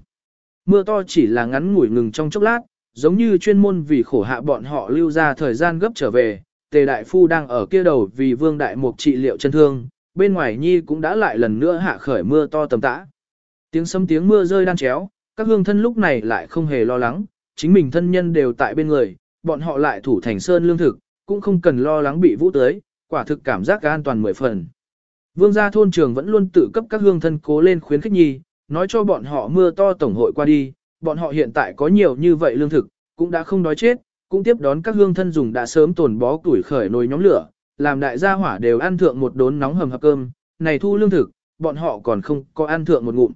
Mưa to chỉ là ngắn ngủi ngừng trong chốc lát, giống như chuyên môn vì khổ hạ bọn họ lưu ra thời gian gấp trở về, tề đại phu đang ở kia đầu vì vương đại mục trị liệu chân thương, bên ngoài nhi cũng đã lại lần nữa hạ khởi mưa to tầm tã. Tiếng sấm tiếng mưa rơi đan chéo, các hương thân lúc này lại không hề lo lắng, chính mình thân nhân đều tại bên người, bọn họ lại thủ thành sơn lương thực, cũng không cần lo lắng bị vũ tới, quả thực cảm giác an toàn mười phần. Vương gia thôn trường vẫn luôn tự cấp các hương thân cố lên khuyến khích nhi, nói cho bọn họ mưa to tổng hội qua đi, bọn họ hiện tại có nhiều như vậy lương thực, cũng đã không đói chết, cũng tiếp đón các hương thân dùng đã sớm tồn bó tuổi khởi nồi nhóm lửa, làm đại gia hỏa đều ăn thượng một đốn nóng hầm hập cơm, này thu lương thực, bọn họ còn không có ăn thượng một ngụm.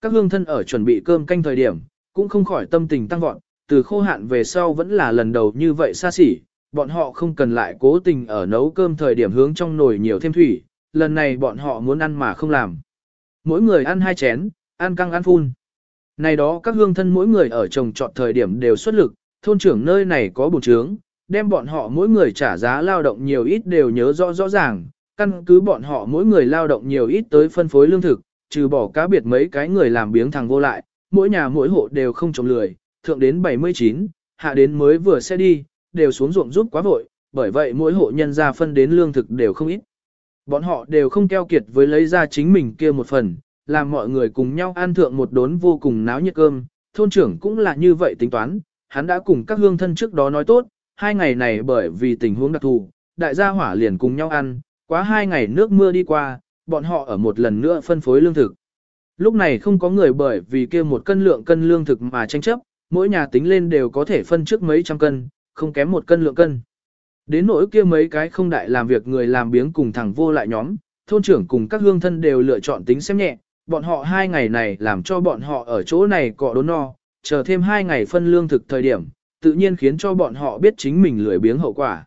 Các hương thân ở chuẩn bị cơm canh thời điểm, cũng không khỏi tâm tình tăng vọt, từ khô hạn về sau vẫn là lần đầu như vậy xa xỉ, bọn họ không cần lại cố tình ở nấu cơm thời điểm hướng trong nồi nhiều thêm thủy, lần này bọn họ muốn ăn mà không làm. Mỗi người ăn hai chén, ăn căng ăn phun. Này đó các hương thân mỗi người ở trồng trọt thời điểm đều xuất lực, thôn trưởng nơi này có bổ trướng, đem bọn họ mỗi người trả giá lao động nhiều ít đều nhớ rõ rõ ràng, căn cứ bọn họ mỗi người lao động nhiều ít tới phân phối lương thực, trừ bỏ cá biệt mấy cái người làm biếng thằng vô lại, mỗi nhà mỗi hộ đều không trồng lười, thượng đến 79, hạ đến mới vừa sẽ đi, đều xuống ruộng giúp quá vội, bởi vậy mỗi hộ nhân ra phân đến lương thực đều không ít. Bọn họ đều không keo kiệt với lấy ra chính mình kia một phần, làm mọi người cùng nhau ăn thượng một đốn vô cùng náo nhiệt cơm, thôn trưởng cũng là như vậy tính toán, hắn đã cùng các hương thân trước đó nói tốt, hai ngày này bởi vì tình huống đặc thù, đại gia hỏa liền cùng nhau ăn, quá hai ngày nước mưa đi qua, bọn họ ở một lần nữa phân phối lương thực. Lúc này không có người bởi vì kia một cân lượng cân lương thực mà tranh chấp, mỗi nhà tính lên đều có thể phân trước mấy trăm cân, không kém một cân lượng cân. Đến nỗi kia mấy cái không đại làm việc người làm biếng cùng thằng vô lại nhóm, thôn trưởng cùng các hương thân đều lựa chọn tính xem nhẹ, bọn họ hai ngày này làm cho bọn họ ở chỗ này cọ đốn no, chờ thêm hai ngày phân lương thực thời điểm, tự nhiên khiến cho bọn họ biết chính mình lười biếng hậu quả.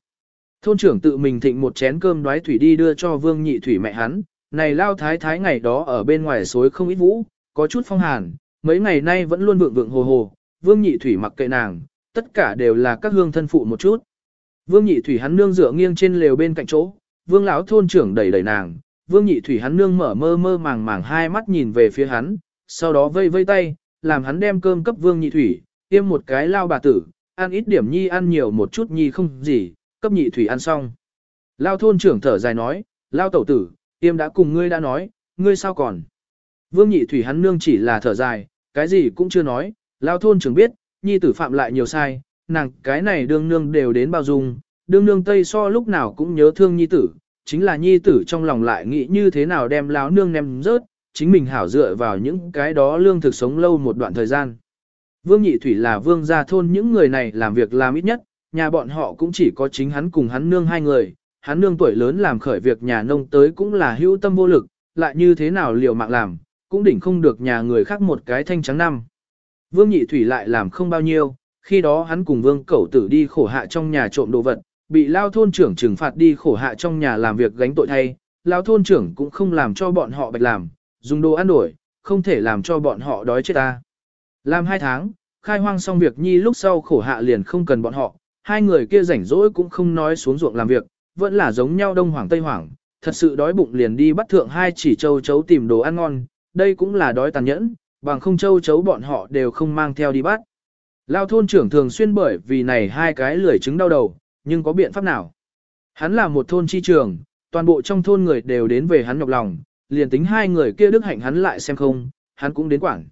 Thôn trưởng tự mình thịnh một chén cơm đoái thủy đi đưa cho vương nhị thủy mẹ hắn, này lao thái thái ngày đó ở bên ngoài suối không ít vũ, có chút phong hàn, mấy ngày nay vẫn luôn vượng vượng hồ hồ, vương nhị thủy mặc kệ nàng, tất cả đều là các hương thân phụ một chút. Vương nhị thủy hắn nương dựa nghiêng trên lều bên cạnh chỗ, vương lão thôn trưởng đẩy đẩy nàng, vương nhị thủy hắn nương mở mơ mơ màng màng hai mắt nhìn về phía hắn, sau đó vây vây tay, làm hắn đem cơm cấp vương nhị thủy, tiêm một cái lao bà tử, ăn ít điểm nhi ăn nhiều một chút nhi không gì, cấp nhị thủy ăn xong. Lao thôn trưởng thở dài nói, lao tẩu tử, tiêm đã cùng ngươi đã nói, ngươi sao còn. Vương nhị thủy hắn nương chỉ là thở dài, cái gì cũng chưa nói, lao thôn trưởng biết, nhi tử phạm lại nhiều sai, nàng cái này đương nương đều đến bao dung, đương nương tây so lúc nào cũng nhớ thương nhi tử, chính là nhi tử trong lòng lại nghĩ như thế nào đem láo nương ném rớt, chính mình hảo dựa vào những cái đó lương thực sống lâu một đoạn thời gian. Vương Nhị Thủy là vương gia thôn những người này làm việc làm ít nhất, nhà bọn họ cũng chỉ có chính hắn cùng hắn nương hai người, hắn nương tuổi lớn làm khởi việc nhà nông tới cũng là hữu tâm vô lực, lại như thế nào liều mạng làm, cũng đỉnh không được nhà người khác một cái thanh trắng năm. Vương Nhị Thủy lại làm không bao nhiêu, khi đó hắn cùng vương cẩu tử đi khổ hạ trong nhà trộm đồ vật, bị lao thôn trưởng trừng phạt đi khổ hạ trong nhà làm việc gánh tội thay, lao thôn trưởng cũng không làm cho bọn họ bạch làm, dùng đồ ăn đổi, không thể làm cho bọn họ đói chết ta. Làm hai tháng, khai hoang xong việc nhi lúc sau khổ hạ liền không cần bọn họ, hai người kia rảnh rỗi cũng không nói xuống ruộng làm việc, vẫn là giống nhau đông hoàng tây hoàng, thật sự đói bụng liền đi bắt thượng hai chỉ châu chấu tìm đồ ăn ngon, đây cũng là đói tàn nhẫn, bằng không châu chấu bọn họ đều không mang theo đi bắt. Lao thôn trưởng thường xuyên bởi vì này hai cái lười trứng đau đầu, nhưng có biện pháp nào? Hắn là một thôn chi trường, toàn bộ trong thôn người đều đến về hắn nhọc lòng, liền tính hai người kia đức hạnh hắn lại xem không, hắn cũng đến quản.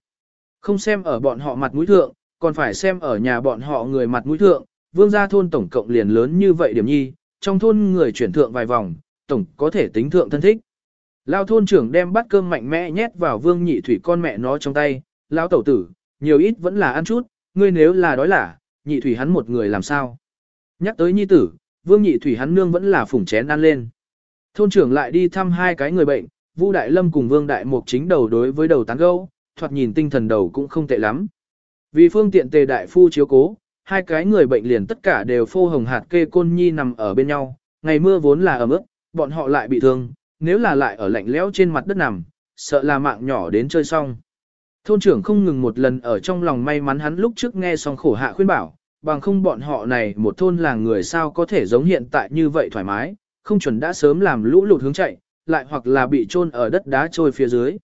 Không xem ở bọn họ mặt mũi thượng, còn phải xem ở nhà bọn họ người mặt mũi thượng, vương gia thôn tổng cộng liền lớn như vậy điểm nhi, trong thôn người chuyển thượng vài vòng, tổng có thể tính thượng thân thích. Lao thôn trưởng đem bát cơm mạnh mẽ nhét vào vương nhị thủy con mẹ nó trong tay, lão tẩu tử, nhiều ít vẫn là ăn chút, ngươi nếu là đói lả, nhị thủy hắn một người làm sao. Nhắc tới nhi tử, vương nhị thủy hắn nương vẫn là phủng chén ăn lên. Thôn trưởng lại đi thăm hai cái người bệnh, Vu Đại Lâm cùng Vương Đại Mục chính đầu đối với đầu tán gâu, thoạt nhìn tinh thần đầu cũng không tệ lắm. Vì phương tiện tề đại phu chiếu cố, hai cái người bệnh liền tất cả đều phô hồng hạt kê côn nhi nằm ở bên nhau, ngày mưa vốn là ấm ướt, bọn họ lại bị thương, nếu là lại ở lạnh lẽo trên mặt đất nằm, sợ là mạng nhỏ đến chơi xong. Thôn trưởng không ngừng một lần ở trong lòng may mắn hắn lúc trước nghe xong khổ hạ khuyên bảo, bằng không bọn họ này một thôn làng người sao có thể giống hiện tại như vậy thoải mái, không chuẩn đã sớm làm lũ lụt hướng chạy, lại hoặc là bị chôn ở đất đá trôi phía dưới.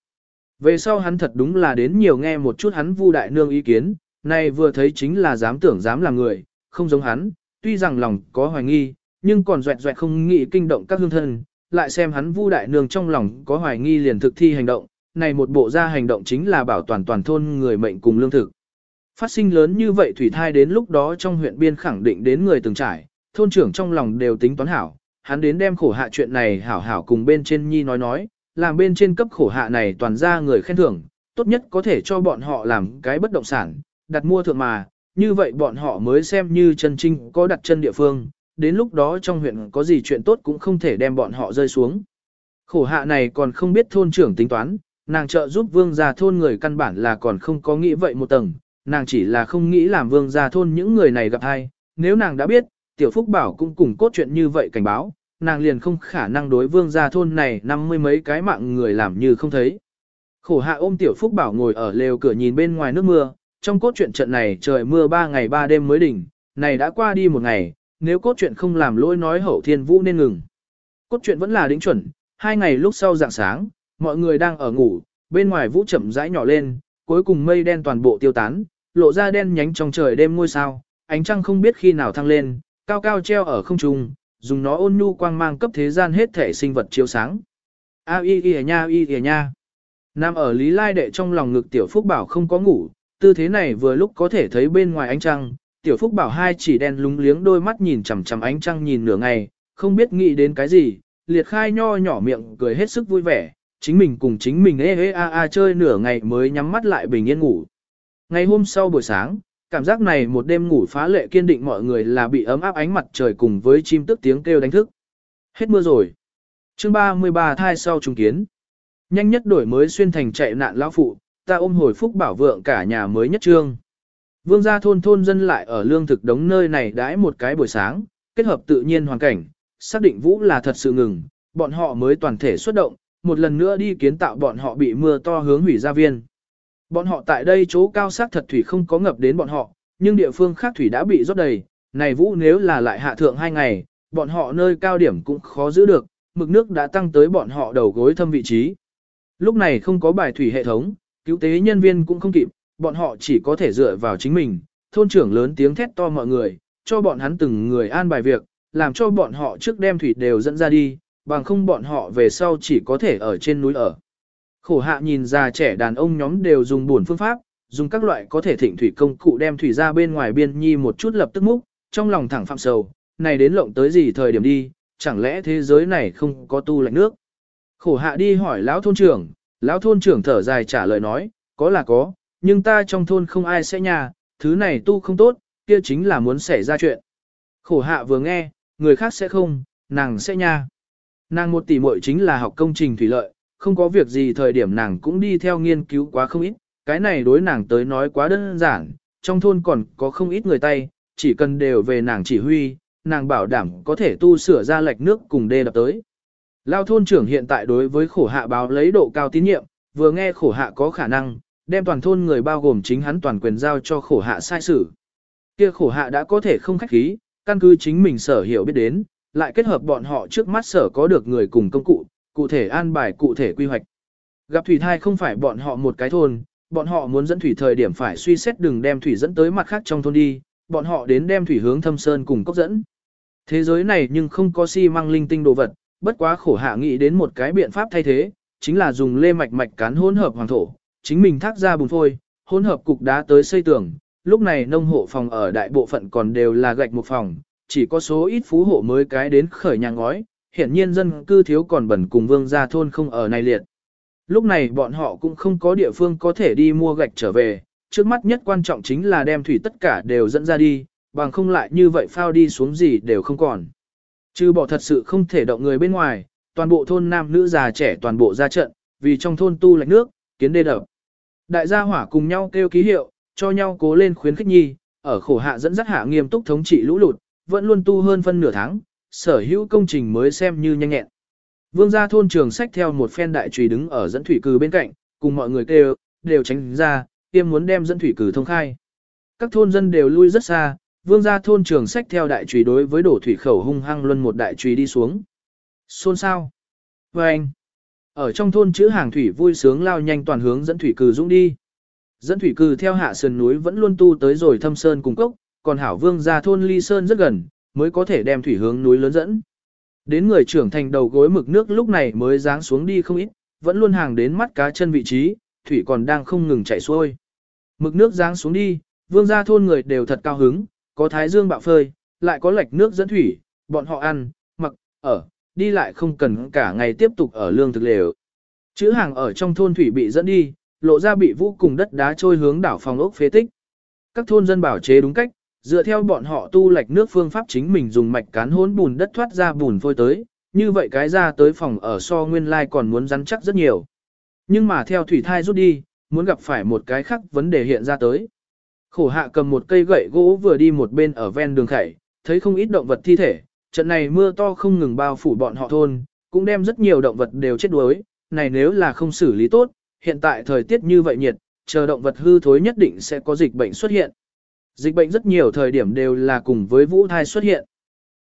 Về sau hắn thật đúng là đến nhiều nghe một chút hắn vu đại nương ý kiến, này vừa thấy chính là dám tưởng dám làm người, không giống hắn, tuy rằng lòng có hoài nghi, nhưng còn doẹt doẹt không nghĩ kinh động các hương thân, lại xem hắn vu đại nương trong lòng có hoài nghi liền thực thi hành động, này một bộ ra hành động chính là bảo toàn toàn thôn người mệnh cùng lương thực. Phát sinh lớn như vậy thủy thai đến lúc đó trong huyện biên khẳng định đến người từng trải, thôn trưởng trong lòng đều tính toán hảo, hắn đến đem khổ hạ chuyện này hảo hảo cùng bên trên nhi nói nói, làm bên trên cấp khổ hạ này toàn ra người khen thưởng, tốt nhất có thể cho bọn họ làm cái bất động sản, đặt mua thượng mà, như vậy bọn họ mới xem như chân trinh có đặt chân địa phương, đến lúc đó trong huyện có gì chuyện tốt cũng không thể đem bọn họ rơi xuống. Khổ hạ này còn không biết thôn trưởng tính toán, nàng trợ giúp vương gia thôn người căn bản là còn không có nghĩ vậy một tầng, nàng chỉ là không nghĩ làm vương gia thôn những người này gặp hay, nếu nàng đã biết, tiểu phúc bảo cũng cùng cốt chuyện như vậy cảnh báo, nàng liền không khả năng đối vương gia thôn này năm mươi mấy cái mạng người làm như không thấy. Khổ hạ ôm tiểu phúc bảo ngồi ở lều cửa nhìn bên ngoài nước mưa, trong cốt truyện trận này trời mưa ba ngày ba đêm mới đỉnh, này đã qua đi một ngày, nếu cốt truyện không làm lỗi nói hậu thiên vũ nên ngừng. Cốt truyện vẫn là đính chuẩn, hai ngày lúc sau dạng sáng, mọi người đang ở ngủ, bên ngoài vũ chậm rãi nhỏ lên, cuối cùng mây đen toàn bộ tiêu tán, lộ ra đen nhánh trong trời đêm ngôi sao, ánh trăng không biết khi nào thăng lên, cao cao treo ở không trung, dùng nó ôn nhu quang mang cấp thế gian hết thể sinh vật chiếu sáng. A y y nha y y nha. Nam ở Lý Lai đệ trong lòng ngực Tiểu Phúc Bảo không có ngủ, tư thế này vừa lúc có thể thấy bên ngoài ánh trăng, Tiểu Phúc Bảo hai chỉ đen lúng liếng đôi mắt nhìn chằm chằm ánh trăng nhìn nửa ngày, không biết nghĩ đến cái gì, liệt khai nho nhỏ miệng cười hết sức vui vẻ, chính mình cùng chính mình ê ê a a chơi nửa ngày mới nhắm mắt lại bình yên ngủ. Ngày hôm sau buổi sáng, cảm giác này một đêm ngủ phá lệ kiên định mọi người là bị ấm áp ánh mặt trời cùng với chim tức tiếng kêu đánh thức. Hết mưa rồi. Chương 33 thai sau trùng kiến. Nhanh nhất đổi mới xuyên thành chạy nạn lão phụ, ta ôm hồi phúc bảo vượng cả nhà mới nhất trương. Vương gia thôn thôn dân lại ở lương thực đống nơi này đãi một cái buổi sáng, kết hợp tự nhiên hoàn cảnh, xác định vũ là thật sự ngừng, bọn họ mới toàn thể xuất động, một lần nữa đi kiến tạo bọn họ bị mưa to hướng hủy gia viên. Bọn họ tại đây chỗ cao sát thật thủy không có ngập đến bọn họ, nhưng địa phương khác thủy đã bị rót đầy, này vũ nếu là lại hạ thượng hai ngày, bọn họ nơi cao điểm cũng khó giữ được, mực nước đã tăng tới bọn họ đầu gối thâm vị trí. Lúc này không có bài thủy hệ thống, cứu tế nhân viên cũng không kịp, bọn họ chỉ có thể dựa vào chính mình, thôn trưởng lớn tiếng thét to mọi người, cho bọn hắn từng người an bài việc, làm cho bọn họ trước đem thủy đều dẫn ra đi, bằng không bọn họ về sau chỉ có thể ở trên núi ở. Khổ hạ nhìn già trẻ đàn ông nhóm đều dùng buồn phương pháp, dùng các loại có thể thịnh thủy công cụ đem thủy ra bên ngoài biên nhi một chút lập tức múc, trong lòng thẳng phạm sầu, này đến lộng tới gì thời điểm đi, chẳng lẽ thế giới này không có tu lạnh nước. Khổ hạ đi hỏi lão thôn trưởng, lão thôn trưởng thở dài trả lời nói, có là có, nhưng ta trong thôn không ai sẽ nhà, thứ này tu không tốt, kia chính là muốn xảy ra chuyện. Khổ hạ vừa nghe, người khác sẽ không, nàng sẽ nha. Nàng một tỷ muội chính là học công trình thủy lợi, không có việc gì thời điểm nàng cũng đi theo nghiên cứu quá không ít, cái này đối nàng tới nói quá đơn giản, trong thôn còn có không ít người tay, chỉ cần đều về nàng chỉ huy, nàng bảo đảm có thể tu sửa ra lệch nước cùng đê đập tới. Lao thôn trưởng hiện tại đối với khổ hạ báo lấy độ cao tín nhiệm, vừa nghe khổ hạ có khả năng, đem toàn thôn người bao gồm chính hắn toàn quyền giao cho khổ hạ sai sử. Kia khổ hạ đã có thể không khách khí, căn cứ chính mình sở hiểu biết đến, lại kết hợp bọn họ trước mắt sở có được người cùng công cụ, cụ thể an bài cụ thể quy hoạch. Gặp thủy thai không phải bọn họ một cái thôn, bọn họ muốn dẫn thủy thời điểm phải suy xét đừng đem thủy dẫn tới mặt khác trong thôn đi, bọn họ đến đem thủy hướng thâm sơn cùng cốc dẫn. Thế giới này nhưng không có xi si măng linh tinh đồ vật, bất quá khổ hạ nghĩ đến một cái biện pháp thay thế, chính là dùng lê mạch mạch cán hỗn hợp hoàng thổ, chính mình thác ra bùn phôi, hỗn hợp cục đá tới xây tường. Lúc này nông hộ phòng ở đại bộ phận còn đều là gạch một phòng, chỉ có số ít phú hộ mới cái đến khởi nhà ngói, hiển nhiên dân cư thiếu còn bẩn cùng vương gia thôn không ở này liệt. Lúc này bọn họ cũng không có địa phương có thể đi mua gạch trở về, trước mắt nhất quan trọng chính là đem thủy tất cả đều dẫn ra đi, bằng không lại như vậy phao đi xuống gì đều không còn. Chứ bỏ thật sự không thể động người bên ngoài, toàn bộ thôn nam nữ già trẻ toàn bộ ra trận, vì trong thôn tu lạch nước, kiến đê đập. Đại gia hỏa cùng nhau kêu ký hiệu, cho nhau cố lên khuyến khích nhi, ở khổ hạ dẫn dắt hạ nghiêm túc thống trị lũ lụt, vẫn luôn tu hơn phân nửa tháng, sở hữu công trình mới xem như nhanh nhẹn. Vương gia thôn trường sách theo một phen đại trùy đứng ở dẫn thủy cử bên cạnh, cùng mọi người kêu, đều tránh ra, tiêm muốn đem dẫn thủy cử thông khai. Các thôn dân đều lui rất xa, vương gia thôn trường sách theo đại trùy đối với đổ thủy khẩu hung hăng luân một đại trùy đi xuống. Xôn sao? Và vâng anh, ở trong thôn chữ hàng thủy vui sướng lao nhanh toàn hướng dẫn thủy cử dũng đi. Dẫn thủy cử theo hạ sườn núi vẫn luôn tu tới rồi thâm sơn cùng cốc, còn hảo vương gia thôn ly sơn rất gần, mới có thể đem thủy hướng núi lớn dẫn. Đến người trưởng thành đầu gối mực nước lúc này mới giáng xuống đi không ít, vẫn luôn hàng đến mắt cá chân vị trí, thủy còn đang không ngừng chảy xuôi. Mực nước giáng xuống đi, vương gia thôn người đều thật cao hứng, có thái dương bạo phơi, lại có lệch nước dẫn thủy, bọn họ ăn, mặc, ở, đi lại không cần cả ngày tiếp tục ở lương thực lều. Chữ hàng ở trong thôn thủy bị dẫn đi, lộ ra bị vũ cùng đất đá trôi hướng đảo phòng ốc phế tích. Các thôn dân bảo chế đúng cách, dựa theo bọn họ tu lệch nước phương pháp chính mình dùng mạch cán hỗn bùn đất thoát ra bùn phôi tới, như vậy cái ra tới phòng ở so nguyên lai còn muốn rắn chắc rất nhiều. Nhưng mà theo thủy thai rút đi, muốn gặp phải một cái khác vấn đề hiện ra tới. Khổ hạ cầm một cây gậy gỗ vừa đi một bên ở ven đường khẩy, thấy không ít động vật thi thể, trận này mưa to không ngừng bao phủ bọn họ thôn, cũng đem rất nhiều động vật đều chết đuối, này nếu là không xử lý tốt, hiện tại thời tiết như vậy nhiệt, chờ động vật hư thối nhất định sẽ có dịch bệnh xuất hiện. Dịch bệnh rất nhiều thời điểm đều là cùng với vũ thai xuất hiện.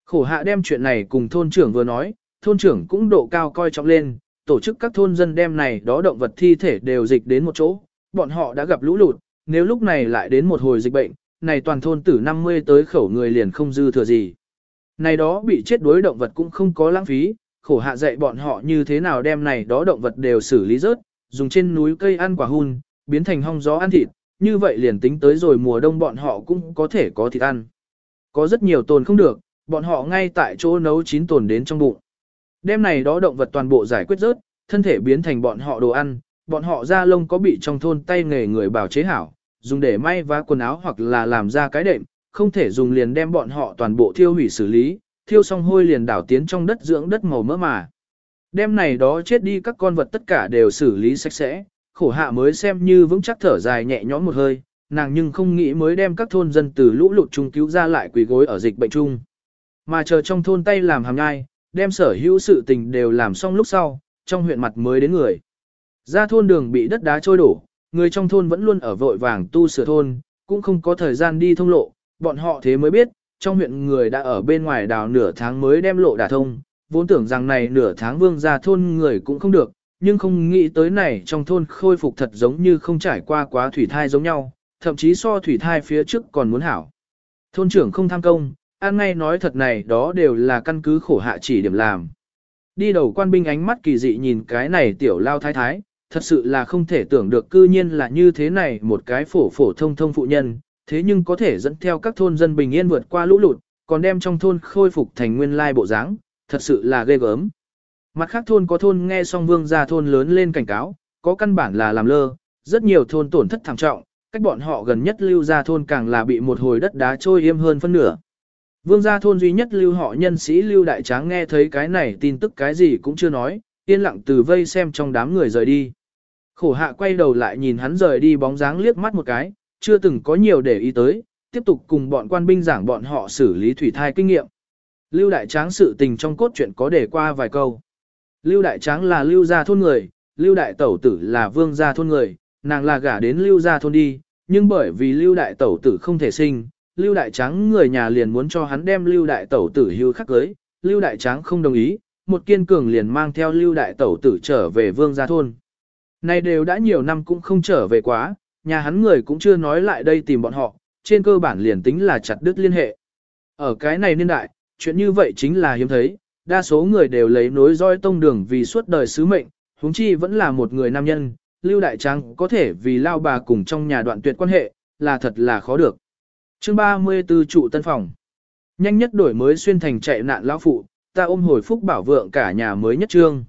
Khổ hạ đem chuyện này cùng thôn trưởng vừa nói, thôn trưởng cũng độ cao coi trọng lên, tổ chức các thôn dân đem này đó động vật thi thể đều dịch đến một chỗ, bọn họ đã gặp lũ lụt, nếu lúc này lại đến một hồi dịch bệnh, này toàn thôn tử 50 tới khẩu người liền không dư thừa gì. Này đó bị chết đuối động vật cũng không có lãng phí, khổ hạ dạy bọn họ như thế nào đem này đó động vật đều xử lý rớt, dùng trên núi cây ăn quả hun, biến thành hong gió ăn thịt, như vậy liền tính tới rồi mùa đông bọn họ cũng có thể có thịt ăn. Có rất nhiều tồn không được, bọn họ ngay tại chỗ nấu chín tồn đến trong bụng. Đêm này đó động vật toàn bộ giải quyết rớt, thân thể biến thành bọn họ đồ ăn, bọn họ da lông có bị trong thôn tay nghề người bảo chế hảo, dùng để may vá quần áo hoặc là làm ra cái đệm, không thể dùng liền đem bọn họ toàn bộ thiêu hủy xử lý, thiêu xong hôi liền đảo tiến trong đất dưỡng đất màu mỡ mà. Đêm này đó chết đi các con vật tất cả đều xử lý sạch sẽ, khổ hạ mới xem như vững chắc thở dài nhẹ nhõm một hơi, nàng nhưng không nghĩ mới đem các thôn dân từ lũ lụt chung cứu ra lại quỳ gối ở dịch bệnh chung. Mà chờ trong thôn tay làm hàm nhai, đem sở hữu sự tình đều làm xong lúc sau, trong huyện mặt mới đến người. Ra thôn đường bị đất đá trôi đổ, người trong thôn vẫn luôn ở vội vàng tu sửa thôn, cũng không có thời gian đi thông lộ, bọn họ thế mới biết, trong huyện người đã ở bên ngoài đào nửa tháng mới đem lộ đả thông, vốn tưởng rằng này nửa tháng vương ra thôn người cũng không được, nhưng không nghĩ tới này trong thôn khôi phục thật giống như không trải qua quá thủy thai giống nhau, thậm chí so thủy thai phía trước còn muốn hảo. Thôn trưởng không tham công, an ngay nói thật này đó đều là căn cứ khổ hạ chỉ điểm làm. Đi đầu quan binh ánh mắt kỳ dị nhìn cái này tiểu lao thái thái, thật sự là không thể tưởng được cư nhiên là như thế này một cái phổ phổ thông thông phụ nhân, thế nhưng có thể dẫn theo các thôn dân bình yên vượt qua lũ lụt, còn đem trong thôn khôi phục thành nguyên lai bộ dáng, thật sự là ghê gớm. Mặt khác thôn có thôn nghe xong vương gia thôn lớn lên cảnh cáo, có căn bản là làm lơ, rất nhiều thôn tổn thất thảm trọng, cách bọn họ gần nhất lưu gia thôn càng là bị một hồi đất đá trôi yêm hơn phân nửa. Vương gia thôn duy nhất lưu họ nhân sĩ lưu đại tráng nghe thấy cái này tin tức cái gì cũng chưa nói, yên lặng từ vây xem trong đám người rời đi. Khổ hạ quay đầu lại nhìn hắn rời đi bóng dáng liếc mắt một cái, chưa từng có nhiều để ý tới, tiếp tục cùng bọn quan binh giảng bọn họ xử lý thủy thai kinh nghiệm. Lưu đại tráng sự tình trong cốt truyện có để qua vài câu. Lưu Đại Tráng là Lưu gia thôn người, Lưu Đại Tẩu Tử là Vương gia thôn người, nàng là gả đến Lưu gia thôn đi, nhưng bởi vì Lưu Đại Tẩu Tử không thể sinh, Lưu Đại Tráng người nhà liền muốn cho hắn đem Lưu Đại Tẩu Tử hưu khắc cưới, Lưu Đại Tráng không đồng ý, một kiên cường liền mang theo Lưu Đại Tẩu Tử trở về Vương gia thôn. Này đều đã nhiều năm cũng không trở về quá, nhà hắn người cũng chưa nói lại đây tìm bọn họ, trên cơ bản liền tính là chặt đứt liên hệ. Ở cái này niên đại, chuyện như vậy chính là hiếm thấy, đa số người đều lấy nối roi tông đường vì suốt đời sứ mệnh, huống chi vẫn là một người nam nhân, Lưu Đại Tráng có thể vì lao bà cùng trong nhà đoạn tuyệt quan hệ, là thật là khó được. chương 34 trụ tân phòng. Nhanh nhất đổi mới xuyên thành chạy nạn lão phụ, ta ôm hồi phúc bảo vượng cả nhà mới nhất trương.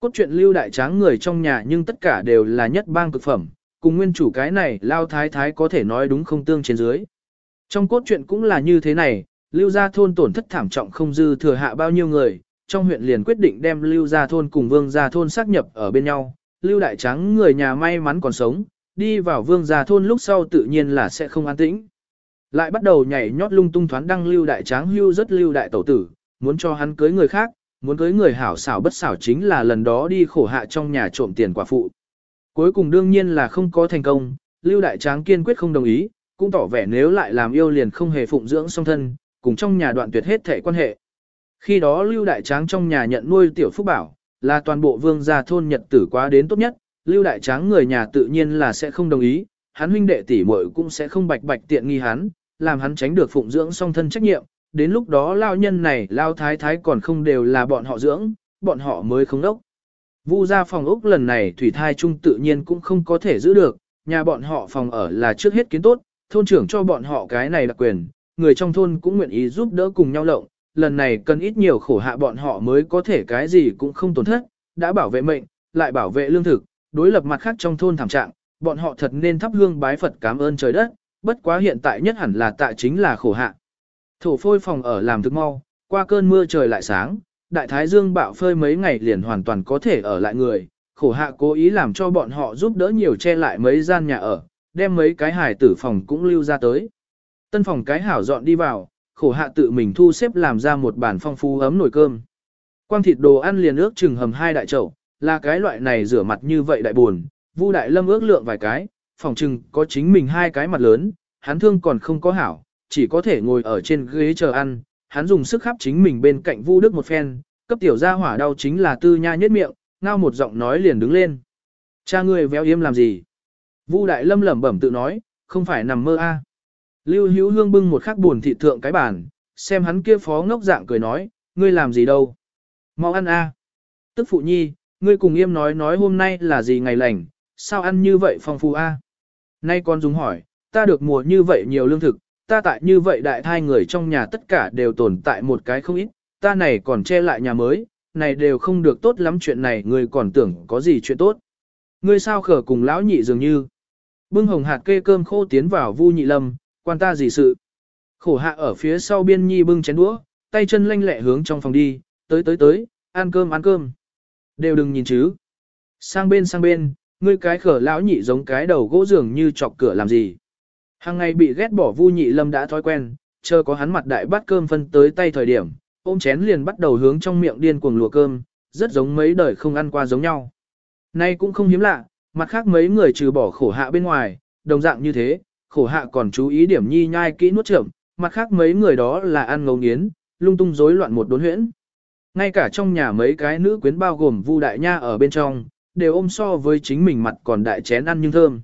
Cốt truyện Lưu Đại Tráng người trong nhà nhưng tất cả đều là nhất bang cực phẩm, cùng nguyên chủ cái này lao thái thái có thể nói đúng không tương trên dưới. Trong cốt truyện cũng là như thế này, Lưu Gia Thôn tổn thất thảm trọng không dư thừa hạ bao nhiêu người, trong huyện liền quyết định đem Lưu Gia Thôn cùng Vương Gia Thôn xác nhập ở bên nhau. Lưu Đại Trắng người nhà may mắn còn sống, đi vào Vương Gia Thôn lúc sau tự nhiên là sẽ không an tĩnh. Lại bắt đầu nhảy nhót lung tung thoán đăng Lưu Đại Tráng hưu rất Lưu Đại Tẩu Tử, muốn cho hắn cưới người khác, muốn cưới người hảo xảo bất xảo chính là lần đó đi khổ hạ trong nhà trộm tiền quả phụ. Cuối cùng đương nhiên là không có thành công, Lưu Đại Tráng kiên quyết không đồng ý, cũng tỏ vẻ nếu lại làm yêu liền không hề phụng dưỡng song thân, cùng trong nhà đoạn tuyệt hết thể quan hệ. Khi đó Lưu Đại Tráng trong nhà nhận nuôi tiểu phúc bảo, là toàn bộ vương gia thôn nhật tử quá đến tốt nhất, Lưu Đại Tráng người nhà tự nhiên là sẽ không đồng ý, hắn huynh đệ tỷ muội cũng sẽ không bạch bạch tiện nghi hắn, làm hắn tránh được phụng dưỡng song thân trách nhiệm, đến lúc đó lao nhân này lao thái thái còn không đều là bọn họ dưỡng, bọn họ mới không đốc. Vu gia phòng ốc lần này thủy thai trung tự nhiên cũng không có thể giữ được, nhà bọn họ phòng ở là trước hết kiến tốt, thôn trưởng cho bọn họ cái này là quyền, người trong thôn cũng nguyện ý giúp đỡ cùng nhau lộng, lần này cần ít nhiều khổ hạ bọn họ mới có thể cái gì cũng không tổn thất, đã bảo vệ mệnh, lại bảo vệ lương thực, đối lập mặt khác trong thôn thảm trạng, bọn họ thật nên thắp hương bái Phật cảm ơn trời đất, bất quá hiện tại nhất hẳn là tại chính là khổ hạ. Thổ phôi phòng ở làm thức mau, qua cơn mưa trời lại sáng, đại thái dương bạo phơi mấy ngày liền hoàn toàn có thể ở lại người, khổ hạ cố ý làm cho bọn họ giúp đỡ nhiều che lại mấy gian nhà ở, đem mấy cái hài tử phòng cũng lưu ra tới. Tân phòng cái hảo dọn đi vào, khổ hạ tự mình thu xếp làm ra một bàn phong phú ấm nồi cơm. Quang thịt đồ ăn liền ước chừng hầm hai đại chậu, là cái loại này rửa mặt như vậy đại buồn, Vu đại lâm ước lượng vài cái, phòng chừng có chính mình hai cái mặt lớn, hắn thương còn không có hảo, chỉ có thể ngồi ở trên ghế chờ ăn, hắn dùng sức khắp chính mình bên cạnh Vu Đức một phen, cấp tiểu gia hỏa đau chính là tư nha nhất miệng, ngao một giọng nói liền đứng lên. Cha ngươi véo yếm làm gì? Vu đại lâm lẩm bẩm tự nói, không phải nằm mơ a. Lưu Hữu Hương bưng một khắc buồn thị thượng cái bàn, xem hắn kia phó ngốc dạng cười nói, ngươi làm gì đâu? Mau ăn a. Tức phụ nhi, ngươi cùng yêm nói nói hôm nay là gì ngày lành, sao ăn như vậy phong phú a? Nay con dùng hỏi, ta được mùa như vậy nhiều lương thực, ta tại như vậy đại thai người trong nhà tất cả đều tồn tại một cái không ít, ta này còn che lại nhà mới, này đều không được tốt lắm chuyện này ngươi còn tưởng có gì chuyện tốt. Ngươi sao khở cùng lão nhị dường như. Bưng hồng hạt kê cơm khô tiến vào vu nhị lâm, quan ta gì sự. Khổ hạ ở phía sau biên nhi bưng chén đũa, tay chân lanh lẹ hướng trong phòng đi, tới tới tới, ăn cơm ăn cơm. Đều đừng nhìn chứ. Sang bên sang bên, ngươi cái khở lão nhị giống cái đầu gỗ dường như chọc cửa làm gì. Hàng ngày bị ghét bỏ vu nhị lâm đã thói quen, chờ có hắn mặt đại bát cơm phân tới tay thời điểm, ôm chén liền bắt đầu hướng trong miệng điên cuồng lùa cơm, rất giống mấy đời không ăn qua giống nhau. Nay cũng không hiếm lạ, mặt khác mấy người trừ bỏ khổ hạ bên ngoài, đồng dạng như thế, khổ hạ còn chú ý điểm nhi nhai kỹ nuốt chậm, mặt khác mấy người đó là ăn ngấu nghiến, lung tung rối loạn một đốn huyễn. Ngay cả trong nhà mấy cái nữ quyến bao gồm Vu Đại Nha ở bên trong, đều ôm so với chính mình mặt còn đại chén ăn nhưng thơm.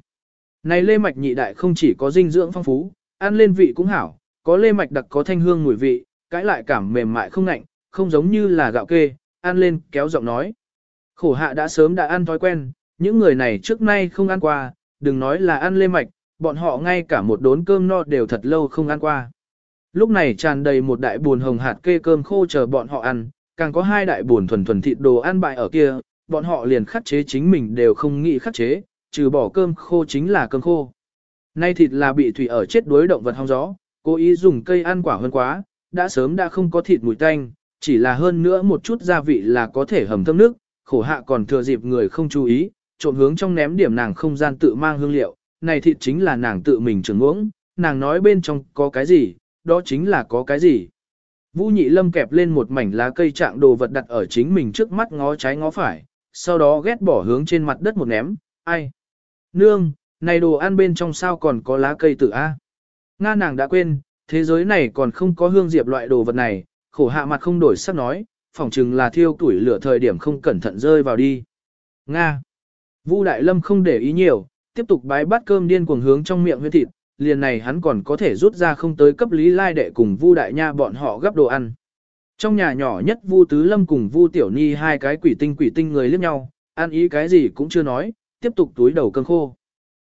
Này lê mạch nhị đại không chỉ có dinh dưỡng phong phú, ăn lên vị cũng hảo, có lê mạch đặc có thanh hương mùi vị, cãi lại cảm mềm mại không ngạnh, không giống như là gạo kê, ăn lên kéo giọng nói. Khổ hạ đã sớm đã ăn thói quen, những người này trước nay không ăn qua, đừng nói là ăn lê mạch, bọn họ ngay cả một đốn cơm no đều thật lâu không ăn qua. Lúc này tràn đầy một đại buồn hồng hạt kê cơm khô chờ bọn họ ăn, càng có hai đại buồn thuần thuần thịt đồ ăn bại ở kia, bọn họ liền khắc chế chính mình đều không nghĩ khắc chế, trừ bỏ cơm khô chính là cơm khô. Nay thịt là bị thủy ở chết đuối động vật hong gió, cố ý dùng cây ăn quả hơn quá, đã sớm đã không có thịt mùi tanh, chỉ là hơn nữa một chút gia vị là có thể hầm thơm nước, khổ hạ còn thừa dịp người không chú ý, trộn hướng trong ném điểm nàng không gian tự mang hương liệu, này thịt chính là nàng tự mình trưởng uống, nàng nói bên trong có cái gì, đó chính là có cái gì. Vũ nhị lâm kẹp lên một mảnh lá cây trạng đồ vật đặt ở chính mình trước mắt ngó trái ngó phải, sau đó ghét bỏ hướng trên mặt đất một ném, ai. Nương, này đồ ăn bên trong sao còn có lá cây tử A. Nga nàng đã quên, thế giới này còn không có hương diệp loại đồ vật này, khổ hạ mặt không đổi sắc nói, phỏng chừng là thiêu tuổi lửa thời điểm không cẩn thận rơi vào đi. Nga. Vu Đại Lâm không để ý nhiều, tiếp tục bái bát cơm điên cuồng hướng trong miệng huyết thịt, liền này hắn còn có thể rút ra không tới cấp lý lai đệ cùng Vu Đại Nha bọn họ gấp đồ ăn. Trong nhà nhỏ nhất Vu Tứ Lâm cùng Vu Tiểu Ni hai cái quỷ tinh quỷ tinh người liếc nhau, ăn ý cái gì cũng chưa nói, tiếp tục túi đầu cơm khô.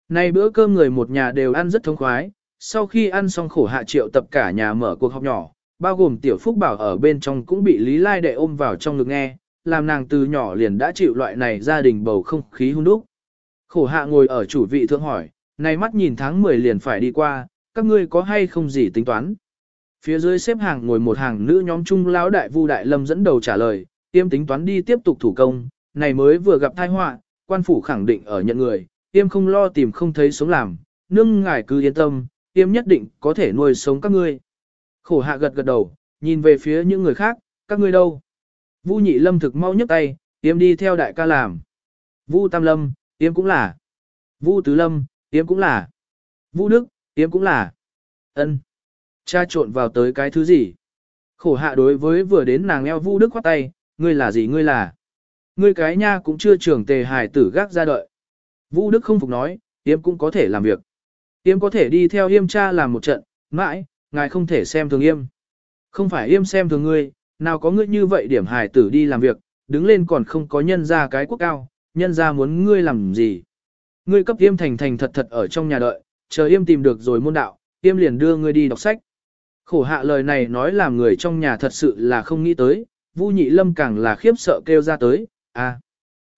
Nay bữa cơm người một nhà đều ăn rất thống khoái, sau khi ăn xong khổ hạ triệu tập cả nhà mở cuộc họp nhỏ, bao gồm tiểu phúc bảo ở bên trong cũng bị Lý Lai đệ ôm vào trong ngực nghe, làm nàng từ nhỏ liền đã chịu loại này gia đình bầu không khí hung đúc. Khổ hạ ngồi ở chủ vị thượng hỏi, này mắt nhìn tháng 10 liền phải đi qua, các ngươi có hay không gì tính toán? Phía dưới xếp hàng ngồi một hàng nữ nhóm trung lão đại vu đại lâm dẫn đầu trả lời, tiêm tính toán đi tiếp tục thủ công, này mới vừa gặp tai họa, quan phủ khẳng định ở nhận người, tiêm không lo tìm không thấy sống làm, nương ngài cứ yên tâm, tiêm nhất định có thể nuôi sống các ngươi. Khổ hạ gật gật đầu, nhìn về phía những người khác, các ngươi đâu? Vu nhị lâm thực mau nhấc tay, tiêm đi theo đại ca làm. Vu tam lâm, Yếm cũng là. Vu tứ lâm, Yếm cũng là. Vu đức, Yếm cũng là. ân Cha trộn vào tới cái thứ gì? Khổ hạ đối với vừa đến nàng eo Vu đức khoát tay, ngươi là gì ngươi là? Ngươi cái nha cũng chưa trưởng tề hài tử gác ra đợi. Vu đức không phục nói, Yếm cũng có thể làm việc. Yếm có thể đi theo yêm cha làm một trận, mãi, ngài không thể xem thường yêm. Không phải yêm xem thường ngươi, nào có ngươi như vậy điểm hài tử đi làm việc, đứng lên còn không có nhân ra cái quốc cao, nhân ra muốn ngươi làm gì. Ngươi cấp yêm thành thành thật thật ở trong nhà đợi, chờ yêm tìm được rồi môn đạo, yêm liền đưa ngươi đi đọc sách. Khổ hạ lời này nói làm người trong nhà thật sự là không nghĩ tới, Vu Nhị Lâm càng là khiếp sợ kêu ra tới, à.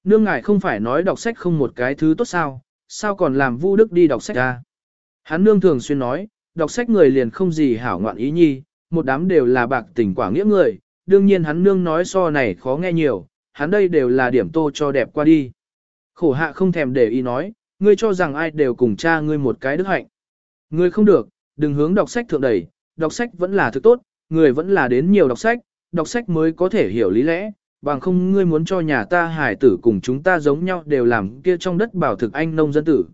Nương ngài không phải nói đọc sách không một cái thứ tốt sao, sao còn làm Vu Đức đi đọc sách à? Hắn nương thường xuyên nói, đọc sách người liền không gì hảo ngoạn ý nhi, một đám đều là bạc tình quả nghĩa người, đương nhiên hắn nương nói so này khó nghe nhiều, hắn đây đều là điểm tô cho đẹp qua đi. Khổ hạ không thèm để ý nói, ngươi cho rằng ai đều cùng cha ngươi một cái đức hạnh. Ngươi không được, đừng hướng đọc sách thượng đẩy, đọc sách vẫn là thứ tốt, người vẫn là đến nhiều đọc sách, đọc sách mới có thể hiểu lý lẽ, bằng không ngươi muốn cho nhà ta hải tử cùng chúng ta giống nhau đều làm kia trong đất bảo thực anh nông dân tử.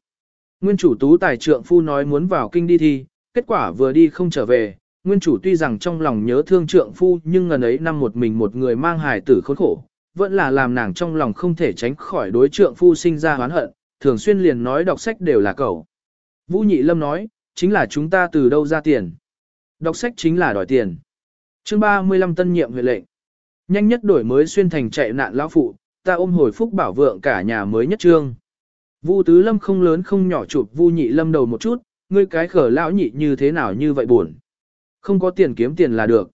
Nguyên chủ tú tài trượng phu nói muốn vào kinh đi thi, kết quả vừa đi không trở về, nguyên chủ tuy rằng trong lòng nhớ thương trượng phu nhưng ngần ấy năm một mình một người mang hài tử khốn khổ, vẫn là làm nàng trong lòng không thể tránh khỏi đối trượng phu sinh ra hoán hận, thường xuyên liền nói đọc sách đều là cậu. Vũ Nhị Lâm nói, chính là chúng ta từ đâu ra tiền. Đọc sách chính là đòi tiền. chương 35 tân nhiệm huệ lệnh. Nhanh nhất đổi mới xuyên thành chạy nạn lão phụ, ta ôm hồi phúc bảo vượng cả nhà mới nhất trương. Vu Tứ Lâm không lớn không nhỏ chụp Vu Nhị Lâm đầu một chút, ngươi cái khở lão nhị như thế nào như vậy buồn. Không có tiền kiếm tiền là được.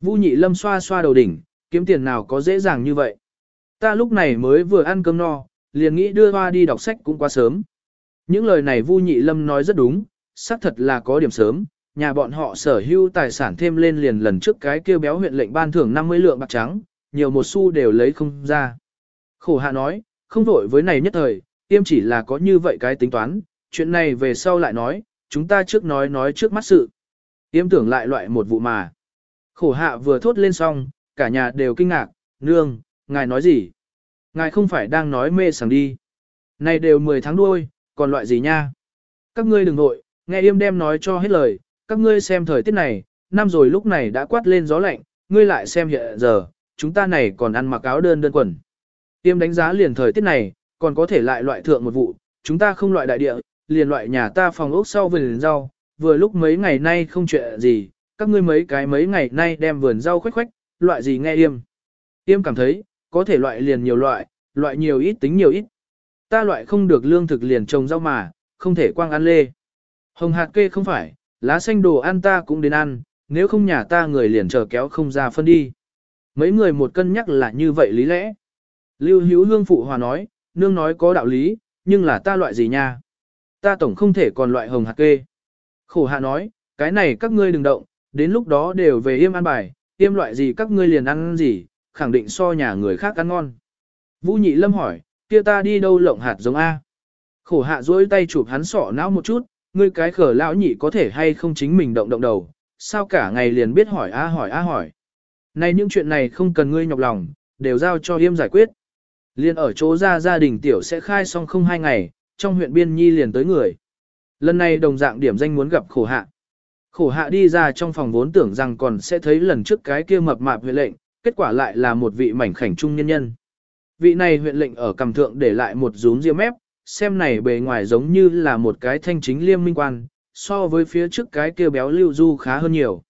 Vu Nhị Lâm xoa xoa đầu đỉnh, kiếm tiền nào có dễ dàng như vậy. Ta lúc này mới vừa ăn cơm no, liền nghĩ đưa hoa đi đọc sách cũng quá sớm. Những lời này Vu Nhị Lâm nói rất đúng, xác thật là có điểm sớm, nhà bọn họ sở hữu tài sản thêm lên liền lần trước cái kêu béo huyện lệnh ban thưởng 50 lượng bạc trắng, nhiều một xu đều lấy không ra. Khổ hạ nói, không vội với này nhất thời, tiêm chỉ là có như vậy cái tính toán, chuyện này về sau lại nói, chúng ta trước nói nói trước mắt sự. Tiêm tưởng lại loại một vụ mà. Khổ hạ vừa thốt lên xong, cả nhà đều kinh ngạc, nương, ngài nói gì? Ngài không phải đang nói mê sảng đi. Này đều 10 tháng đuôi, còn loại gì nha? Các ngươi đừng nội, nghe im đem nói cho hết lời, các ngươi xem thời tiết này, năm rồi lúc này đã quát lên gió lạnh, ngươi lại xem hiện giờ, chúng ta này còn ăn mặc áo đơn đơn quần. tiêm đánh giá liền thời tiết này, còn có thể lại loại thượng một vụ, chúng ta không loại đại địa, liền loại nhà ta phòng ốc sau vườn rau, vừa lúc mấy ngày nay không chuyện gì, các ngươi mấy cái mấy ngày nay đem vườn rau khoách khoách, loại gì nghe yêm. Yêm cảm thấy, có thể loại liền nhiều loại, loại nhiều ít tính nhiều ít. Ta loại không được lương thực liền trồng rau mà, không thể quang ăn lê. Hồng hạt kê không phải, lá xanh đồ ăn ta cũng đến ăn, nếu không nhà ta người liền chờ kéo không ra phân đi. Mấy người một cân nhắc là như vậy lý lẽ. Lưu Hữu Hương phụ hòa nói, nương nói có đạo lý, nhưng là ta loại gì nha? Ta tổng không thể còn loại hồng hạt kê. Khổ hạ nói, cái này các ngươi đừng động, đến lúc đó đều về yêm ăn bài, Tiêm loại gì các ngươi liền ăn gì, khẳng định so nhà người khác ăn ngon. Vũ nhị lâm hỏi, kia ta đi đâu lộng hạt giống A? Khổ hạ duỗi tay chụp hắn sọ não một chút, ngươi cái khở lão nhị có thể hay không chính mình động động đầu, sao cả ngày liền biết hỏi A hỏi A hỏi. Này những chuyện này không cần ngươi nhọc lòng, đều giao cho yêm giải quyết. Liên ở chỗ ra gia đình tiểu sẽ khai xong không hai ngày, trong huyện Biên Nhi liền tới người. Lần này đồng dạng điểm danh muốn gặp khổ hạ. Khổ hạ đi ra trong phòng vốn tưởng rằng còn sẽ thấy lần trước cái kia mập mạp huyện lệnh, kết quả lại là một vị mảnh khảnh trung nhân nhân. Vị này huyện lệnh ở cầm thượng để lại một rúm ria mép, xem này bề ngoài giống như là một cái thanh chính liêm minh quan, so với phía trước cái kia béo lưu du khá hơn nhiều.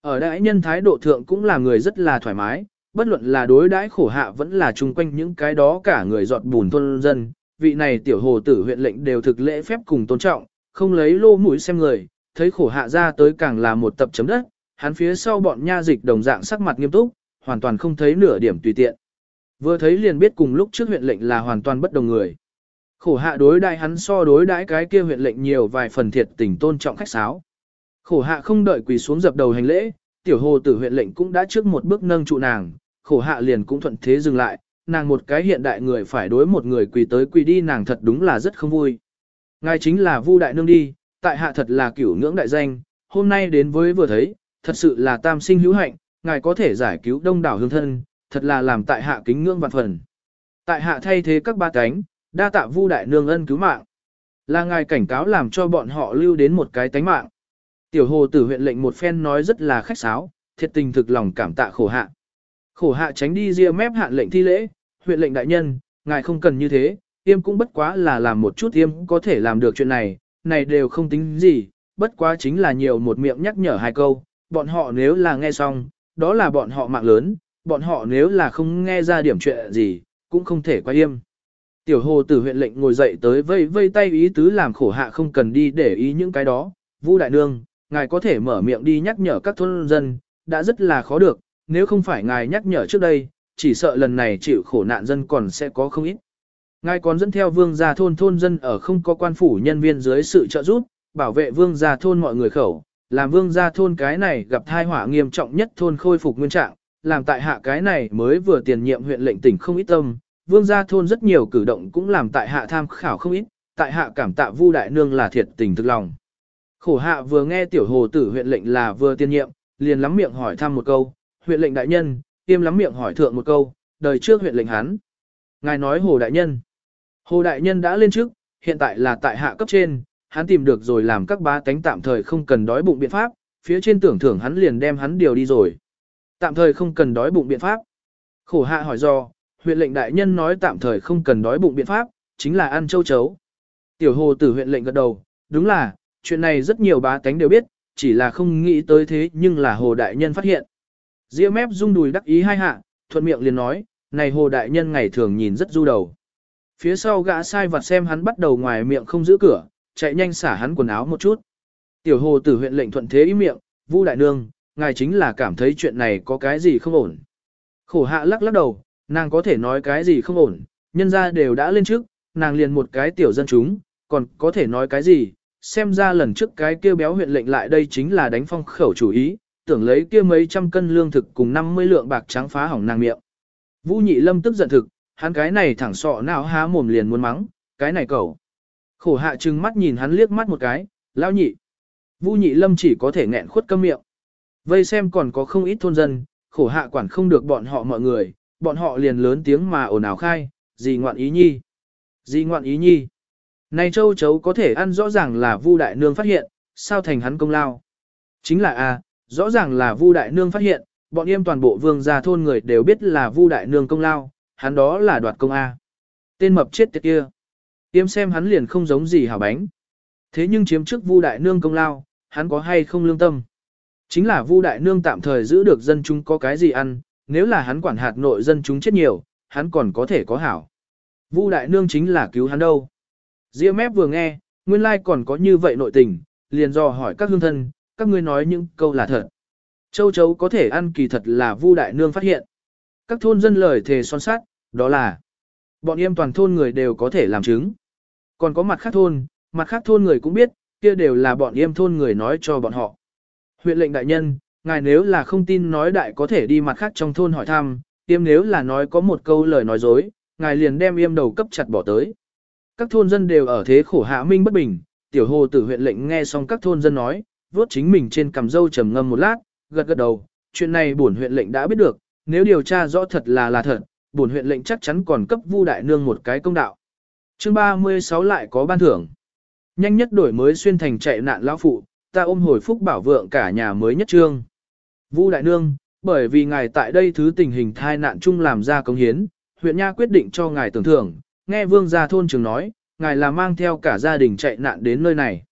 Ở đại nhân thái độ thượng cũng là người rất là thoải mái, bất luận là đối đãi khổ hạ vẫn là chung quanh những cái đó cả người giọt bùn thôn dân, vị này tiểu hồ tử huyện lệnh đều thực lễ phép cùng tôn trọng, không lấy lô mũi xem người, thấy khổ hạ ra tới càng là một tập chấm đất, hắn phía sau bọn nha dịch đồng dạng sắc mặt nghiêm túc, hoàn toàn không thấy nửa điểm tùy tiện. Vừa thấy liền biết cùng lúc trước huyện lệnh là hoàn toàn bất đồng người. Khổ hạ đối đại hắn so đối đãi cái kia huyện lệnh nhiều vài phần thiệt tình tôn trọng khách sáo. Khổ hạ không đợi quỳ xuống dập đầu hành lễ, tiểu hồ tử huyện lệnh cũng đã trước một bước nâng trụ nàng, khổ hạ liền cũng thuận thế dừng lại, nàng một cái hiện đại người phải đối một người quỳ tới quỳ đi nàng thật đúng là rất không vui. Ngài chính là Vu đại nương đi, tại hạ thật là cửu ngưỡng đại danh, hôm nay đến với vừa thấy, thật sự là tam sinh hữu hạnh, ngài có thể giải cứu đông đảo hương thân, thật là làm tại hạ kính ngưỡng vạn phần. Tại hạ thay thế các ba cánh, đa tạ Vu đại nương ân cứu mạng. Là ngài cảnh cáo làm cho bọn họ lưu đến một cái tánh mạng. Tiểu hồ tử huyện lệnh một phen nói rất là khách sáo, thiệt tình thực lòng cảm tạ khổ hạ. Khổ hạ tránh đi ria mép hạn lệnh thi lễ, huyện lệnh đại nhân, ngài không cần như thế, tiêm cũng bất quá là làm một chút tiêm có thể làm được chuyện này, này đều không tính gì, bất quá chính là nhiều một miệng nhắc nhở hai câu, bọn họ nếu là nghe xong, đó là bọn họ mạng lớn, bọn họ nếu là không nghe ra điểm chuyện gì, cũng không thể quay im. Tiểu hồ tử huyện lệnh ngồi dậy tới vây vây tay ý tứ làm khổ hạ không cần đi để ý những cái đó, Vu đại nương, ngài có thể mở miệng đi nhắc nhở các thôn dân, đã rất là khó được, nếu không phải ngài nhắc nhở trước đây, chỉ sợ lần này chịu khổ nạn dân còn sẽ có không ít. Ngài còn dẫn theo vương gia thôn thôn dân ở không có quan phủ nhân viên dưới sự trợ giúp, bảo vệ vương gia thôn mọi người khẩu, làm vương gia thôn cái này gặp thai họa nghiêm trọng nhất thôn khôi phục nguyên trạng, làm tại hạ cái này mới vừa tiền nhiệm huyện lệnh tỉnh không ít tâm, vương gia thôn rất nhiều cử động cũng làm tại hạ tham khảo không ít, tại hạ cảm tạ Vu đại nương là thiệt tình thực lòng. Khổ hạ vừa nghe tiểu hồ tử huyện lệnh là vừa tiên nhiệm, liền lắm miệng hỏi thăm một câu, huyện lệnh đại nhân, tiêm lắm miệng hỏi thượng một câu, đời trước huyện lệnh hắn. Ngài nói hồ đại nhân. Hồ đại nhân đã lên trước, hiện tại là tại hạ cấp trên, hắn tìm được rồi làm các bá tánh tạm thời không cần đói bụng biện pháp, phía trên tưởng thưởng hắn liền đem hắn điều đi rồi. Tạm thời không cần đói bụng biện pháp. Khổ hạ hỏi do, huyện lệnh đại nhân nói tạm thời không cần đói bụng biện pháp, chính là ăn châu chấu. Tiểu hồ tử huyện lệnh gật đầu, đúng là, chuyện này rất nhiều bá tánh đều biết, chỉ là không nghĩ tới thế nhưng là hồ đại nhân phát hiện. Diễm mép rung đùi đắc ý hai hạ, thuận miệng liền nói, này hồ đại nhân ngày thường nhìn rất du đầu. Phía sau gã sai vặt xem hắn bắt đầu ngoài miệng không giữ cửa, chạy nhanh xả hắn quần áo một chút. Tiểu hồ tử huyện lệnh thuận thế ý miệng, Vu đại nương, ngài chính là cảm thấy chuyện này có cái gì không ổn. Khổ hạ lắc lắc đầu, nàng có thể nói cái gì không ổn, nhân ra đều đã lên trước, nàng liền một cái tiểu dân chúng, còn có thể nói cái gì, xem ra lần trước cái kia béo huyện lệnh lại đây chính là đánh phong khẩu chủ ý, tưởng lấy kia mấy trăm cân lương thực cùng 50 lượng bạc trắng phá hỏng nàng miệng. Vũ nhị lâm tức giận thực, hắn cái này thẳng sọ nào há mồm liền muốn mắng, cái này cẩu. Khổ hạ trừng mắt nhìn hắn liếc mắt một cái, lao nhị. Vũ nhị lâm chỉ có thể nghẹn khuất câm miệng. Vây xem còn có không ít thôn dân, khổ hạ quản không được bọn họ mọi người, bọn họ liền lớn tiếng mà ồn ào khai, gì ngoạn ý nhi. Gì ngoạn ý nhi. Này châu chấu có thể ăn rõ ràng là Vu đại nương phát hiện, sao thành hắn công lao. Chính là a, rõ ràng là Vu đại nương phát hiện, bọn em toàn bộ vương gia thôn người đều biết là Vu đại nương công lao, hắn đó là đoạt công a. Tên mập chết tiệt kia. Tiêm xem hắn liền không giống gì hảo bánh. Thế nhưng chiếm trước Vu đại nương công lao, hắn có hay không lương tâm? Chính là Vu đại nương tạm thời giữ được dân chúng có cái gì ăn, nếu là hắn quản hạt nội dân chúng chết nhiều, hắn còn có thể có hảo. Vu đại nương chính là cứu hắn đâu. Diễm mép vừa nghe, nguyên lai còn có như vậy nội tình, liền dò hỏi các hương thân, các ngươi nói những câu là thật. Châu chấu có thể ăn kỳ thật là Vu đại nương phát hiện. Các thôn dân lời thề son sát, đó là bọn em toàn thôn người đều có thể làm chứng. Còn có mặt khác thôn, mặt khác thôn người cũng biết, kia đều là bọn em thôn người nói cho bọn họ. Huyện lệnh đại nhân, ngài nếu là không tin nói đại có thể đi mặt khác trong thôn hỏi thăm, em nếu là nói có một câu lời nói dối, ngài liền đem yêm đầu cấp chặt bỏ tới. Các thôn dân đều ở thế khổ hạ minh bất bình, tiểu hồ tử huyện lệnh nghe xong các thôn dân nói, vuốt chính mình trên cằm dâu trầm ngâm một lát, gật gật đầu, chuyện này bổn huyện lệnh đã biết được, nếu điều tra rõ thật là là thật, bổn huyện lệnh chắc chắn còn cấp Vu đại nương một cái công đạo. Chương 36 lại có ban thưởng. Nhanh nhất đổi mới xuyên thành chạy nạn lão phụ, ta ôm hồi phúc bảo vượng cả nhà mới nhất trương. Vu đại nương, bởi vì ngài tại đây thứ tình hình thai nạn chung làm ra công hiến, huyện nha quyết định cho ngài tưởng thưởng, nghe vương gia thôn trường nói, ngài là mang theo cả gia đình chạy nạn đến nơi này.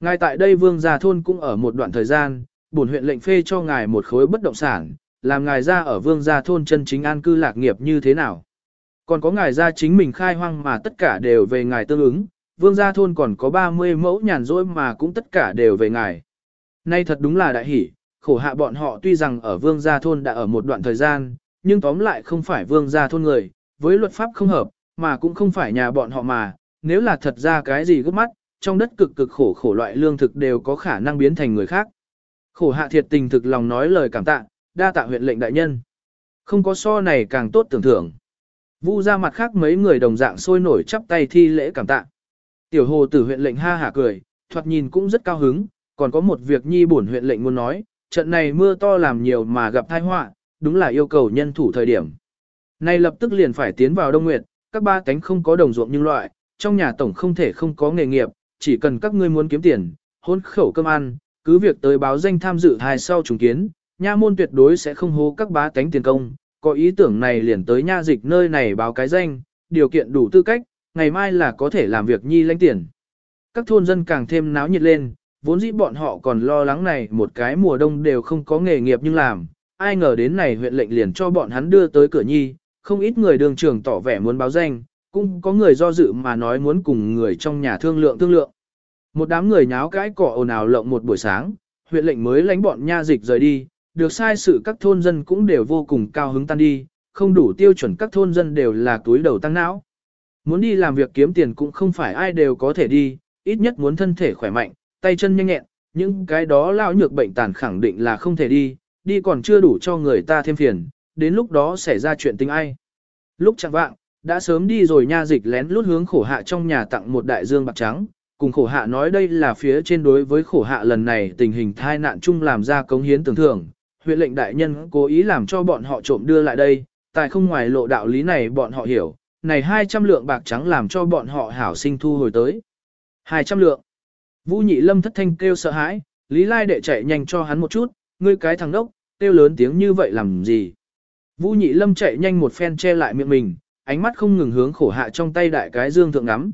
Ngài tại đây vương gia thôn cũng ở một đoạn thời gian, bổn huyện lệnh phê cho ngài một khối bất động sản, làm ngài ra ở vương gia thôn chân chính an cư lạc nghiệp như thế nào. Còn có ngài ra chính mình khai hoang mà tất cả đều về ngài tương ứng, vương gia thôn còn có 30 mẫu nhàn rỗi mà cũng tất cả đều về ngài. Nay thật đúng là đại hỷ, khổ hạ bọn họ tuy rằng ở vương gia thôn đã ở một đoạn thời gian, nhưng tóm lại không phải vương gia thôn người, với luật pháp không hợp, mà cũng không phải nhà bọn họ mà, nếu là thật ra cái gì gấp mắt, trong đất cực cực khổ khổ loại lương thực đều có khả năng biến thành người khác. Khổ hạ thiệt tình thực lòng nói lời cảm tạ, đa tạ huyện lệnh đại nhân. Không có so này càng tốt tưởng thưởng. Vu ra mặt khác mấy người đồng dạng sôi nổi chắp tay thi lễ cảm tạ. Tiểu hồ tử huyện lệnh ha hả cười, thoạt nhìn cũng rất cao hứng, còn có một việc nhi bổn huyện lệnh muốn nói, trận này mưa to làm nhiều mà gặp tai họa, đúng là yêu cầu nhân thủ thời điểm. Này lập tức liền phải tiến vào Đông Nguyệt, các ba cánh không có đồng ruộng nhưng loại, trong nhà tổng không thể không có nghề nghiệp, chỉ cần các ngươi muốn kiếm tiền, hôn khẩu cơm ăn, cứ việc tới báo danh tham dự hài sau trùng kiến, nha môn tuyệt đối sẽ không hô các bá cánh tiền công, có ý tưởng này liền tới nha dịch nơi này báo cái danh, điều kiện đủ tư cách, ngày mai là có thể làm việc nhi lãnh tiền. Các thôn dân càng thêm náo nhiệt lên, vốn dĩ bọn họ còn lo lắng này một cái mùa đông đều không có nghề nghiệp nhưng làm, ai ngờ đến này huyện lệnh liền cho bọn hắn đưa tới cửa nhi, không ít người đường trưởng tỏ vẻ muốn báo danh, cũng có người do dự mà nói muốn cùng người trong nhà thương lượng thương lượng. Một đám người nháo cãi cỏ ồn ào lộng một buổi sáng, huyện lệnh mới lánh bọn nha dịch rời đi, được sai sự các thôn dân cũng đều vô cùng cao hứng tan đi, không đủ tiêu chuẩn các thôn dân đều là túi đầu tăng não. Muốn đi làm việc kiếm tiền cũng không phải ai đều có thể đi, ít nhất muốn thân thể khỏe mạnh, tay chân nhanh nhẹn, những cái đó lão nhược bệnh tàn khẳng định là không thể đi, đi còn chưa đủ cho người ta thêm phiền, đến lúc đó xảy ra chuyện tình ai. Lúc chẳng vạng, đã sớm đi rồi nha dịch lén lút hướng khổ hạ trong nhà tặng một đại dương bạc trắng, cùng khổ hạ nói đây là phía trên đối với khổ hạ lần này tình hình thai nạn chung làm ra cống hiến tưởng thưởng. Huyện lệnh đại nhân cố ý làm cho bọn họ trộm đưa lại đây, tại không ngoài lộ đạo lý này bọn họ hiểu, này 200 lượng bạc trắng làm cho bọn họ hảo sinh thu hồi tới. 200 lượng. Vũ nhị lâm thất thanh kêu sợ hãi, Lý Lai đệ chạy nhanh cho hắn một chút, ngươi cái thằng đốc, kêu lớn tiếng như vậy làm gì. Vũ nhị lâm chạy nhanh một phen che lại miệng mình, ánh mắt không ngừng hướng khổ hạ trong tay đại cái dương thượng ngắm.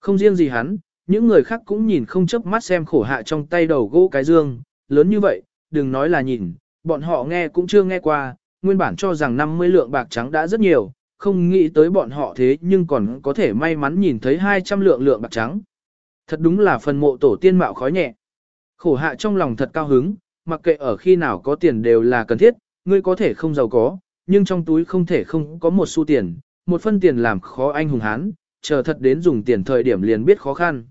Không riêng gì hắn, những người khác cũng nhìn không chớp mắt xem khổ hạ trong tay đầu gỗ cái dương, lớn như vậy, đừng nói là nhìn, bọn họ nghe cũng chưa nghe qua, nguyên bản cho rằng 50 lượng bạc trắng đã rất nhiều, không nghĩ tới bọn họ thế nhưng còn có thể may mắn nhìn thấy 200 lượng lượng bạc trắng. Thật đúng là phần mộ tổ tiên mạo khói nhẹ. Khổ hạ trong lòng thật cao hứng, mặc kệ ở khi nào có tiền đều là cần thiết, ngươi có thể không giàu có, nhưng trong túi không thể không có một xu tiền, một phân tiền làm khó anh hùng hán, chờ thật đến dùng tiền thời điểm liền biết khó khăn.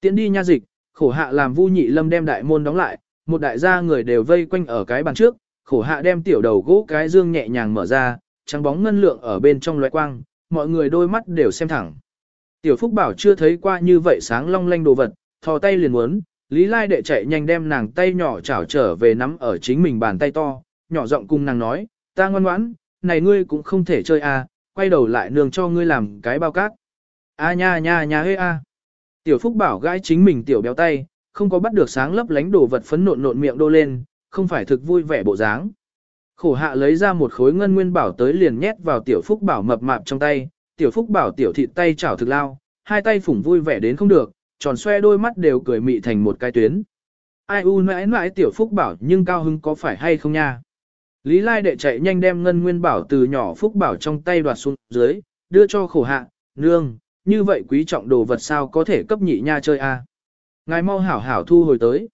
Tiến đi nha dịch, khổ hạ làm vu nhị lâm đem đại môn đóng lại, một đại gia người đều vây quanh ở cái bàn trước, khổ hạ đem tiểu đầu gỗ cái dương nhẹ nhàng mở ra, trắng bóng ngân lượng ở bên trong loại quang, mọi người đôi mắt đều xem thẳng. Tiểu Phúc Bảo chưa thấy qua như vậy sáng long lanh đồ vật, thò tay liền muốn, Lý Lai đệ chạy nhanh đem nàng tay nhỏ chảo trở về nắm ở chính mình bàn tay to, nhỏ giọng cùng nàng nói, ta ngoan ngoãn, này ngươi cũng không thể chơi à, quay đầu lại nương cho ngươi làm cái bao cát. A nha nha nha hê a. Tiểu Phúc Bảo gãi chính mình tiểu béo tay, không có bắt được sáng lấp lánh đồ vật phấn nộn nộn miệng đô lên, không phải thực vui vẻ bộ dáng. Khổ hạ lấy ra một khối ngân nguyên bảo tới liền nhét vào tiểu Phúc Bảo mập mạp trong tay, tiểu Phúc Bảo tiểu thịt tay chảo thực lao, hai tay phủng vui vẻ đến không được, tròn xoe đôi mắt đều cười mị thành một cái tuyến. Ai u mãi mãi tiểu Phúc Bảo nhưng cao hứng có phải hay không nha? Lý Lai đệ chạy nhanh đem ngân nguyên bảo từ nhỏ Phúc Bảo trong tay đoạt xuống dưới, đưa cho khổ hạ, nương, như vậy quý trọng đồ vật sao có thể cấp nhị nha chơi a? Ngài mau hảo hảo thu hồi tới.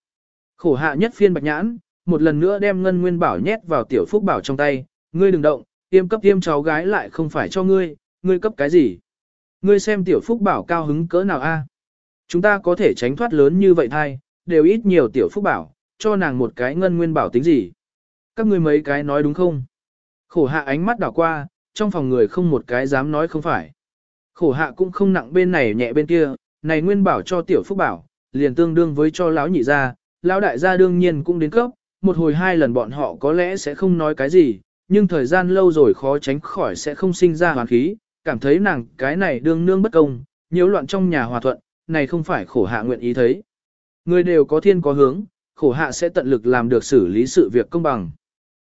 Khổ hạ nhất phiên bạch nhãn, một lần nữa đem ngân nguyên bảo nhét vào tiểu phúc bảo trong tay, ngươi đừng động, tiêm cấp tiêm cháu gái lại không phải cho ngươi, ngươi cấp cái gì? Ngươi xem tiểu phúc bảo cao hứng cỡ nào a? Chúng ta có thể tránh thoát lớn như vậy thay, đều ít nhiều tiểu phúc bảo, cho nàng một cái ngân nguyên bảo tính gì? Các ngươi mấy cái nói đúng không? Khổ hạ ánh mắt đảo qua, trong phòng người không một cái dám nói không phải. Khổ hạ cũng không nặng bên này nhẹ bên kia, này nguyên bảo cho tiểu phúc bảo, liền tương đương với cho lão nhị gia, lão đại gia đương nhiên cũng đến cấp, một hồi hai lần bọn họ có lẽ sẽ không nói cái gì, nhưng thời gian lâu rồi khó tránh khỏi sẽ không sinh ra hoàn khí, cảm thấy nàng cái này đương nương bất công, nhiễu loạn trong nhà hòa thuận, này không phải khổ hạ nguyện ý thấy. Người đều có thiên có hướng, khổ hạ sẽ tận lực làm được xử lý sự việc công bằng.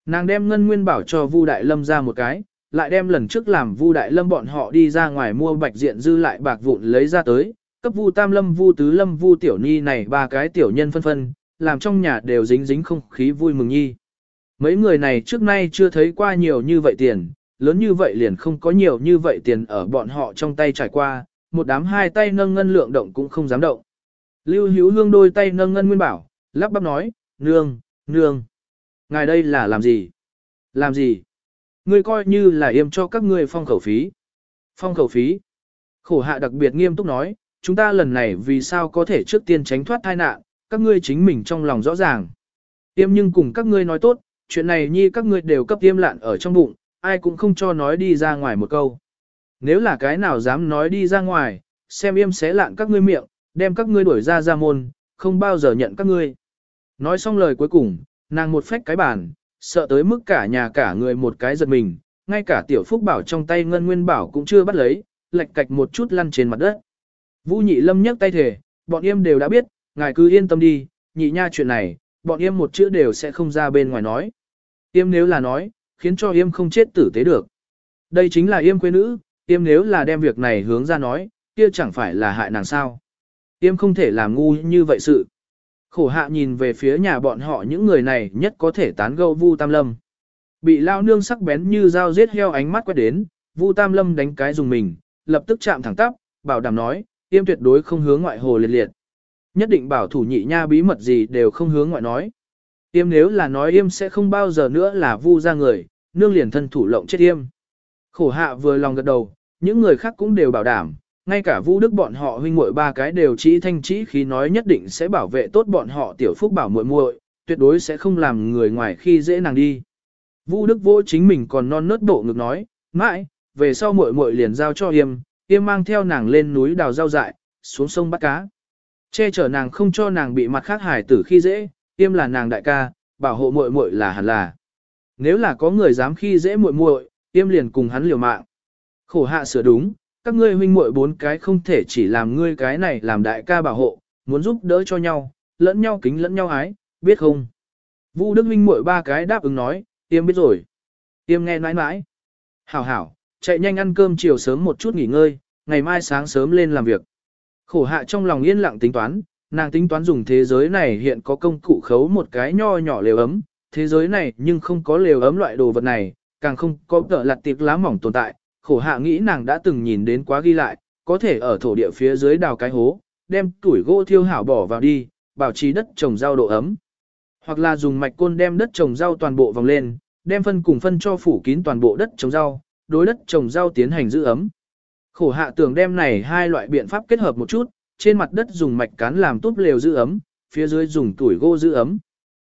Nàng đem ngân nguyên bảo cho Vu Đại Lâm ra một cái, lại đem lần trước làm Vu Đại Lâm bọn họ đi ra ngoài mua bạch diện dư lại bạc vụn lấy ra tới, cấp Vu Tam Lâm, Vu Tứ Lâm, Vu Tiểu Ni này ba cái tiểu nhân phân phân, làm trong nhà đều dính dính không khí vui mừng nhi. Mấy người này trước nay chưa thấy qua nhiều như vậy tiền, lớn như vậy liền không có nhiều như vậy tiền ở bọn họ trong tay trải qua, một đám hai tay nâng ngân lượng động cũng không dám động. Lưu Hữu Hương đôi tay nâng ngân nguyên bảo, lắp bắp nói, nương, nương. Ngài đây là làm gì? Làm gì? Ngươi coi như là yêm cho các ngươi phong khẩu phí. Phong khẩu phí. Khổ hạ đặc biệt nghiêm túc nói, chúng ta lần này vì sao có thể trước tiên tránh thoát tai nạn, các ngươi chính mình trong lòng rõ ràng. Tiêm nhưng cùng các ngươi nói tốt, chuyện này nhi các ngươi đều cấp tiêm lạn ở trong bụng, ai cũng không cho nói đi ra ngoài một câu. Nếu là cái nào dám nói đi ra ngoài, xem yêm xé lạn các ngươi miệng, đem các ngươi đuổi ra ra môn, không bao giờ nhận các ngươi. Nói xong lời cuối cùng, nàng một phách cái bàn, sợ tới mức cả nhà cả người một cái giật mình, ngay cả tiểu phúc bảo trong tay ngân nguyên bảo cũng chưa bắt lấy, lệch cạch một chút lăn trên mặt đất. Vũ nhị lâm nhấc tay thể, bọn em đều đã biết, ngài cứ yên tâm đi, nhị nha chuyện này, bọn em một chữ đều sẽ không ra bên ngoài nói. Yêm nếu là nói, khiến cho Yêm không chết tử tế được. Đây chính là Yêm quê nữ, Yêm nếu là đem việc này hướng ra nói, kia chẳng phải là hại nàng sao. Yêm không thể làm ngu như vậy sự. Khổ hạ nhìn về phía nhà bọn họ những người này nhất có thể tán gẫu Vu Tam Lâm. Bị lao nương sắc bén như dao giết heo ánh mắt quét đến, Vu Tam Lâm đánh cái dùng mình, lập tức chạm thẳng tắp, bảo đảm nói, tiêm tuyệt đối không hướng ngoại hồ liệt liệt. Nhất định bảo thủ nhị nha bí mật gì đều không hướng ngoại nói. Tiêm nếu là nói Yêm sẽ không bao giờ nữa là vu ra người, nương liền thân thủ lộng chết Yêm. Khổ hạ vừa lòng gật đầu, những người khác cũng đều bảo đảm, ngay cả Vu Đức bọn họ huynh muội ba cái đều chỉ thanh chỉ khi nói nhất định sẽ bảo vệ tốt bọn họ tiểu phúc bảo muội muội, tuyệt đối sẽ không làm người ngoài khi dễ nàng đi. Vu Đức vô chính mình còn non nớt bộ ngực nói, mãi, về sau muội muội liền giao cho Yêm, Yêm mang theo nàng lên núi đào rau dại, xuống sông bắt cá. Che chở nàng không cho nàng bị mặt khác hải tử khi dễ, Yêm là nàng đại ca, bảo hộ muội muội là hẳn là. Nếu là có người dám khi dễ muội muội, Yêm liền cùng hắn liều mạng. Khổ hạ sửa đúng, các ngươi huynh muội bốn cái không thể chỉ làm ngươi cái này làm đại ca bảo hộ, muốn giúp đỡ cho nhau, lẫn nhau kính lẫn nhau ái, biết không? Vu Đức huynh muội ba cái đáp ứng nói, Yêm biết rồi. Yêm nghe nói mãi. Hảo hảo, chạy nhanh ăn cơm chiều sớm một chút nghỉ ngơi, ngày mai sáng sớm lên làm việc. Khổ hạ trong lòng yên lặng tính toán, nàng tính toán dùng thế giới này hiện có công cụ khấu một cái nho nhỏ lều ấm, thế giới này nhưng không có lều ấm loại đồ vật này, càng không có tợ lặt tiệc lá mỏng tồn tại. Khổ hạ nghĩ nàng đã từng nhìn đến quá ghi lại, có thể ở thổ địa phía dưới đào cái hố, đem tuổi gỗ thiêu hảo bỏ vào đi, bảo trì đất trồng rau độ ấm. Hoặc là dùng mạch côn đem đất trồng rau toàn bộ vòng lên, đem phân cùng phân cho phủ kín toàn bộ đất trồng rau, đối đất trồng rau tiến hành giữ ấm. Khổ hạ tưởng đem này hai loại biện pháp kết hợp một chút, trên mặt đất dùng mạch cán làm túp lều giữ ấm, phía dưới dùng tuổi gỗ giữ ấm.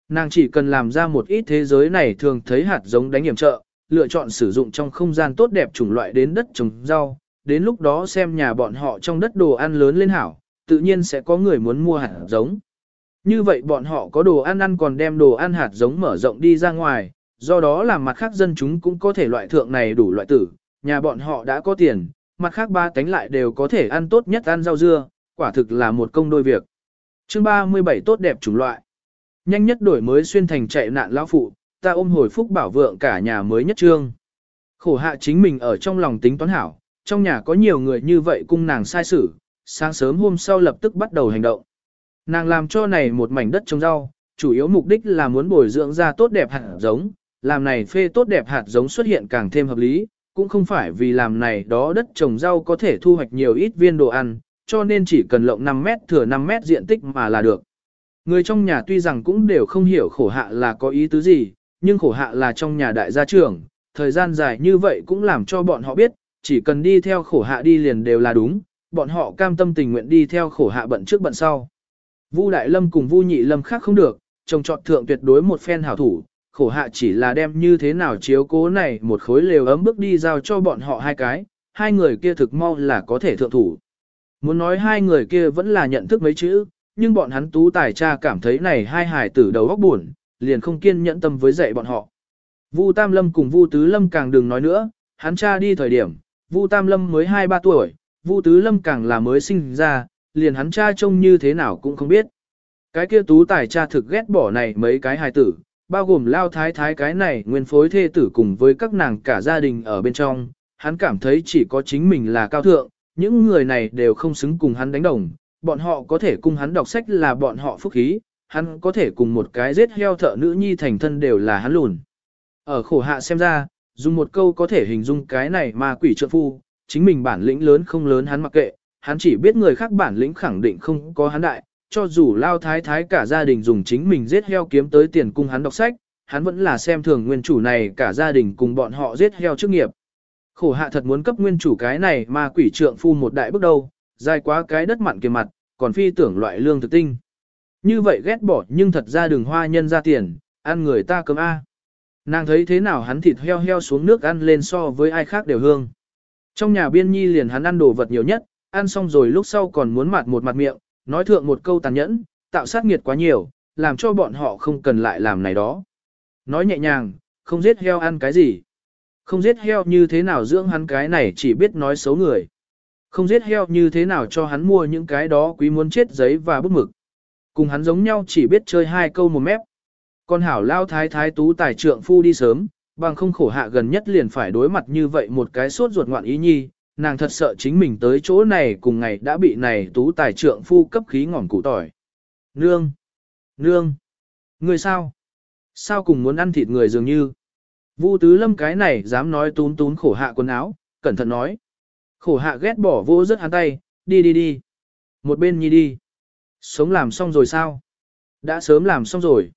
Nàng chỉ cần làm ra một ít thế giới này thường thấy hạt giống đánh hiểm trợ, lựa chọn sử dụng trong không gian tốt đẹp chủng loại đến đất trồng rau, đến lúc đó xem nhà bọn họ trong đất đồ ăn lớn lên hảo, tự nhiên sẽ có người muốn mua hạt giống. Như vậy bọn họ có đồ ăn ăn còn đem đồ ăn hạt giống mở rộng đi ra ngoài, do đó làm mặt khác dân chúng cũng có thể loại thượng này đủ loại tử, nhà bọn họ đã có tiền, mặt khác ba cánh lại đều có thể ăn tốt nhất ăn rau dưa, quả thực là một công đôi việc. Chương 37 tốt đẹp chủng loại. Nhanh nhất đổi mới xuyên thành chạy nạn lão phụ, ta ôm hồi phúc bảo vượng cả nhà mới nhất trương. Khổ hạ chính mình ở trong lòng tính toán hảo, trong nhà có nhiều người như vậy cung nàng sai xử, sáng sớm hôm sau lập tức bắt đầu hành động. Nàng làm cho này một mảnh đất trồng rau, chủ yếu mục đích là muốn bồi dưỡng ra tốt đẹp hạt giống, làm này phê tốt đẹp hạt giống xuất hiện càng thêm hợp lý, cũng không phải vì làm này đó đất trồng rau có thể thu hoạch nhiều ít viên đồ ăn, cho nên chỉ cần lộng 5 mét thừa 5 mét diện tích mà là được. Người trong nhà tuy rằng cũng đều không hiểu khổ hạ là có ý tứ gì, nhưng khổ hạ là trong nhà đại gia trưởng, thời gian dài như vậy cũng làm cho bọn họ biết, chỉ cần đi theo khổ hạ đi liền đều là đúng, bọn họ cam tâm tình nguyện đi theo khổ hạ bận trước bận sau. Vu Đại Lâm cùng Vu Nhị Lâm khác không được, trồng trọt thượng tuyệt đối một phen hảo thủ, khổ hạ chỉ là đem như thế nào chiếu cố này một khối lều ấm bước đi giao cho bọn họ hai cái, hai người kia thực mau là có thể thượng thủ. Muốn nói hai người kia vẫn là nhận thức mấy chữ, nhưng bọn hắn tú tài cha cảm thấy này hai hài tử đầu óc buồn, liền không kiên nhẫn tâm với dạy bọn họ. Vu Tam Lâm cùng Vu Tứ Lâm càng đừng nói nữa, hắn cha đi thời điểm, Vu Tam Lâm mới 2-3 tuổi, Vu Tứ Lâm càng là mới sinh ra, liền hắn cha trông như thế nào cũng không biết. Cái kia tú tài cha thực ghét bỏ này mấy cái hài tử, bao gồm lao thái thái cái này nguyên phối thê tử cùng với các nàng cả gia đình ở bên trong, hắn cảm thấy chỉ có chính mình là cao thượng, những người này đều không xứng cùng hắn đánh đồng, bọn họ có thể cùng hắn đọc sách là bọn họ phúc khí, hắn có thể cùng một cái giết heo thợ nữ nhi thành thân đều là hắn lùn. Ở khổ hạ xem ra, dùng một câu có thể hình dung cái này ma quỷ trợ phu, chính mình bản lĩnh lớn không lớn hắn mặc kệ, hắn chỉ biết người khác bản lĩnh khẳng định không có hắn đại, cho dù lao thái thái cả gia đình dùng chính mình giết heo kiếm tới tiền cung hắn đọc sách, hắn vẫn là xem thường nguyên chủ này cả gia đình cùng bọn họ giết heo chức nghiệp. Khổ hạ thật muốn cấp nguyên chủ cái này mà quỷ trượng phu một đại bước đầu, dài quá cái đất mặn kia mặt, còn phi tưởng loại lương thực tinh. Như vậy ghét bỏ nhưng thật ra đường hoa nhân ra tiền, ăn người ta cơm A. Nàng thấy thế nào hắn thịt heo heo xuống nước ăn lên so với ai khác đều hương. Trong nhà biên nhi liền hắn ăn đồ vật nhiều nhất, ăn xong rồi lúc sau còn muốn mặt một mặt miệng, nói thượng một câu tàn nhẫn, tạo sát nghiệt quá nhiều, làm cho bọn họ không cần lại làm này đó. Nói nhẹ nhàng, không giết heo ăn cái gì. Không giết heo như thế nào dưỡng hắn cái này chỉ biết nói xấu người. Không giết heo như thế nào cho hắn mua những cái đó quý muốn chết giấy và bút mực. Cùng hắn giống nhau chỉ biết chơi hai câu một mép. Con hảo lao thái thái tú tài trượng phu đi sớm, bằng không khổ hạ gần nhất liền phải đối mặt như vậy một cái sốt ruột ngoạn ý nhi, nàng thật sợ chính mình tới chỗ này cùng ngày đã bị này tú tài trượng phu cấp khí ngỏm củ tỏi. Nương! Nương! Người sao? Sao cùng muốn ăn thịt người dường như? Vu tứ lâm cái này dám nói tún tún khổ hạ quần áo, cẩn thận nói. Khổ hạ ghét bỏ vô rất hắn tay, đi đi đi. Một bên nhi đi. Sống làm xong rồi sao? Đã sớm làm xong rồi.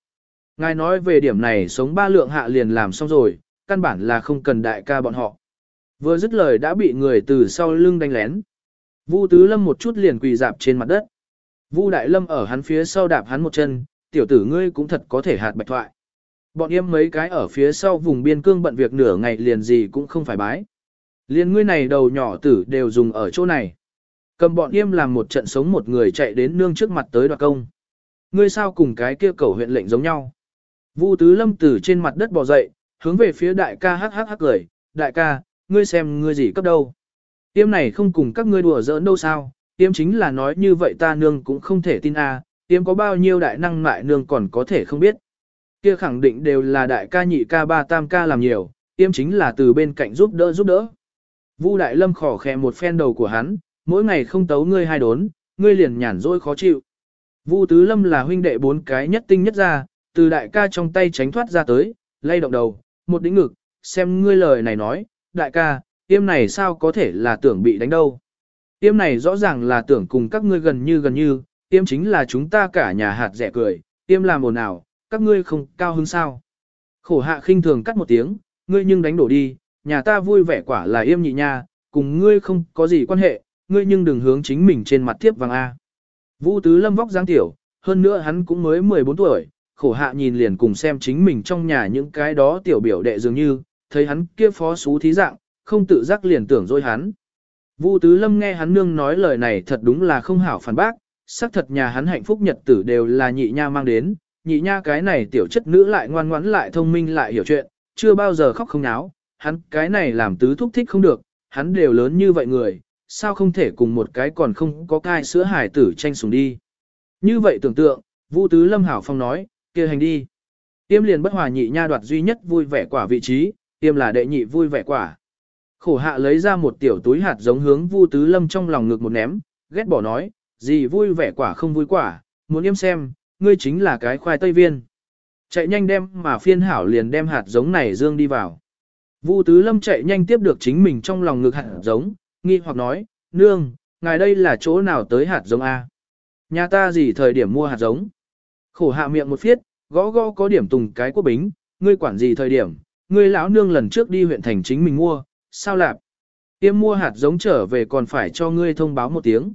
Ngài nói về điểm này sống ba lượng hạ liền làm xong rồi, căn bản là không cần đại ca bọn họ. Vừa dứt lời đã bị người từ sau lưng đánh lén. Vu Tứ Lâm một chút liền quỳ dạp trên mặt đất. Vu Đại Lâm ở hắn phía sau đạp hắn một chân, tiểu tử ngươi cũng thật có thể hạt bạch thoại. Bọn em mấy cái ở phía sau vùng biên cương bận việc nửa ngày liền gì cũng không phải bái. Liên ngươi này đầu nhỏ tử đều dùng ở chỗ này. Cầm bọn em làm một trận sống một người chạy đến nương trước mặt tới đoạt công. Ngươi sao cùng cái kia cầu huyện lệnh giống nhau. Vu Tứ Lâm từ trên mặt đất bò dậy, hướng về phía đại ca hắc hắc hắc cười, đại ca, ngươi xem ngươi gì cấp đâu. Tiêm này không cùng các ngươi đùa giỡn đâu sao, tiêm chính là nói như vậy ta nương cũng không thể tin à, tiêm có bao nhiêu đại năng mại nương còn có thể không biết. Kia khẳng định đều là đại ca nhị ca ba tam ca làm nhiều, tiêm chính là từ bên cạnh giúp đỡ giúp đỡ. Vu Đại Lâm khỏ khẽ một phen đầu của hắn, mỗi ngày không tấu ngươi hai đốn, ngươi liền nhản rỗi khó chịu. Vu Tứ Lâm là huynh đệ bốn cái nhất tinh nhất ra, từ đại ca trong tay tránh thoát ra tới, lay động đầu, một đĩnh ngực, xem ngươi lời này nói, đại ca, tiêm này sao có thể là tưởng bị đánh đâu. Tiêm này rõ ràng là tưởng cùng các ngươi gần như gần như, tiêm chính là chúng ta cả nhà hạt rẻ cười, tiêm làm ồn ào, các ngươi không cao hứng sao. Khổ hạ khinh thường cắt một tiếng, ngươi nhưng đánh đổ đi, nhà ta vui vẻ quả là yêm nhị nha, cùng ngươi không có gì quan hệ, ngươi nhưng đừng hướng chính mình trên mặt tiếp vàng A. Vũ tứ lâm vóc dáng tiểu, hơn nữa hắn cũng mới 14 tuổi, khổ hạ nhìn liền cùng xem chính mình trong nhà những cái đó tiểu biểu đệ dường như, thấy hắn kia phó xú thí dạng, không tự giác liền tưởng dối hắn. Vu Tứ Lâm nghe hắn nương nói lời này thật đúng là không hảo phản bác, xác thật nhà hắn hạnh phúc nhật tử đều là nhị nha mang đến, nhị nha cái này tiểu chất nữ lại ngoan ngoãn lại thông minh lại hiểu chuyện, chưa bao giờ khóc không náo, hắn cái này làm tứ thúc thích không được, hắn đều lớn như vậy người, sao không thể cùng một cái còn không có cai sữa hải tử tranh sủng đi. Như vậy tưởng tượng, Vu Tứ Lâm hảo phong nói, kia hành đi. Tiêm liền bất hòa nhị nha đoạt duy nhất vui vẻ quả vị trí, tiêm là đệ nhị vui vẻ quả. Khổ hạ lấy ra một tiểu túi hạt giống hướng Vu Tứ Lâm trong lòng ngực một ném, ghét bỏ nói, gì vui vẻ quả không vui quả, muốn yêm xem, ngươi chính là cái khoai tây viên. Chạy nhanh đem mà phiên hảo liền đem hạt giống này dương đi vào. Vu Tứ Lâm chạy nhanh tiếp được chính mình trong lòng ngực hạt giống, nghi hoặc nói, nương, ngài đây là chỗ nào tới hạt giống A? Nhà ta gì thời điểm mua hạt giống? Khổ hạ miệng một phiết, gõ gõ có điểm tùng cái quốc bính, ngươi quản gì thời điểm, ngươi lão nương lần trước đi huyện thành chính mình mua, sao lạp? Tiêm mua hạt giống trở về còn phải cho ngươi thông báo một tiếng.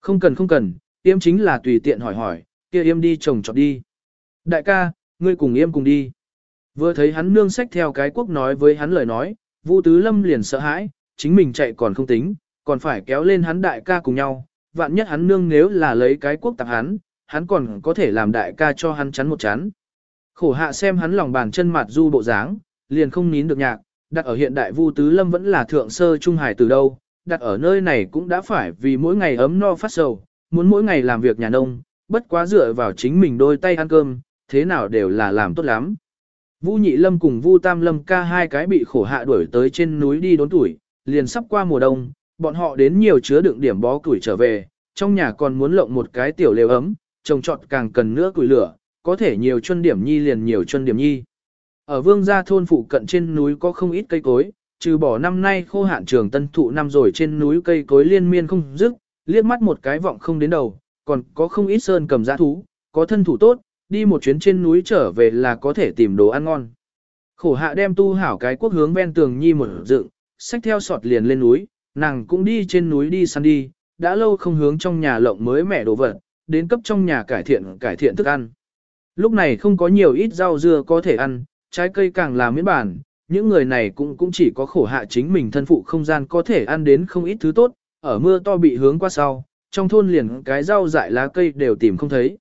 Không cần không cần, tiêm chính là tùy tiện hỏi hỏi, kia yêm đi trồng trọt đi. Đại ca, ngươi cùng yêm cùng đi. Vừa thấy hắn nương sách theo cái quốc nói với hắn lời nói, Vu Tứ Lâm liền sợ hãi, chính mình chạy còn không tính, còn phải kéo lên hắn đại ca cùng nhau, vạn nhất hắn nương nếu là lấy cái quốc tạp hắn, hắn còn có thể làm đại ca cho hắn chắn một chắn. Khổ hạ xem hắn lòng bàn chân mặt du bộ dáng, liền không nín được nhạc, đặt ở hiện đại Vu Tứ Lâm vẫn là thượng sơ trung hải từ đâu, đặt ở nơi này cũng đã phải vì mỗi ngày ấm no phát sầu, muốn mỗi ngày làm việc nhà nông, bất quá dựa vào chính mình đôi tay ăn cơm, thế nào đều là làm tốt lắm. Vu Nhị Lâm cùng Vu Tam Lâm ca hai cái bị khổ hạ đuổi tới trên núi đi đốn tuổi, liền sắp qua mùa đông, bọn họ đến nhiều chứa đựng điểm bó tuổi trở về, trong nhà còn muốn lộng một cái tiểu lều ấm, trồng trọt càng cần nữa củi lửa, có thể nhiều chân điểm nhi liền nhiều chân điểm nhi. Ở vương gia thôn phụ cận trên núi có không ít cây cối, trừ bỏ năm nay khô hạn trường tân thụ năm rồi trên núi cây cối liên miên không dứt, liếc mắt một cái vọng không đến đầu, còn có không ít sơn cầm giã thú, có thân thủ tốt, đi một chuyến trên núi trở về là có thể tìm đồ ăn ngon. Khổ hạ đem tu hảo cái quốc hướng ven tường nhi một dựng, xách theo sọt liền lên núi, nàng cũng đi trên núi đi săn đi, đã lâu không hướng trong nhà lộng mới mẻ đồ vật, đến cấp trong nhà cải thiện cải thiện thức ăn. Lúc này không có nhiều ít rau dưa có thể ăn, trái cây càng là miễn bản, những người này cũng cũng chỉ có khổ hạ chính mình thân phụ không gian có thể ăn đến không ít thứ tốt, ở mưa to bị hướng qua sau, trong thôn liền cái rau dại lá cây đều tìm không thấy.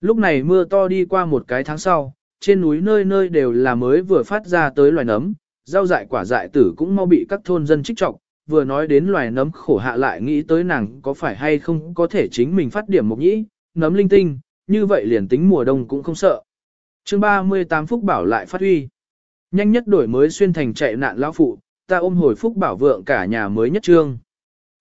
Lúc này mưa to đi qua một cái tháng sau, trên núi nơi nơi đều là mới vừa phát ra tới loài nấm, rau dại quả dại tử cũng mau bị các thôn dân trích trọng, vừa nói đến loài nấm khổ hạ lại nghĩ tới nàng có phải hay không có thể chính mình phát điểm một nhĩ, nấm linh tinh, như vậy liền tính mùa đông cũng không sợ chương 38 Phúc Bảo lại phát huy. Nhanh nhất đổi mới xuyên thành chạy nạn lão phụ, ta ôm hồi Phúc Bảo vượng cả nhà mới nhất trương.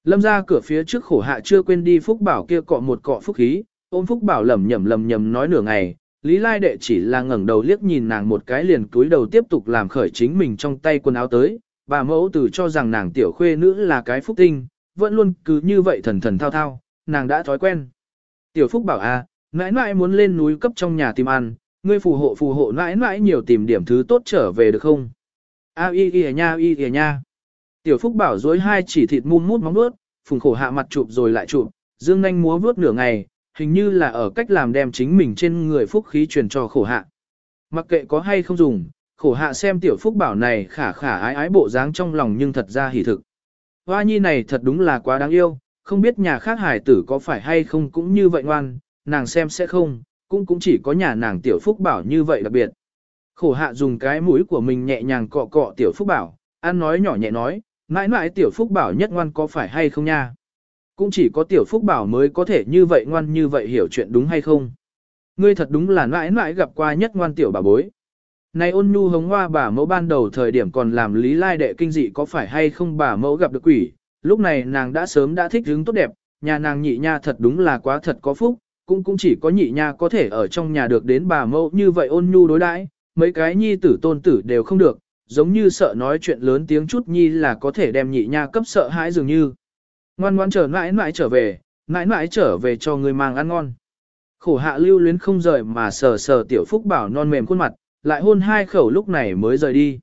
Lâm ra cửa phía trước khổ hạ chưa quên đi Phúc Bảo kia cọ một cọ phúc khí, ôm Phúc Bảo lầm nhầm lầm nhầm nói nửa ngày, Lý Lai Đệ chỉ là ngẩng đầu liếc nhìn nàng một cái liền túi đầu tiếp tục làm khởi chính mình trong tay quần áo tới, bà mẫu từ cho rằng nàng tiểu khuê nữ là cái phúc tinh, vẫn luôn cứ như vậy thần thần thao thao, nàng đã thói quen. Tiểu Phúc bảo à, mãi mãi muốn lên núi cấp trong nhà tìm ăn, ngươi phù hộ phù hộ mãi mãi nhiều tìm điểm thứ tốt trở về được không? A y y nha y y nha. Tiểu Phúc bảo dối hai chỉ thịt mum mút móng vuốt, phùng khổ hạ mặt chụp rồi lại chụp, dương nhanh múa vuốt nửa ngày, hình như là ở cách làm đem chính mình trên người phúc khí truyền cho khổ hạ. Mặc kệ có hay không dùng, khổ hạ xem tiểu phúc bảo này khả khả ái ái bộ dáng trong lòng nhưng thật ra hỉ thực. Hoa nhi này thật đúng là quá đáng yêu, không biết nhà khác hải tử có phải hay không cũng như vậy ngoan, nàng xem sẽ không, cũng cũng chỉ có nhà nàng tiểu phúc bảo như vậy đặc biệt. Khổ hạ dùng cái mũi của mình nhẹ nhàng cọ cọ tiểu phúc bảo, ăn nói nhỏ nhẹ nói, mãi mãi tiểu phúc bảo nhất ngoan có phải hay không nha. Cũng chỉ có tiểu phúc bảo mới có thể như vậy ngoan như vậy hiểu chuyện đúng hay không. Ngươi thật đúng là mãi mãi gặp qua nhất ngoan tiểu bà bối. Này ôn nhu hống hoa bà mẫu ban đầu thời điểm còn làm lý lai đệ kinh dị có phải hay không bà mẫu gặp được quỷ, lúc này nàng đã sớm đã thích hứng tốt đẹp, nhà nàng nhị nha thật đúng là quá thật có phúc, cũng cũng chỉ có nhị nha có thể ở trong nhà được đến bà mẫu như vậy ôn nhu đối đãi, mấy cái nhi tử tôn tử đều không được, giống như sợ nói chuyện lớn tiếng chút nhi là có thể đem nhị nha cấp sợ hãi dường như. Ngoan ngoan trở mãi mãi trở về, mãi mãi trở về cho người mang ăn ngon. Khổ hạ lưu luyến không rời mà sờ sờ tiểu phúc bảo non mềm khuôn mặt, lại hôn hai khẩu lúc này mới rời đi.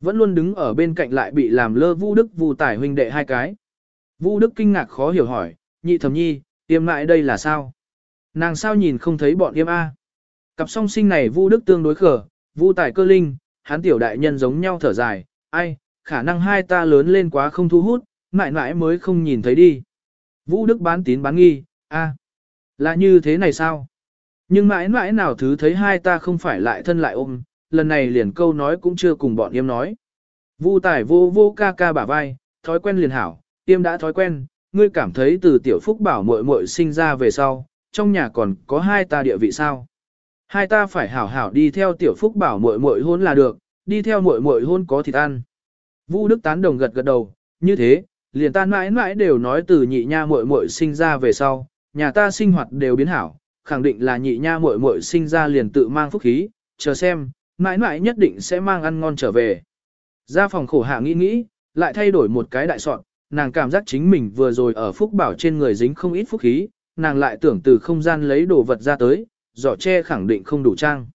Vẫn luôn đứng ở bên cạnh lại bị làm lơ Vu Đức Vu Tài huynh đệ hai cái. Vu Đức kinh ngạc khó hiểu hỏi, nhị thẩm nhi, tiêm lại đây là sao? Nàng sao nhìn không thấy bọn yêm A? Cặp song sinh này Vu Đức tương đối khờ, Vu Tài cơ linh, hắn tiểu đại nhân giống nhau thở dài, ai, khả năng hai ta lớn lên quá không thu hút, mãi mãi mới không nhìn thấy đi. Vũ Đức bán tín bán nghi, a, là như thế này sao? Nhưng mãi mãi nào thứ thấy hai ta không phải lại thân lại ôm, lần này liền câu nói cũng chưa cùng bọn em nói. Vu tải vô vô ca ca bả vai, thói quen liền hảo, tiêm đã thói quen, ngươi cảm thấy từ tiểu phúc bảo muội muội sinh ra về sau, trong nhà còn có hai ta địa vị sao? Hai ta phải hảo hảo đi theo tiểu phúc bảo muội muội hôn là được, đi theo muội muội hôn có thịt ăn. vũ Đức tán đồng gật gật đầu, như thế, liền ta mãi mãi đều nói từ nhị nha muội muội sinh ra về sau, nhà ta sinh hoạt đều biến hảo, khẳng định là nhị nha muội muội sinh ra liền tự mang phúc khí, chờ xem, mãi mãi nhất định sẽ mang ăn ngon trở về. Ra phòng khổ hạ nghĩ nghĩ, lại thay đổi một cái đại soạn, nàng cảm giác chính mình vừa rồi ở phúc bảo trên người dính không ít phúc khí, nàng lại tưởng từ không gian lấy đồ vật ra tới, giỏ tre khẳng định không đủ trang.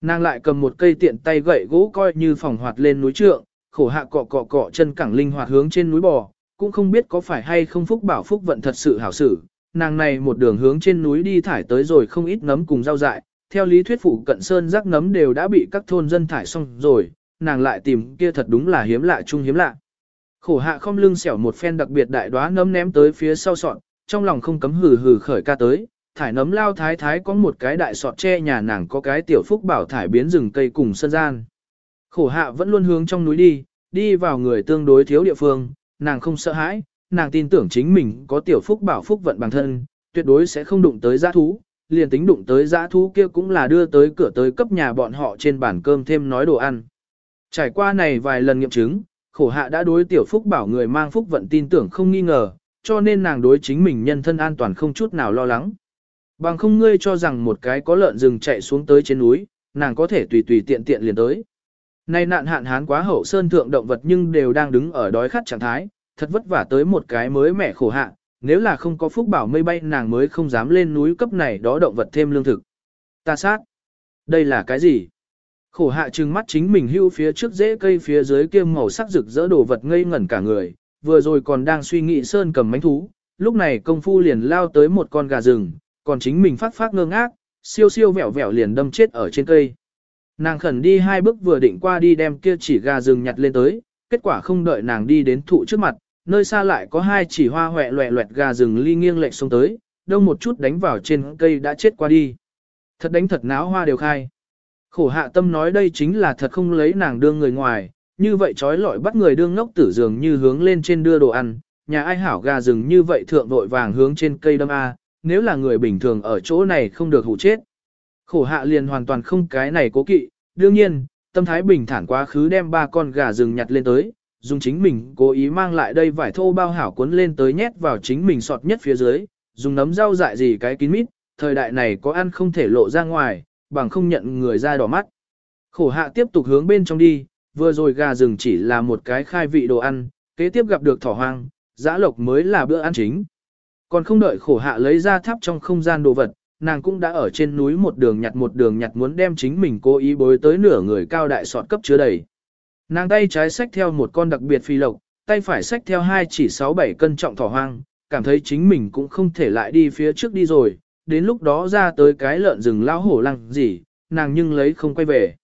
Nàng lại cầm một cây tiện tay gậy gỗ coi như phòng hoạt lên núi trượng, khổ hạ cọ cọ cọ chân cẳng linh hoạt hướng trên núi bò, cũng không biết có phải hay không phúc bảo phúc vận thật sự hảo sử. nàng này một đường hướng trên núi đi thải tới rồi không ít nấm cùng rau dại, theo lý thuyết phủ cận sơn rắc nấm đều đã bị các thôn dân thải xong rồi, nàng lại tìm kia thật đúng là hiếm lạ chung hiếm lạ. Khổ hạ không lưng xẻo một phen đặc biệt đại đóa nấm ném tới phía sau sọn, trong lòng không cấm hừ hừ khởi ca tới, thải nấm lao thái thái có một cái đại sọt tre nhà nàng có cái tiểu phúc bảo thải biến rừng cây cùng sân gian. Khổ hạ vẫn luôn hướng trong núi đi, đi vào người tương đối thiếu địa phương, nàng không sợ hãi, nàng tin tưởng chính mình có tiểu phúc bảo phúc vận bản thân, tuyệt đối sẽ không đụng tới giã thú, liền tính đụng tới giã thú kia cũng là đưa tới cửa tới cấp nhà bọn họ trên bàn cơm thêm nói đồ ăn. Trải qua này vài lần nghiệm chứng, khổ hạ đã đối tiểu phúc bảo người mang phúc vận tin tưởng không nghi ngờ, cho nên nàng đối chính mình nhân thân an toàn không chút nào lo lắng. Bằng không ngươi cho rằng một cái có lợn rừng chạy xuống tới trên núi, nàng có thể tùy tùy tiện tiện liền tới. Nay nạn hạn hán quá hậu sơn thượng động vật nhưng đều đang đứng ở đói khát trạng thái, thật vất vả tới một cái mới mẻ khổ hạ, nếu là không có phúc bảo mây bay nàng mới không dám lên núi cấp này đó động vật thêm lương thực. Ta sát. Đây là cái gì? Khổ hạ trừng mắt chính mình hưu phía trước rễ cây phía dưới kia màu sắc rực rỡ đồ vật ngây ngẩn cả người, vừa rồi còn đang suy nghĩ sơn cầm mánh thú, lúc này công phu liền lao tới một con gà rừng, còn chính mình phát phát ngơ ngác, siêu siêu vẹo vẹo liền đâm chết ở trên cây. Nàng khẩn đi hai bước vừa định qua đi đem kia chỉ gà rừng nhặt lên tới, kết quả không đợi nàng đi đến thụ trước mặt, nơi xa lại có hai chỉ hoa hoẹ loẹ loẹt gà rừng ly nghiêng lệch xuống tới, đông một chút đánh vào trên cây đã chết qua đi. Thật đánh thật náo hoa đều khai. Khổ hạ tâm nói đây chính là thật không lấy nàng đương người ngoài, như vậy trói lọi bắt người đương ngốc tử dường như hướng lên trên đưa đồ ăn, nhà ai hảo gà rừng như vậy thượng vội vàng hướng trên cây đâm A, nếu là người bình thường ở chỗ này không được hủ chết. Khổ hạ liền hoàn toàn không cái này cố kỵ, đương nhiên, tâm thái bình thản quá khứ đem ba con gà rừng nhặt lên tới, dùng chính mình cố ý mang lại đây vải thô bao hảo cuốn lên tới nhét vào chính mình sọt nhất phía dưới, dùng nấm rau dại gì cái kín mít, thời đại này có ăn không thể lộ ra ngoài, bằng không nhận người ra đỏ mắt. Khổ hạ tiếp tục hướng bên trong đi, vừa rồi gà rừng chỉ là một cái khai vị đồ ăn, kế tiếp gặp được thỏ hoang, giã lộc mới là bữa ăn chính. Còn không đợi khổ hạ lấy ra tháp trong không gian đồ vật, nàng cũng đã ở trên núi một đường nhặt một đường nhặt muốn đem chính mình cố ý bối tới nửa người cao đại sọt cấp chứa đầy. Nàng tay trái xách theo một con đặc biệt phi lộc, tay phải xách theo hai chỉ 6-7 cân trọng thỏ hoang, cảm thấy chính mình cũng không thể lại đi phía trước đi rồi, đến lúc đó ra tới cái lợn rừng lao hổ lăng gì, nàng nhưng lấy không quay về.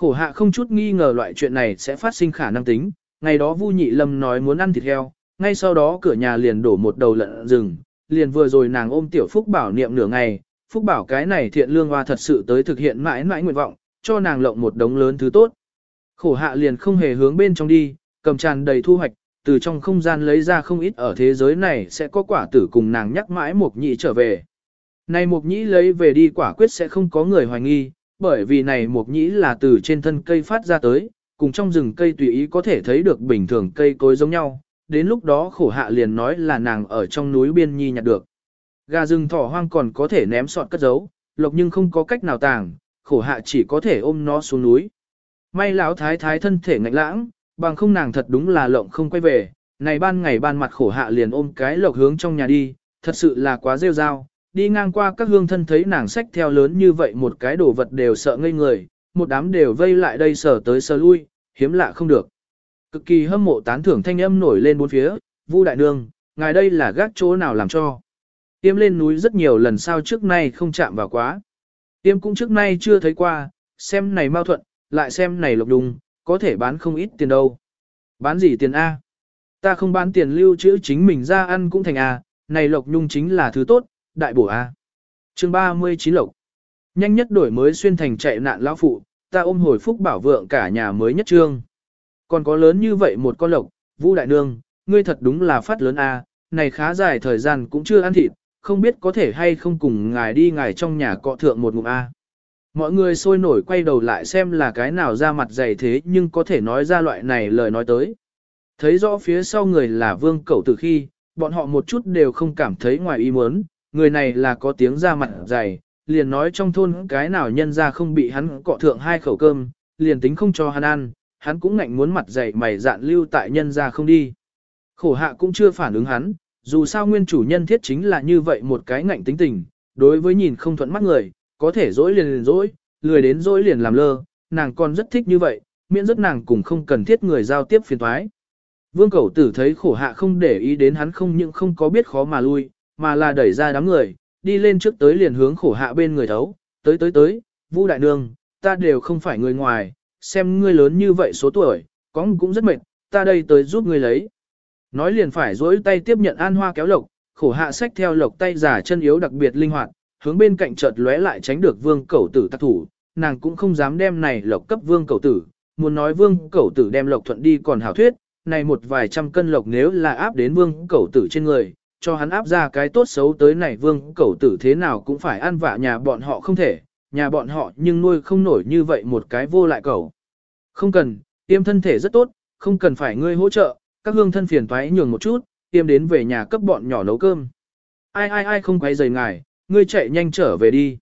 Khổ hạ không chút nghi ngờ loại chuyện này sẽ phát sinh khả năng tính, ngày đó Vu Nhị Lâm nói muốn ăn thịt heo, ngay sau đó cửa nhà liền đổ một đầu lợn rừng, liền vừa rồi nàng ôm tiểu Phúc Bảo niệm nửa ngày, Phúc Bảo cái này thiện lương hoa thật sự tới thực hiện mãi mãi nguyện vọng, cho nàng lộng một đống lớn thứ tốt. Khổ hạ liền không hề hướng bên trong đi, cầm tràn đầy thu hoạch, từ trong không gian lấy ra không ít ở thế giới này sẽ có quả tử cùng nàng nhắc mãi Mục Nhĩ trở về. Này Mục Nhĩ lấy về đi quả quyết sẽ không có người hoài nghi, bởi vì này Mục Nhĩ là từ trên thân cây phát ra tới, cùng trong rừng cây tùy ý có thể thấy được bình thường cây cối giống nhau, đến lúc đó khổ hạ liền nói là nàng ở trong núi biên nhi nhặt được. Gà rừng thỏ hoang còn có thể ném sọt cất giấu, lộc nhưng không có cách nào tàng, khổ hạ chỉ có thể ôm nó xuống núi. May lão thái thái thân thể ngạnh lãng, bằng không nàng thật đúng là lộng không quay về, này ban ngày ban mặt khổ hạ liền ôm cái lộc hướng trong nhà đi, thật sự là quá rêu rao, đi ngang qua các hương thân thấy nàng sách theo lớn như vậy một cái đồ vật đều sợ ngây người, một đám đều vây lại đây sở tới sờ lui, hiếm lạ không được. Cực kỳ hâm mộ tán thưởng thanh âm nổi lên bốn phía, Vu đại nương, ngài đây là gác chỗ nào làm cho. Tiêm lên núi rất nhiều lần sao trước nay không chạm vào quá. Tiêm cũng trước nay chưa thấy qua, xem này mau thuận, lại xem này lộc đùng, có thể bán không ít tiền đâu. Bán gì tiền A? Ta không bán tiền lưu trữ chính mình ra ăn cũng thành A, này lộc nhung chính là thứ tốt, đại bổ A. chương 39 lộc. Nhanh nhất đổi mới xuyên thành chạy nạn lão phụ, ta ôm hồi phúc bảo vượng cả nhà mới nhất trương. Còn có lớn như vậy một con lộc, Vu đại nương, ngươi thật đúng là phát lớn A, này khá dài thời gian cũng chưa ăn thịt, không biết có thể hay không cùng ngài đi ngài trong nhà cọ thượng một ngụm A. Mọi người sôi nổi quay đầu lại xem là cái nào ra mặt dày thế nhưng có thể nói ra loại này lời nói tới. Thấy rõ phía sau người là vương cẩu từ khi, bọn họ một chút đều không cảm thấy ngoài ý muốn, người này là có tiếng ra mặt dày, liền nói trong thôn cái nào nhân ra không bị hắn cọ thượng hai khẩu cơm, liền tính không cho hắn ăn, hắn cũng ngạnh muốn mặt dày mày dạn lưu tại nhân ra không đi. Khổ hạ cũng chưa phản ứng hắn, dù sao nguyên chủ nhân thiết chính là như vậy một cái ngạnh tính tình, đối với nhìn không thuận mắt người, có thể dỗi liền liền dỗi, lười đến dỗi liền làm lơ, nàng còn rất thích như vậy, miễn rất nàng cũng không cần thiết người giao tiếp phiền thoái. Vương Cẩu Tử thấy khổ hạ không để ý đến hắn không những không có biết khó mà lui, mà là đẩy ra đám người, đi lên trước tới liền hướng khổ hạ bên người thấu, tới tới tới, Vu đại nương, ta đều không phải người ngoài, xem ngươi lớn như vậy số tuổi, có cũng rất mệt, ta đây tới giúp ngươi lấy. Nói liền phải dối tay tiếp nhận an hoa kéo lộc, khổ hạ sách theo lộc tay giả chân yếu đặc biệt linh hoạt, hướng bên cạnh chợt lóe lại tránh được vương cẩu tử tác thủ, nàng cũng không dám đem này lộc cấp vương cẩu tử, muốn nói vương cẩu tử đem lộc thuận đi còn hảo thuyết, này một vài trăm cân lộc nếu là áp đến vương cẩu tử trên người, cho hắn áp ra cái tốt xấu tới này vương cẩu tử thế nào cũng phải ăn vạ nhà bọn họ không thể, nhà bọn họ nhưng nuôi không nổi như vậy một cái vô lại cẩu. Không cần, tiêm thân thể rất tốt, không cần phải ngươi hỗ trợ, các hương thân phiền toái nhường một chút, tiêm đến về nhà cấp bọn nhỏ nấu cơm. Ai ai ai không quay rời ngài, ngươi chạy nhanh trở về đi.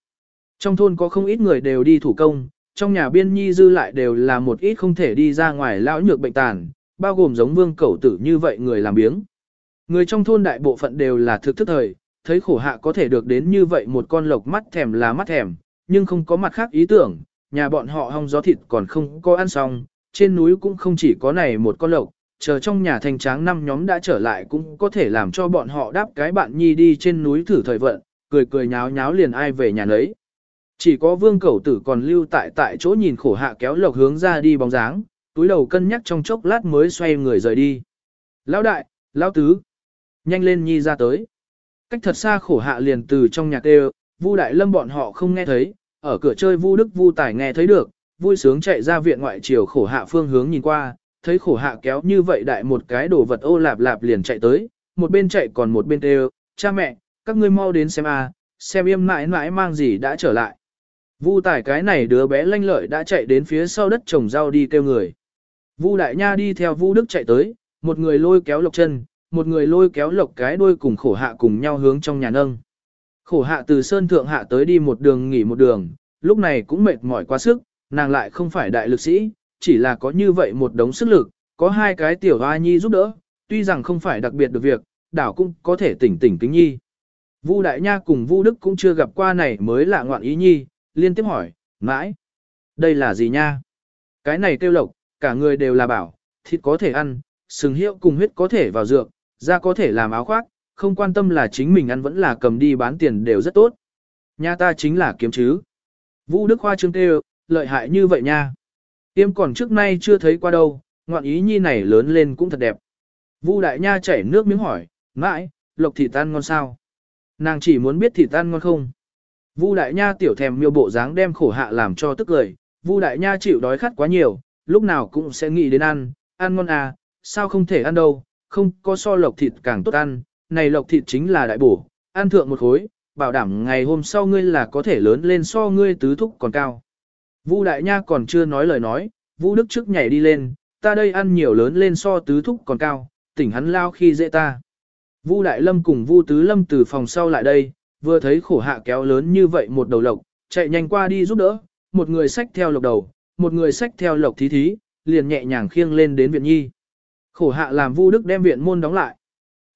Trong thôn có không ít người đều đi thủ công, trong nhà biên nhi dư lại đều là một ít không thể đi ra ngoài lão nhược bệnh tàn, bao gồm giống vương cẩu tử như vậy người làm biếng. Người trong thôn đại bộ phận đều là thực thức thời, thấy khổ hạ có thể được đến như vậy một con lộc mắt thèm là mắt thèm, nhưng không có mặt khác ý tưởng, nhà bọn họ hong gió thịt còn không có ăn xong, trên núi cũng không chỉ có này một con lộc, chờ trong nhà thành tráng năm nhóm đã trở lại cũng có thể làm cho bọn họ đáp cái bạn nhi đi trên núi thử thời vận, cười cười nháo nháo liền ai về nhà nấy. Chỉ có vương cẩu tử còn lưu tại tại chỗ nhìn khổ hạ kéo lộc hướng ra đi bóng dáng, túi đầu cân nhắc trong chốc lát mới xoay người rời đi. Lão đại, lão tứ, nhanh lên nhi ra tới. Cách thật xa khổ hạ liền từ trong nhạc đều, Vu Đại Lâm bọn họ không nghe thấy, ở cửa chơi Vu Đức Vu Tài nghe thấy được, vui sướng chạy ra viện ngoại chiều khổ hạ phương hướng nhìn qua, thấy khổ hạ kéo như vậy đại một cái đồ vật ô lạp lạp liền chạy tới, một bên chạy còn một bên đều, cha mẹ, các ngươi mau đến xem a, xem yêm mãi mãi mang gì đã trở lại. Vu Tài cái này đứa bé lanh lợi đã chạy đến phía sau đất trồng rau đi kêu người. Vu Đại Nha đi theo Vu Đức chạy tới, một người lôi kéo lộc chân, một người lôi kéo lộc cái đuôi cùng khổ hạ cùng nhau hướng trong nhà nâng. Khổ hạ từ sơn thượng hạ tới đi một đường nghỉ một đường, lúc này cũng mệt mỏi quá sức, nàng lại không phải đại lực sĩ, chỉ là có như vậy một đống sức lực, có hai cái tiểu hoa nhi giúp đỡ, tuy rằng không phải đặc biệt được việc, đảo cũng có thể tỉnh tỉnh kính nhi. Vu Đại Nha cùng Vu Đức cũng chưa gặp qua này mới lạ ngoạn ý nhi, liên tiếp hỏi, mãi, đây là gì nha? Cái này kêu lộc, cả người đều là bảo, thịt có thể ăn, sừng hiệu cùng huyết có thể vào dược, ra có thể làm áo khoác, không quan tâm là chính mình ăn vẫn là cầm đi bán tiền đều rất tốt. nhà ta chính là kiếm chứ. Vũ Đức Khoa trương tê lợi hại như vậy nha. Tiêm còn trước nay chưa thấy qua đâu, ngoạn ý nhi này lớn lên cũng thật đẹp. Vu Đại Nha chảy nước miếng hỏi, mãi, lộc thịt tan ngon sao? Nàng chỉ muốn biết thịt tan ngon không? Vu Đại Nha tiểu thèm miêu bộ dáng đem khổ hạ làm cho tức cười. Vu Đại Nha chịu đói khát quá nhiều, lúc nào cũng sẽ nghĩ đến ăn, ăn ngon à, sao không thể ăn đâu, không có so lộc thịt càng tốt ăn, này lộc thịt chính là đại bổ, ăn thượng một khối, bảo đảm ngày hôm sau ngươi là có thể lớn lên so ngươi tứ thúc còn cao. Vu Đại Nha còn chưa nói lời nói, Vu Đức trước nhảy đi lên, ta đây ăn nhiều lớn lên so tứ thúc còn cao, tỉnh hắn lao khi dễ ta. Vu Đại Lâm cùng Vu Tứ Lâm từ phòng sau lại đây, vừa thấy khổ hạ kéo lớn như vậy một đầu lộc, chạy nhanh qua đi giúp đỡ, một người xách theo lộc đầu, một người xách theo lộc thí thí, liền nhẹ nhàng khiêng lên đến viện nhi. Khổ hạ làm Vu Đức đem viện môn đóng lại.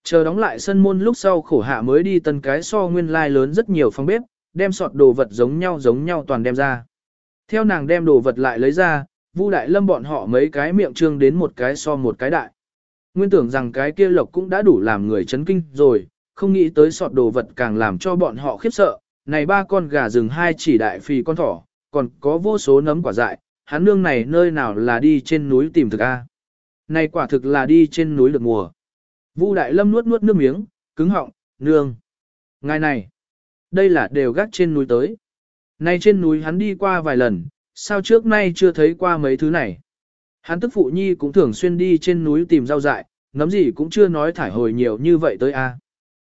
Chờ đóng lại sân môn lúc sau khổ hạ mới đi tân cái so nguyên lai lớn rất nhiều phòng bếp, đem sọt đồ vật giống nhau giống nhau toàn đem ra. Theo nàng đem đồ vật lại lấy ra, Vu Đại Lâm bọn họ mấy cái miệng trương đến một cái so một cái đại. Nguyên tưởng rằng cái kia lộc cũng đã đủ làm người chấn kinh rồi, không nghĩ tới sọt đồ vật càng làm cho bọn họ khiếp sợ. Này ba con gà rừng hai chỉ đại phì con thỏ, còn có vô số nấm quả dại, hắn nương này nơi nào là đi trên núi tìm thực a? Này quả thực là đi trên núi được mùa. Vu Đại Lâm nuốt nuốt nước miếng, cứng họng, nương. Ngài này, đây là đều gác trên núi tới. Này trên núi hắn đi qua vài lần, sao trước nay chưa thấy qua mấy thứ này. Hắn tức phụ nhi cũng thường xuyên đi trên núi tìm rau dại, ngắm gì cũng chưa nói thải hồi nhiều như vậy tới a.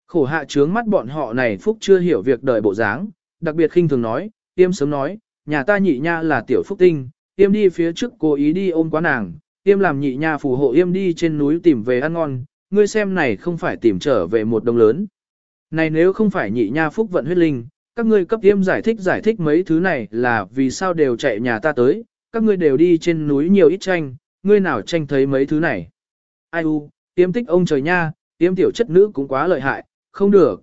Khổ hạ trướng mắt bọn họ này phúc chưa hiểu việc đời bộ dáng, đặc biệt khinh thường nói, tiêm sớm nói, nhà ta nhị nha là tiểu phúc tinh, tiêm đi phía trước cố ý đi ôm quá nàng, tiêm làm nhị nha phù hộ yêm đi trên núi tìm về ăn ngon, ngươi xem này không phải tìm trở về một đồng lớn. Này nếu không phải nhị nha phúc vận huyết linh, các ngươi cấp yêm giải thích giải thích mấy thứ này là vì sao đều chạy nhà ta tới, các ngươi đều đi trên núi nhiều ít tranh, ngươi nào tranh thấy mấy thứ này. Ai u, yêm tích ông trời nha, yêm tiểu chất nữ cũng quá lợi hại, không được.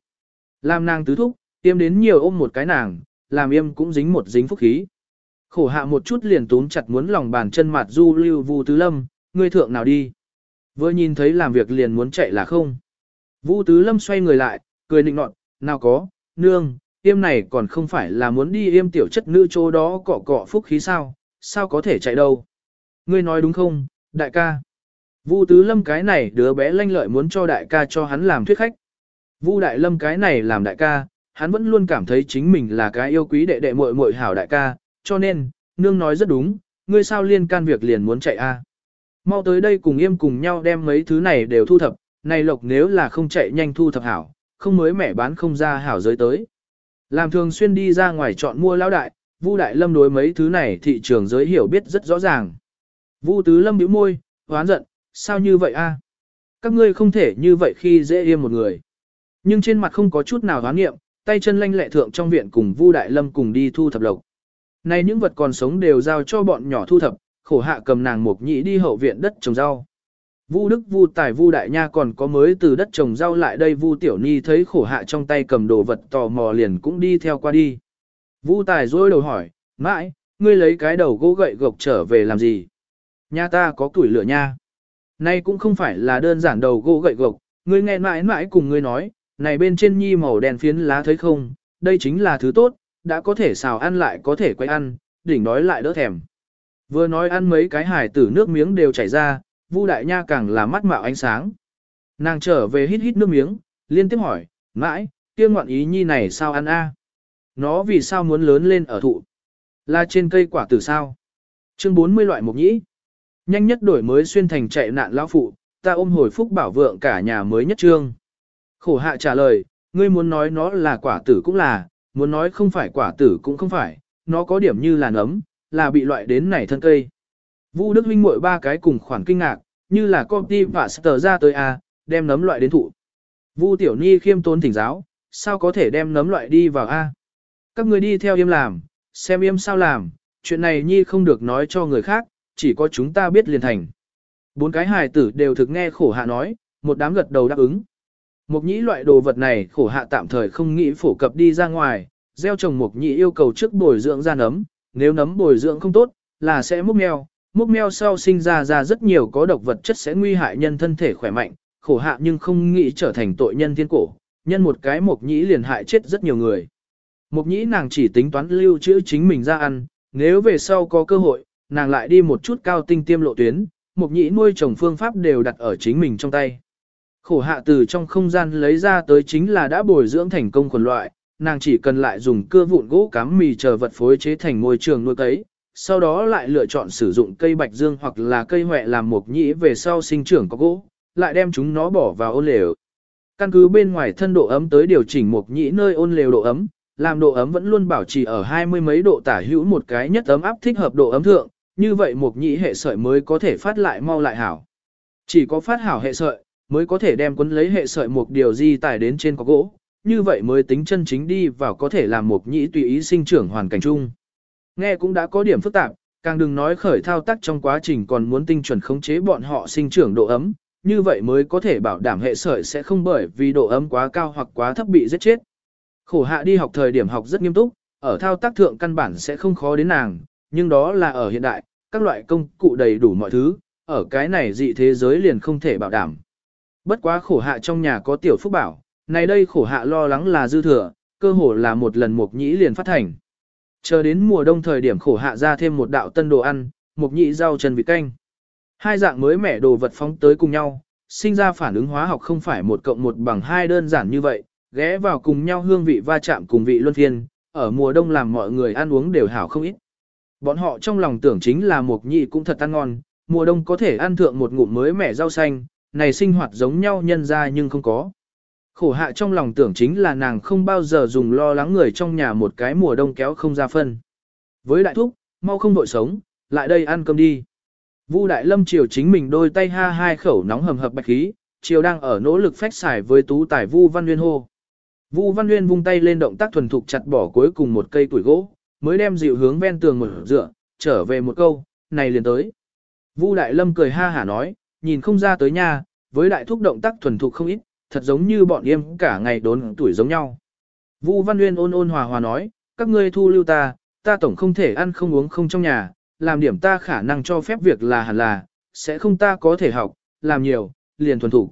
Làm nàng tứ thúc, yêm đến nhiều ôm một cái nàng, làm yêm cũng dính một dính phúc khí. Khổ hạ một chút liền túm chặt muốn lòng bàn chân mặt du lưu vu tứ lâm, ngươi thượng nào đi. Vừa nhìn thấy làm việc liền muốn chạy là không. Vu tứ lâm xoay người lại, cười nịnh nọt, nào có, nương, yêm này còn không phải là muốn đi yêm tiểu chất nữ chỗ đó cọ cọ phúc khí sao, sao có thể chạy đâu. Ngươi nói đúng không, đại ca. Vu tứ lâm cái này đứa bé lanh lợi muốn cho đại ca cho hắn làm thuyết khách. Vu đại lâm cái này làm đại ca, hắn vẫn luôn cảm thấy chính mình là cái yêu quý đệ đệ muội muội hảo đại ca, cho nên, nương nói rất đúng, ngươi sao liên can việc liền muốn chạy a? Mau tới đây cùng yêm cùng nhau đem mấy thứ này đều thu thập, này lộc nếu là không chạy nhanh thu thập hảo, không mới mẻ bán không ra hảo giới tới. Làm thường xuyên đi ra ngoài chọn mua lão đại, Vu Đại Lâm đối mấy thứ này thị trường giới hiểu biết rất rõ ràng. Vu Tứ Lâm bĩu môi, hoán giận, sao như vậy a? Các ngươi không thể như vậy khi dễ yêm một người. Nhưng trên mặt không có chút nào hoán nghiệm, tay chân lanh lẹ thượng trong viện cùng Vu Đại Lâm cùng đi thu thập lộc. Này những vật còn sống đều giao cho bọn nhỏ thu thập, khổ hạ cầm nàng mục nhị đi hậu viện đất trồng rau. Vu Đức Vu Tài Vu Đại Nha còn có mới từ đất trồng rau lại đây Vu Tiểu Ni thấy khổ hạ trong tay cầm đồ vật tò mò liền cũng đi theo qua đi. Vu Tài rôi đầu hỏi, mãi, ngươi lấy cái đầu gỗ gậy gộc trở về làm gì? Nha ta có tuổi lửa nha. Nay cũng không phải là đơn giản đầu gỗ gậy gộc, ngươi nghe mãi mãi cùng ngươi nói, này bên trên nhi màu đen phiến lá thấy không, đây chính là thứ tốt, đã có thể xào ăn lại có thể quay ăn, đỉnh đói lại đỡ thèm. Vừa nói ăn mấy cái hải tử nước miếng đều chảy ra, Vu Đại Nha càng là mắt mạo ánh sáng. Nàng trở về hít hít nước miếng, liên tiếp hỏi, mãi, kia ngoạn ý nhi này sao ăn a? Nó vì sao muốn lớn lên ở thụ? Là trên cây quả tử sao? Chương 40 loại mục nhĩ. Nhanh nhất đổi mới xuyên thành chạy nạn lão phụ, ta ôm hồi phúc bảo vượng cả nhà mới nhất trương. Khổ hạ trả lời, ngươi muốn nói nó là quả tử cũng là, muốn nói không phải quả tử cũng không phải, nó có điểm như là nấm, là bị loại đến nảy thân cây. Vu Đức Vinh muội ba cái cùng khoản kinh ngạc, như là công ty và sở ra tới a, đem nấm loại đến thụ. Vu Tiểu Ni khiêm tốn thỉnh giáo, sao có thể đem nấm loại đi vào a? Các người đi theo yêm làm, xem yêm sao làm, chuyện này Nhi không được nói cho người khác, chỉ có chúng ta biết liền thành. Bốn cái hài tử đều thực nghe khổ hạ nói, một đám gật đầu đáp ứng. Mộc nhĩ loại đồ vật này khổ hạ tạm thời không nghĩ phổ cập đi ra ngoài, gieo trồng Mộc nhĩ yêu cầu trước bồi dưỡng ra nấm, nếu nấm bồi dưỡng không tốt, là sẽ múc meo, múc meo sau sinh ra ra rất nhiều có độc vật chất sẽ nguy hại nhân thân thể khỏe mạnh, khổ hạ nhưng không nghĩ trở thành tội nhân thiên cổ, nhân một cái Mộc nhĩ liền hại chết rất nhiều người. Mộc nhĩ nàng chỉ tính toán lưu trữ chính mình ra ăn, nếu về sau có cơ hội, nàng lại đi một chút cao tinh tiêm lộ tuyến, Mộc nhĩ nuôi trồng phương pháp đều đặt ở chính mình trong tay. Khổ hạ từ trong không gian lấy ra tới chính là đã bồi dưỡng thành công quần loại, nàng chỉ cần lại dùng cưa vụn gỗ cám mì chờ vật phối chế thành môi trường nuôi cấy, sau đó lại lựa chọn sử dụng cây bạch dương hoặc là cây huệ làm mục nhĩ về sau sinh trưởng có gỗ, lại đem chúng nó bỏ vào ôn lều. Căn cứ bên ngoài thân độ ấm tới điều chỉnh mục nhĩ nơi ôn lều độ ấm, làm độ ấm vẫn luôn bảo trì ở hai mươi mấy độ tả hữu một cái nhất ấm áp thích hợp độ ấm thượng, như vậy mục nhĩ hệ sợi mới có thể phát lại mau lại hảo. Chỉ có phát hảo hệ sợi, mới có thể đem quấn lấy hệ sợi mục điều di tải đến trên có gỗ, như vậy mới tính chân chính đi vào có thể làm mục nhĩ tùy ý sinh trưởng hoàn cảnh chung. Nghe cũng đã có điểm phức tạp, càng đừng nói khởi thao tác trong quá trình còn muốn tinh chuẩn khống chế bọn họ sinh trưởng độ ấm, như vậy mới có thể bảo đảm hệ sợi sẽ không bởi vì độ ấm quá cao hoặc quá thấp bị giết chết. Khổ hạ đi học thời điểm học rất nghiêm túc, ở thao tác thượng căn bản sẽ không khó đến nàng, nhưng đó là ở hiện đại, các loại công cụ đầy đủ mọi thứ, ở cái này dị thế giới liền không thể bảo đảm. Bất quá khổ hạ trong nhà có tiểu phúc bảo, này đây khổ hạ lo lắng là dư thừa, cơ hồ là một lần mục nhĩ liền phát thành. Chờ đến mùa đông thời điểm khổ hạ ra thêm một đạo tân đồ ăn, mục nhĩ rau chân vịt canh. Hai dạng mới mẻ đồ vật phóng tới cùng nhau, sinh ra phản ứng hóa học không phải một cộng một bằng hai đơn giản như vậy, ghé vào cùng nhau hương vị va chạm cùng vị luân phiên, ở mùa đông làm mọi người ăn uống đều hảo không ít. Bọn họ trong lòng tưởng chính là mục nhị cũng thật ăn ngon, mùa đông có thể ăn thượng một ngụm mới mẻ rau xanh, này sinh hoạt giống nhau nhân ra nhưng không có. Khổ hạ trong lòng tưởng chính là nàng không bao giờ dùng lo lắng người trong nhà một cái mùa đông kéo không ra phân. Với đại thúc, mau không đội sống, lại đây ăn cơm đi. Vu Đại Lâm chiều chính mình đôi tay ha hai khẩu nóng hầm hập bạch khí, chiều đang ở nỗ lực phách xài với tú tài Vu Văn Nguyên hô. Vu Văn Nguyên vung tay lên động tác thuần thục chặt bỏ cuối cùng một cây tuổi gỗ, mới đem dịu hướng ven tường mở dựa, trở về một câu, này liền tới. Vu Đại Lâm cười ha hả nói, nhìn không ra tới nha, với đại thúc động tác thuần thục không ít, thật giống như bọn em cả ngày đốn tuổi giống nhau. Vu Văn Nguyên ôn ôn hòa hòa nói, các ngươi thu lưu ta, ta tổng không thể ăn không uống không trong nhà, làm điểm ta khả năng cho phép việc là hẳn là, sẽ không ta có thể học, làm nhiều, liền thuần thủ.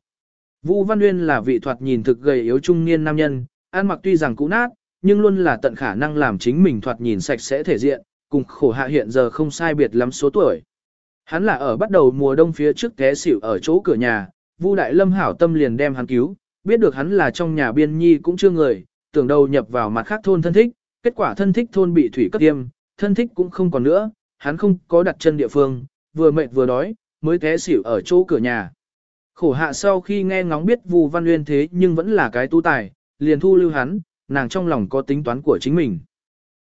Vu Văn Nguyên là vị thoạt nhìn thực gầy yếu trung niên nam nhân, ăn mặc tuy rằng cũ nát, nhưng luôn là tận khả năng làm chính mình thoạt nhìn sạch sẽ thể diện, cùng khổ hạ hiện giờ không sai biệt lắm số tuổi. Hắn là ở bắt đầu mùa đông phía trước té xỉu ở chỗ cửa nhà, Vu Đại Lâm hảo tâm liền đem hắn cứu, biết được hắn là trong nhà biên nhi cũng chưa người, tưởng đầu nhập vào mặt khác thôn thân thích, kết quả thân thích thôn bị thủy cấp tiêm, thân thích cũng không còn nữa, hắn không có đặt chân địa phương, vừa mệt vừa đói, mới té xỉu ở chỗ cửa nhà. Khổ hạ sau khi nghe ngóng biết Vu Văn Uyên thế nhưng vẫn là cái tu tài, liền thu lưu hắn, nàng trong lòng có tính toán của chính mình.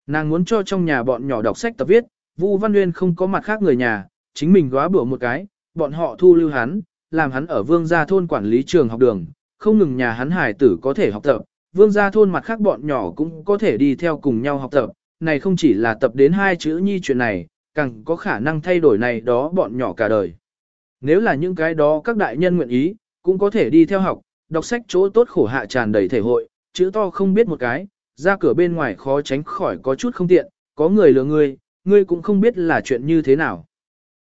Nàng muốn cho trong nhà bọn nhỏ đọc sách tập viết, Vu Văn Uyên không có mặt khác người nhà, chính mình góa bữa một cái, bọn họ thu lưu hắn, làm hắn ở vương gia thôn quản lý trường học đường, không ngừng nhà hắn hải tử có thể học tập, vương gia thôn mặt khác bọn nhỏ cũng có thể đi theo cùng nhau học tập, này không chỉ là tập đến hai chữ nhi chuyện này, càng có khả năng thay đổi này đó bọn nhỏ cả đời. Nếu là những cái đó các đại nhân nguyện ý, cũng có thể đi theo học, đọc sách chỗ tốt khổ hạ tràn đầy thể hội, chữ to không biết một cái, ra cửa bên ngoài khó tránh khỏi có chút không tiện, có người lừa ngươi, ngươi cũng không biết là chuyện như thế nào.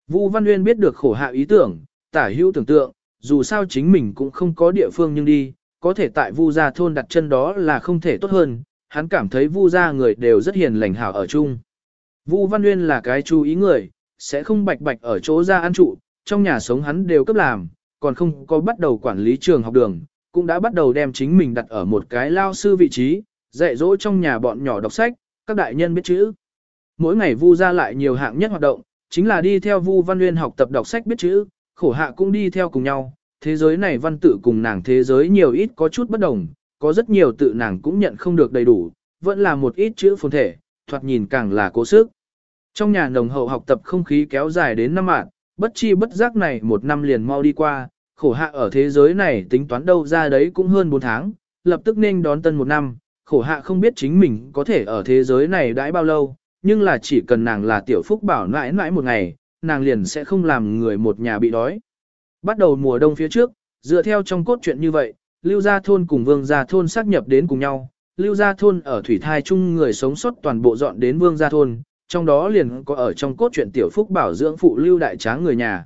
Vu Văn Nguyên biết được khổ hạ ý tưởng, tả hữu tưởng tượng, dù sao chính mình cũng không có địa phương nhưng đi, có thể tại Vu gia thôn đặt chân đó là không thể tốt hơn, hắn cảm thấy Vu gia người đều rất hiền lành hảo ở chung. Vu Văn Nguyên là cái chú ý người, sẽ không bạch bạch ở chỗ ra ăn trụ, trong nhà sống hắn đều cấp làm, còn không có bắt đầu quản lý trường học đường, cũng đã bắt đầu đem chính mình đặt ở một cái lao sư vị trí, dạy dỗ trong nhà bọn nhỏ đọc sách, các đại nhân biết chữ. Mỗi ngày Vu gia lại nhiều hạng nhất hoạt động, chính là đi theo Vu Văn Nguyên học tập đọc sách biết chữ, khổ hạ cũng đi theo cùng nhau. Thế giới này văn tự cùng nàng thế giới nhiều ít có chút bất đồng, có rất nhiều tự nàng cũng nhận không được đầy đủ, vẫn là một ít chữ phồn thể, thoạt nhìn càng là cố sức. Trong nhà nồng hậu học tập không khí kéo dài đến năm mạng, bất chi bất giác này một năm liền mau đi qua, khổ hạ ở thế giới này tính toán đâu ra đấy cũng hơn 4 tháng, lập tức nên đón tân một năm, khổ hạ không biết chính mình có thể ở thế giới này đãi bao lâu, nhưng là chỉ cần nàng là tiểu phúc bảo mãi mãi một ngày, nàng liền sẽ không làm người một nhà bị đói. Bắt đầu mùa đông phía trước, dựa theo trong cốt truyện như vậy, Lưu Gia Thôn cùng Vương Gia Thôn xác nhập đến cùng nhau. Lưu Gia Thôn ở Thủy Thai chung người sống sót toàn bộ dọn đến Vương Gia Thôn, trong đó liền có ở trong cốt truyện tiểu phúc bảo dưỡng phụ Lưu Đại Tráng người nhà.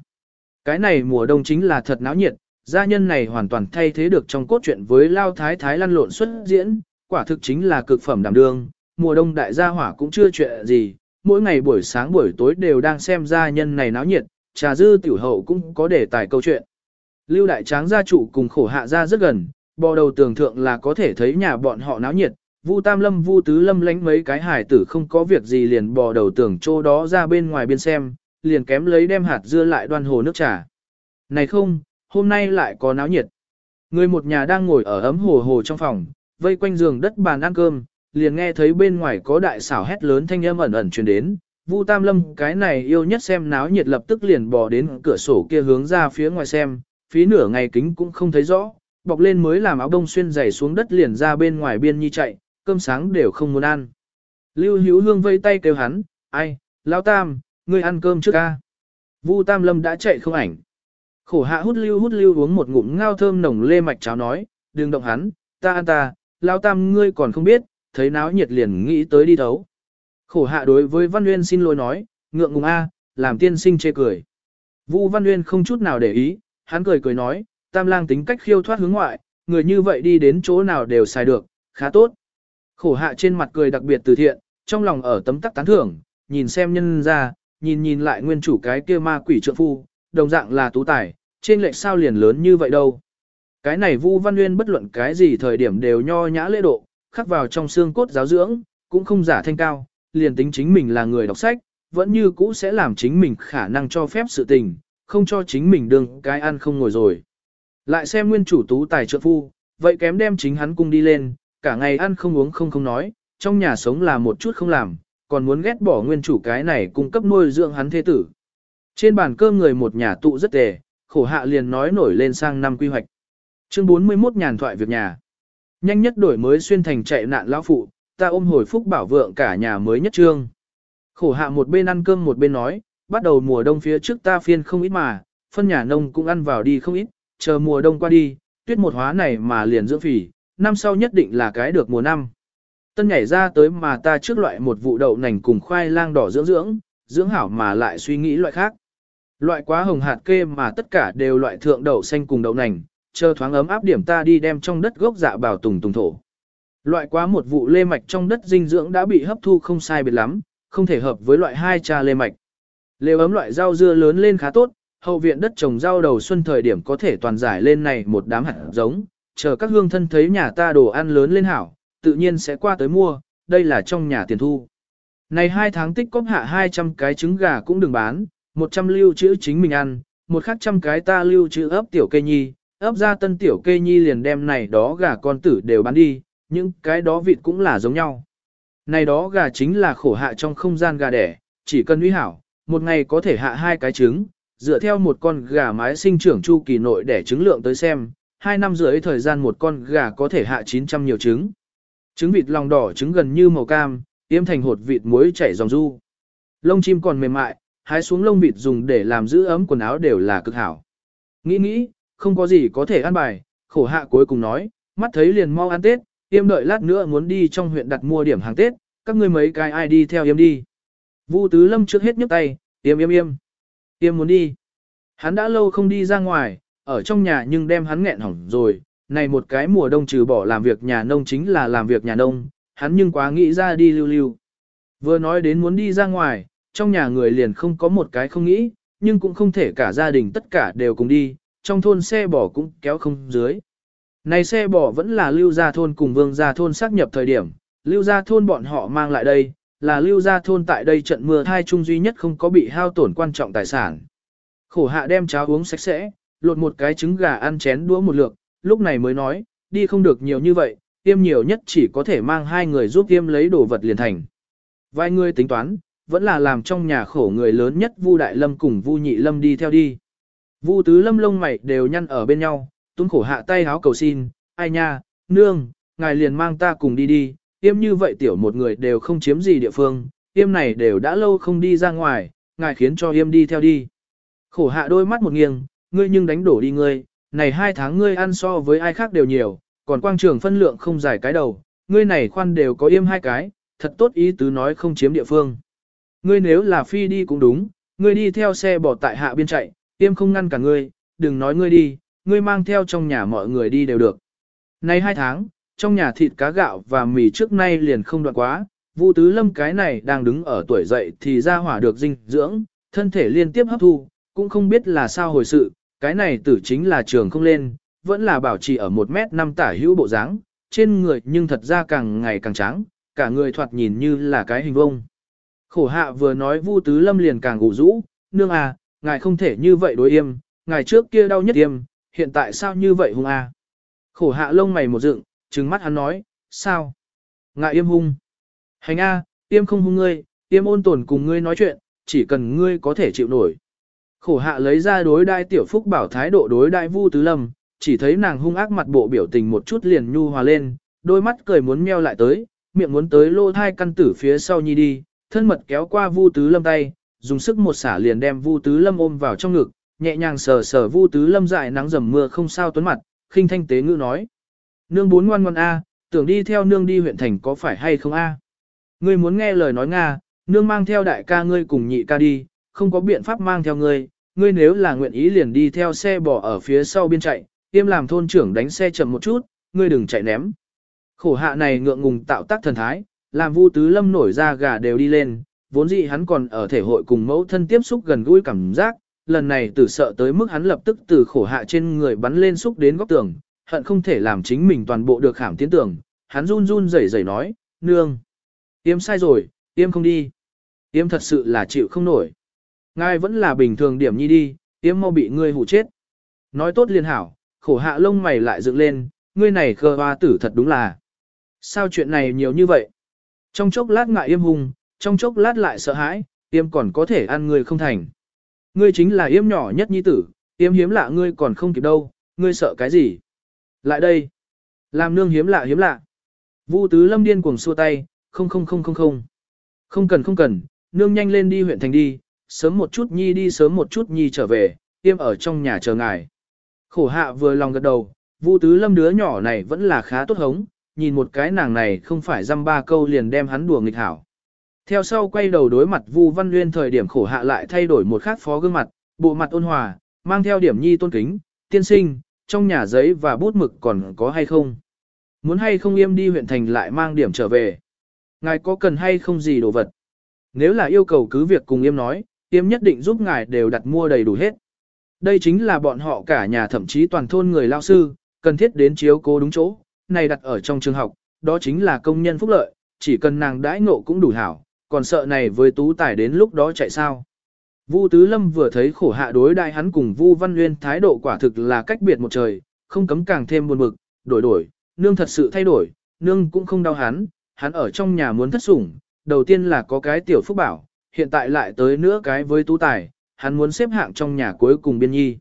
Cái này mùa đông chính là thật náo nhiệt, gia nhân này hoàn toàn thay thế được trong cốt truyện với Lao Thái Thái lăn lộn xuất diễn, quả thực chính là cực phẩm đảm đương, mùa đông đại gia hỏa cũng chưa chuyện gì, mỗi ngày buổi sáng buổi tối đều đang xem gia nhân này náo nhiệt, trà dư tiểu hậu cũng có đề tài câu chuyện. Lưu đại tráng gia trụ cùng khổ hạ gia rất gần, bò đầu tường thượng là có thể thấy nhà bọn họ náo nhiệt, Vu Tam Lâm Vu Tứ Lâm lánh mấy cái hải tử không có việc gì liền bò đầu tường chỗ đó ra bên ngoài biên xem, liền kém lấy đem hạt dưa lại đoan hồ nước trà. Này không, hôm nay lại có náo nhiệt. Người một nhà đang ngồi ở ấm hồ hồ trong phòng, vây quanh giường đất bàn ăn cơm, liền nghe thấy bên ngoài có đại xảo hét lớn thanh âm ẩn ẩn truyền đến. Vu Tam Lâm cái này yêu nhất xem náo nhiệt lập tức liền bò đến cửa sổ kia hướng ra phía ngoài xem, phí nửa ngày kính cũng không thấy rõ, bọc lên mới làm áo đông xuyên giày xuống đất liền ra bên ngoài biên nhi chạy, cơm sáng đều không muốn ăn. Lưu Hữu Hương vây tay kêu hắn, ai, Lão Tam, ngươi ăn cơm trước ca. Vu Tam Lâm đã chạy không ảnh. Khổ hạ hút lưu hút lưu uống một ngụm ngao thơm nồng lê mạch cháo nói, đừng động hắn, ta ăn ta, Lão Tam ngươi còn không biết, thấy náo nhiệt liền nghĩ tới đi thấu. Khổ hạ đối với Văn Nguyên xin lỗi nói, ngượng ngùng a, làm tiên sinh chê cười. Vu Văn Nguyên không chút nào để ý, hắn cười cười nói, tam lang tính cách khiêu thoát hướng ngoại, người như vậy đi đến chỗ nào đều xài được, khá tốt. Khổ hạ trên mặt cười đặc biệt từ thiện, trong lòng ở tấm tắc tán thưởng, nhìn xem nhân ra, nhìn nhìn lại nguyên chủ cái kia ma quỷ trượng phu, đồng dạng là tú tài, trên lệch sao liền lớn như vậy đâu. Cái này Vu Văn Nguyên bất luận cái gì thời điểm đều nho nhã lễ độ, khắc vào trong xương cốt giáo dưỡng, cũng không giả thanh cao, liền tính chính mình là người đọc sách, vẫn như cũ sẽ làm chính mình khả năng cho phép sự tình, không cho chính mình đương cái ăn không ngồi rồi. Lại xem nguyên chủ tú tài trợ phu, vậy kém đem chính hắn cung đi lên, cả ngày ăn không uống không không nói, trong nhà sống là một chút không làm, còn muốn ghét bỏ nguyên chủ cái này cung cấp nuôi dưỡng hắn thế tử. Trên bàn cơm người một nhà tụ rất tề, khổ hạ liền nói nổi lên sang năm quy hoạch. Chương 41 nhàn thoại việc nhà. Nhanh nhất đổi mới xuyên thành chạy nạn lão phụ, ta ôm hồi phúc bảo vượng cả nhà mới nhất trương. Khổ hạ một bên ăn cơm một bên nói, bắt đầu mùa đông phía trước ta phiên không ít mà, phân nhà nông cũng ăn vào đi không ít, chờ mùa đông qua đi, tuyết một hóa này mà liền dưỡng phỉ, năm sau nhất định là cái được mùa năm. Tân nhảy ra tới mà ta trước loại một vụ đậu nành cùng khoai lang đỏ dưỡng dưỡng, dưỡng hảo mà lại suy nghĩ loại khác. Loại quá hồng hạt kê mà tất cả đều loại thượng đậu xanh cùng đậu nành, chờ thoáng ấm áp điểm ta đi đem trong đất gốc dạ bảo tùng tùng thổ. Loại quá một vụ lê mạch trong đất dinh dưỡng đã bị hấp thu không sai biệt lắm, không thể hợp với loại hai trà lê mạch. Lều ấm loại rau dưa lớn lên khá tốt, hậu viện đất trồng rau đầu xuân thời điểm có thể toàn giải lên này một đám hạt giống, chờ các hương thân thấy nhà ta đồ ăn lớn lên hảo, tự nhiên sẽ qua tới mua, đây là trong nhà tiền thu. Này hai tháng tích cóp hạ 200 cái trứng gà cũng đừng bán, 100 lưu trữ chính mình ăn, một khắc trăm cái ta lưu trữ ấp tiểu cây nhi, ấp ra tân tiểu kê nhi liền đem này đó gà con tử đều bán đi, những cái đó vịt cũng là giống nhau. Này đó gà chính là khổ hạ trong không gian gà đẻ, chỉ cần uy hảo, một ngày có thể hạ hai cái trứng, dựa theo một con gà mái sinh trưởng chu kỳ nội để trứng lượng tới xem, hai năm rưỡi thời gian một con gà có thể hạ 900 nhiều trứng. Trứng vịt lòng đỏ trứng gần như màu cam, tiêm thành hột vịt muối chảy dòng du. Lông chim còn mềm mại, hái xuống lông vịt dùng để làm giữ ấm quần áo đều là cực hảo. Nghĩ nghĩ, không có gì có thể ăn bài, khổ hạ cuối cùng nói, mắt thấy liền mau ăn Tết, yêm đợi lát nữa muốn đi trong huyện đặt mua điểm hàng Tết, các ngươi mấy cái ai đi theo yêm đi. Vu Tứ Lâm trước hết nhấc tay, yêm yêm yêm. Yêm muốn đi. Hắn đã lâu không đi ra ngoài, ở trong nhà nhưng đem hắn nghẹn hỏng rồi, này một cái mùa đông trừ bỏ làm việc nhà nông chính là làm việc nhà nông, hắn nhưng quá nghĩ ra đi lưu lưu. Vừa nói đến muốn đi ra ngoài, trong nhà người liền không có một cái không nghĩ, nhưng cũng không thể cả gia đình tất cả đều cùng đi, trong thôn xe bò cũng kéo không dưới. Này xe bò vẫn là lưu gia thôn cùng vương gia thôn xác nhập thời điểm, lưu gia thôn bọn họ mang lại đây, là lưu gia thôn tại đây trận mưa thai trung duy nhất không có bị hao tổn quan trọng tài sản. Khổ hạ đem cháo uống sạch sẽ, lột một cái trứng gà ăn chén đũa một lượt, lúc này mới nói, đi không được nhiều như vậy, tiêm nhiều nhất chỉ có thể mang hai người giúp tiêm lấy đồ vật liền thành. Vài người tính toán, vẫn là làm trong nhà khổ người lớn nhất Vu Đại Lâm cùng Vu Nhị Lâm đi theo đi. Vu Tứ Lâm lông mày đều nhăn ở bên nhau, tuấn khổ hạ tay háo cầu xin, ai nha, nương, ngài liền mang ta cùng đi đi, tiêm như vậy tiểu một người đều không chiếm gì địa phương, tiêm này đều đã lâu không đi ra ngoài, ngài khiến cho yêm đi theo đi. Khổ hạ đôi mắt một nghiêng, ngươi nhưng đánh đổ đi ngươi, này hai tháng ngươi ăn so với ai khác đều nhiều, còn quang trường phân lượng không giải cái đầu, ngươi này khoan đều có yêm hai cái, thật tốt ý tứ nói không chiếm địa phương. Ngươi nếu là phi đi cũng đúng, ngươi đi theo xe bỏ tại hạ biên chạy, Tiêm không ngăn cả ngươi, đừng nói ngươi đi, ngươi mang theo trong nhà mọi người đi đều được. Nay hai tháng, trong nhà thịt cá gạo và mì trước nay liền không đoạn quá, Vu Tứ Lâm cái này đang đứng ở tuổi dậy thì ra hỏa được dinh dưỡng, thân thể liên tiếp hấp thu, cũng không biết là sao hồi sự, cái này tử chính là trường không lên, vẫn là bảo trì ở 1 mét 5 tả hữu bộ dáng, trên người nhưng thật ra càng ngày càng trắng, cả người thoạt nhìn như là cái hình vông. Khổ hạ vừa nói Vu Tứ Lâm liền càng gù rũ, nương à, ngài không thể như vậy đối im, ngài trước kia đau nhất im, hiện tại sao như vậy hung à. Khổ hạ lông mày một dựng, trừng mắt hắn nói, sao? Ngài im hung. Hành a, à, im không hung ngươi, im ôn tồn cùng ngươi nói chuyện, chỉ cần ngươi có thể chịu nổi. Khổ hạ lấy ra đối đai tiểu phúc bảo thái độ đối đai vu tứ lâm, chỉ thấy nàng hung ác mặt bộ biểu tình một chút liền nhu hòa lên, đôi mắt cười muốn meo lại tới, miệng muốn tới lô thai căn tử phía sau nhi đi, thân mật kéo qua vu tứ lâm tay, dùng sức một xả liền đem vu tứ lâm ôm vào trong ngực, nhẹ nhàng sờ sờ vu tứ lâm dại nắng dầm mưa không sao tuấn mặt, khinh thanh tế ngữ nói. Nương bốn ngoan ngoan A, tưởng đi theo nương đi huyện thành có phải hay không A? Ngươi muốn nghe lời nói Nga, nương mang theo đại ca ngươi cùng nhị ca đi, không có biện pháp mang theo ngươi, ngươi nếu là nguyện ý liền đi theo xe bỏ ở phía sau biên chạy, tiêm làm thôn trưởng đánh xe chậm một chút, ngươi đừng chạy ném. Khổ hạ này ngượng ngùng tạo tác thần thái, làm Vu Tứ Lâm nổi ra gà đều đi lên, vốn dĩ hắn còn ở thể hội cùng mẫu thân tiếp xúc gần gũi cảm giác, lần này tử sợ tới mức hắn lập tức từ khổ hạ trên người bắn lên xúc đến góc tường, hận không thể làm chính mình toàn bộ được khảm tiến tưởng, hắn run run rẩy rẩy nói, nương, tiêm sai rồi, tiêm không đi, tiêm thật sự là chịu không nổi. Ngài vẫn là bình thường điểm nhi đi, tiêm mau bị ngươi hủ chết. Nói tốt liên hảo, khổ hạ lông mày lại dựng lên, ngươi này khờ hoa tử thật đúng là. Sao chuyện này nhiều như vậy? Trong chốc lát ngại yêm hung, trong chốc lát lại sợ hãi, yêm còn có thể ăn ngươi không thành. Ngươi chính là yêm nhỏ nhất nhi tử, yêm hiếm lạ ngươi còn không kịp đâu, ngươi sợ cái gì? Lại đây. Làm nương hiếm lạ hiếm lạ. Vu tứ lâm điên cuồng xua tay, không không không không không. Không cần không cần, nương nhanh lên đi huyện thành đi, sớm một chút nhi đi sớm một chút nhi trở về, tiêm ở trong nhà chờ ngài. Khổ hạ vừa lòng gật đầu, Vu Tứ Lâm đứa nhỏ này vẫn là khá tốt hống, nhìn một cái nàng này không phải dăm ba câu liền đem hắn đùa nghịch hảo. Theo sau quay đầu đối mặt Vu Văn Nguyên thời điểm khổ hạ lại thay đổi một khác phó gương mặt, bộ mặt ôn hòa, mang theo điểm nhi tôn kính, tiên sinh, trong nhà giấy và bút mực còn có hay không? Muốn hay không yêm đi huyện thành lại mang điểm trở về? Ngài có cần hay không gì đồ vật? Nếu là yêu cầu cứ việc cùng yêm nói, yêm nhất định giúp ngài đều đặt mua đầy đủ hết. Đây chính là bọn họ cả nhà thậm chí toàn thôn người lao sư, cần thiết đến chiếu cố đúng chỗ, này đặt ở trong trường học, đó chính là công nhân phúc lợi, chỉ cần nàng đãi ngộ cũng đủ hảo, còn sợ này với tú tài đến lúc đó chạy sao. Vu Tứ Lâm vừa thấy khổ hạ đối đại hắn cùng Vu Văn Nguyên thái độ quả thực là cách biệt một trời, không cấm càng thêm buồn bực, đổi đổi, nương thật sự thay đổi, nương cũng không đau hắn, hắn ở trong nhà muốn thất sủng, đầu tiên là có cái tiểu phúc bảo, hiện tại lại tới nữa cái với tú tài, hắn muốn xếp hạng trong nhà cuối cùng biên nhi.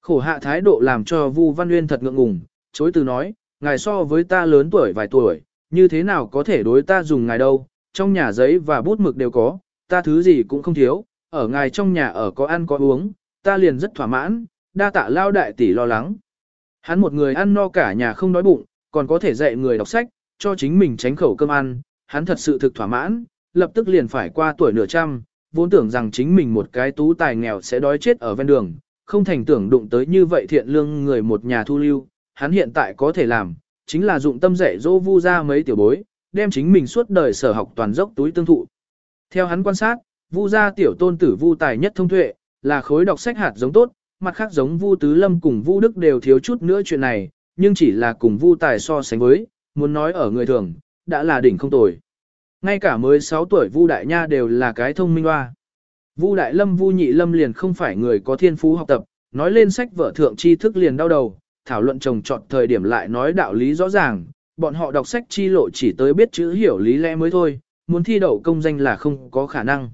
Khổ hạ thái độ làm cho Vu Văn Nguyên thật ngượng ngùng, chối từ nói, ngài so với ta lớn tuổi vài tuổi, như thế nào có thể đối ta dùng ngài đâu, trong nhà giấy và bút mực đều có, ta thứ gì cũng không thiếu, ở ngài trong nhà ở có ăn có uống, ta liền rất thỏa mãn, đa tạ lao đại tỷ lo lắng. Hắn một người ăn no cả nhà không đói bụng, còn có thể dạy người đọc sách, cho chính mình tránh khẩu cơm ăn, hắn thật sự thực thỏa mãn, lập tức liền phải qua tuổi nửa trăm, vốn tưởng rằng chính mình một cái tú tài nghèo sẽ đói chết ở ven đường, không thành tưởng đụng tới như vậy thiện lương người một nhà thu lưu, hắn hiện tại có thể làm, chính là dụng tâm dạy dỗ vu ra mấy tiểu bối, đem chính mình suốt đời sở học toàn dốc túi tương thụ. Theo hắn quan sát, vu gia tiểu tôn tử vu tài nhất thông tuệ, là khối đọc sách hạt giống tốt, mặt khác giống vu tứ lâm cùng vu đức đều thiếu chút nữa chuyện này, nhưng chỉ là cùng vu tài so sánh với, muốn nói ở người thường, đã là đỉnh không tồi. Ngay cả mới 6 tuổi vu đại nha đều là cái thông minh hoa. Vu đại lâm vu nhị lâm liền không phải người có thiên phú học tập, nói lên sách vở thượng tri thức liền đau đầu, thảo luận trồng trọt thời điểm lại nói đạo lý rõ ràng, bọn họ đọc sách chi lộ chỉ tới biết chữ hiểu lý lẽ mới thôi, muốn thi đậu công danh là không có khả năng.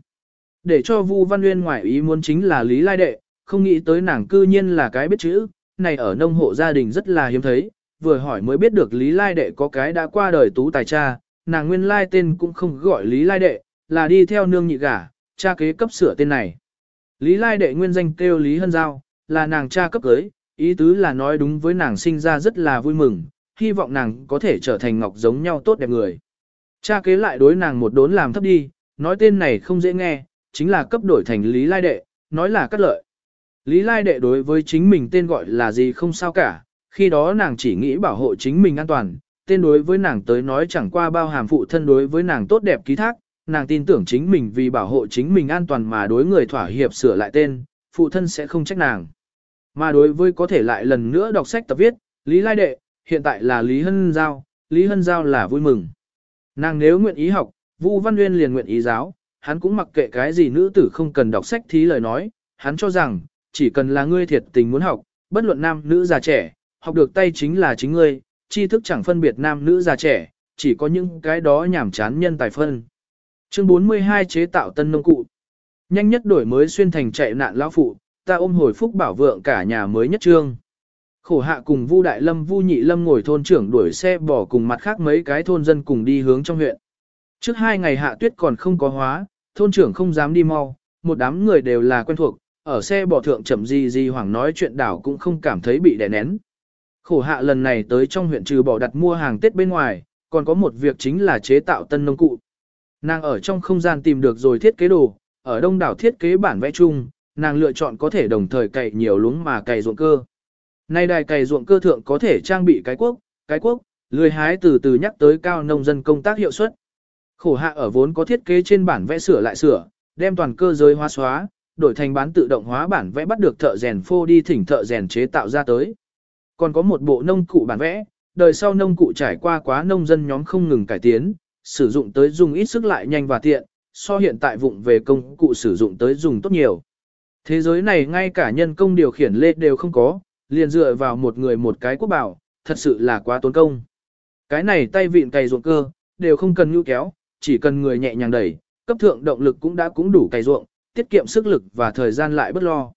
Để cho Vu Văn Nguyên ngoại ý muốn chính là Lý Lai Đệ, không nghĩ tới nàng cư nhiên là cái biết chữ, này ở nông hộ gia đình rất là hiếm thấy, vừa hỏi mới biết được Lý Lai Đệ có cái đã qua đời tú tài cha, nàng nguyên lai tên cũng không gọi Lý Lai Đệ, là đi theo nương nhị gả, cha kế cấp sửa tên này. Lý Lai Đệ nguyên danh kêu Lý Hân Giao, là nàng cha cấp cưới, ý tứ là nói đúng với nàng sinh ra rất là vui mừng, hy vọng nàng có thể trở thành ngọc giống nhau tốt đẹp người. Cha kế lại đối nàng một đốn làm thấp đi, nói tên này không dễ nghe, chính là cấp đổi thành Lý Lai Đệ, nói là cắt lợi. Lý Lai Đệ đối với chính mình tên gọi là gì không sao cả, khi đó nàng chỉ nghĩ bảo hộ chính mình an toàn, tên đối với nàng tới nói chẳng qua bao hàm phụ thân đối với nàng tốt đẹp ký thác, nàng tin tưởng chính mình vì bảo hộ chính mình an toàn mà đối người thỏa hiệp sửa lại tên, phụ thân sẽ không trách nàng. Mà đối với có thể lại lần nữa đọc sách tập viết, Lý Lai Đệ, hiện tại là Lý Hân Giao, Lý Hân Giao là vui mừng. Nàng nếu nguyện ý học, Vu Văn Nguyên liền nguyện ý giáo, hắn cũng mặc kệ cái gì nữ tử không cần đọc sách thí lời nói, hắn cho rằng, chỉ cần là ngươi thiệt tình muốn học, bất luận nam nữ già trẻ, học được tay chính là chính ngươi, tri thức chẳng phân biệt nam nữ già trẻ, chỉ có những cái đó nhảm chán nhân tài phân. Chương 42 chế tạo tân nông cụ. Nhanh nhất đổi mới xuyên thành chạy nạn lão phụ, ta ôm hồi phúc bảo vượng cả nhà mới nhất trương. Khổ hạ cùng Vu Đại Lâm Vu Nhị Lâm ngồi thôn trưởng đuổi xe bỏ cùng mặt khác mấy cái thôn dân cùng đi hướng trong huyện. Trước hai ngày hạ tuyết còn không có hóa, thôn trưởng không dám đi mau, một đám người đều là quen thuộc, ở xe bỏ thượng chậm gì gì hoảng nói chuyện đảo cũng không cảm thấy bị đè nén. Khổ hạ lần này tới trong huyện trừ bỏ đặt mua hàng Tết bên ngoài, còn có một việc chính là chế tạo tân nông cụ. Nàng ở trong không gian tìm được rồi thiết kế đồ, ở đông đảo thiết kế bản vẽ chung, nàng lựa chọn có thể đồng thời cày nhiều luống mà cày ruộng cơ. Nay đài cày ruộng cơ thượng có thể trang bị cái quốc, cái quốc, lười hái từ từ nhắc tới cao nông dân công tác hiệu suất. Khổ hạ ở vốn có thiết kế trên bản vẽ sửa lại sửa, đem toàn cơ giới hóa xóa, đổi thành bán tự động hóa bản vẽ bắt được thợ rèn phô đi thỉnh thợ rèn chế tạo ra tới. Còn có một bộ nông cụ bản vẽ, đời sau nông cụ trải qua quá nông dân nhóm không ngừng cải tiến, sử dụng tới dùng ít sức lại nhanh và tiện, so hiện tại vụng về công cụ sử dụng tới dùng tốt nhiều. Thế giới này ngay cả nhân công điều khiển lê đều không có, liền dựa vào một người một cái quốc bảo, thật sự là quá tốn công. Cái này tay vịn cày ruộng cơ, đều không cần nhu kéo, chỉ cần người nhẹ nhàng đẩy, cấp thượng động lực cũng đã cũng đủ cày ruộng, tiết kiệm sức lực và thời gian lại bất lo.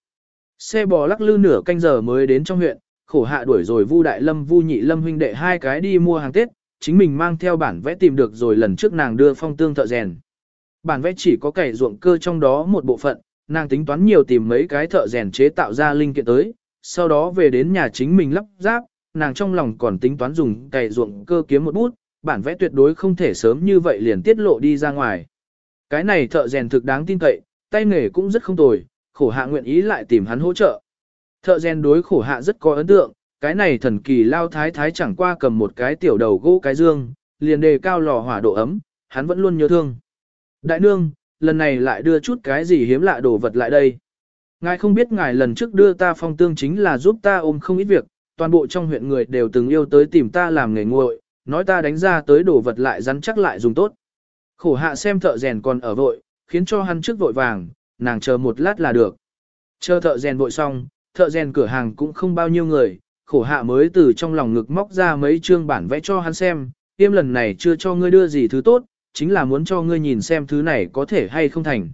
Xe bò lắc lư nửa canh giờ mới đến trong huyện, khổ hạ đuổi rồi Vu Đại Lâm Vu Nhị Lâm huynh đệ hai cái đi mua hàng Tết, chính mình mang theo bản vẽ tìm được rồi lần trước nàng đưa phong tương thợ rèn. Bản vẽ chỉ có cày ruộng cơ trong đó một bộ phận, nàng tính toán nhiều tìm mấy cái thợ rèn chế tạo ra linh kiện tới, sau đó về đến nhà chính mình lắp ráp, nàng trong lòng còn tính toán dùng cày ruộng cơ kiếm một bút, bản vẽ tuyệt đối không thể sớm như vậy liền tiết lộ đi ra ngoài. Cái này thợ rèn thực đáng tin cậy, tay nghề cũng rất không tồi, khổ hạ nguyện ý lại tìm hắn hỗ trợ. Thợ rèn đối khổ hạ rất có ấn tượng, cái này thần kỳ lao thái thái chẳng qua cầm một cái tiểu đầu gỗ cái dương, liền đề cao lò hỏa độ ấm, hắn vẫn luôn nhớ thương. Đại nương, lần này lại đưa chút cái gì hiếm lạ đồ vật lại đây. Ngài không biết ngài lần trước đưa ta phong tương chính là giúp ta ôm không ít việc, toàn bộ trong huyện người đều từng yêu tới tìm ta làm nghề nguội, nói ta đánh ra tới đồ vật lại rắn chắc lại dùng tốt. Khổ hạ xem thợ rèn còn ở vội, khiến cho hắn trước vội vàng, nàng chờ một lát là được. Chờ thợ rèn vội xong, thợ rèn cửa hàng cũng không bao nhiêu người, khổ hạ mới từ trong lòng ngực móc ra mấy chương bản vẽ cho hắn xem, tiêm lần này chưa cho ngươi đưa gì thứ tốt, chính là muốn cho ngươi nhìn xem thứ này có thể hay không thành.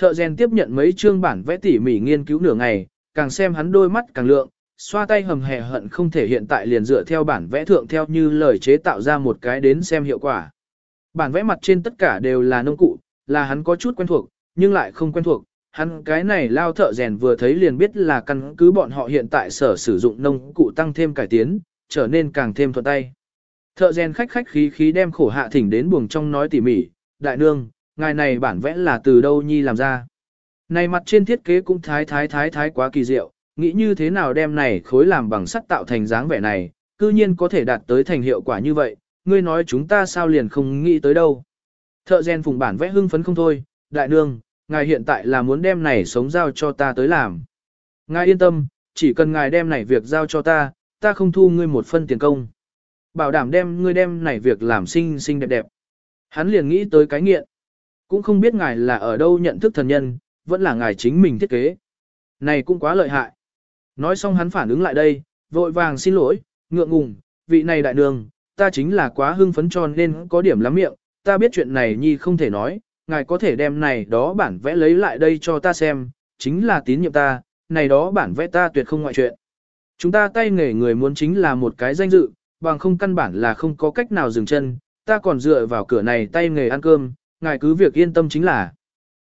Thợ rèn tiếp nhận mấy chương bản vẽ tỉ mỉ nghiên cứu nửa ngày, càng xem hắn đôi mắt càng lượng, xoa tay hầm hẹ hận không thể hiện tại liền dựa theo bản vẽ thượng theo như lời chế tạo ra một cái đến xem hiệu quả. Bản vẽ mặt trên tất cả đều là nông cụ, là hắn có chút quen thuộc, nhưng lại không quen thuộc. Hắn cái này lao thợ rèn vừa thấy liền biết là căn cứ bọn họ hiện tại sở sử dụng nông cụ tăng thêm cải tiến, trở nên càng thêm thuận tay. Thợ rèn khách khách khí khí đem khổ hạ thỉnh đến buồng trong nói tỉ mỉ, đại nương, ngài này bản vẽ là từ đâu nhi làm ra. Này mặt trên thiết kế cũng thái thái thái thái quá kỳ diệu, nghĩ như thế nào đem này khối làm bằng sắt tạo thành dáng vẻ này, cư nhiên có thể đạt tới thành hiệu quả như vậy, ngươi nói chúng ta sao liền không nghĩ tới đâu. Thợ rèn phùng bản vẽ hưng phấn không thôi, đại nương, ngài hiện tại là muốn đem này sống giao cho ta tới làm. Ngài yên tâm, chỉ cần ngài đem này việc giao cho ta, ta không thu ngươi một phân tiền công. Bảo đảm đem ngươi đem này việc làm xinh xinh đẹp đẹp. Hắn liền nghĩ tới cái nghiện. Cũng không biết ngài là ở đâu nhận thức thần nhân, vẫn là ngài chính mình thiết kế. Này cũng quá lợi hại. Nói xong hắn phản ứng lại đây, vội vàng xin lỗi, ngượng ngùng, vị này đại đường, ta chính là quá hưng phấn tròn nên có điểm lắm miệng, ta biết chuyện này nhi không thể nói, ngài có thể đem này đó bản vẽ lấy lại đây cho ta xem, chính là tín nhiệm ta, này đó bản vẽ ta tuyệt không ngoại chuyện. Chúng ta tay nghề người muốn chính là một cái danh dự, bằng không căn bản là không có cách nào dừng chân, ta còn dựa vào cửa này tay nghề ăn cơm, ngài cứ việc yên tâm chính là.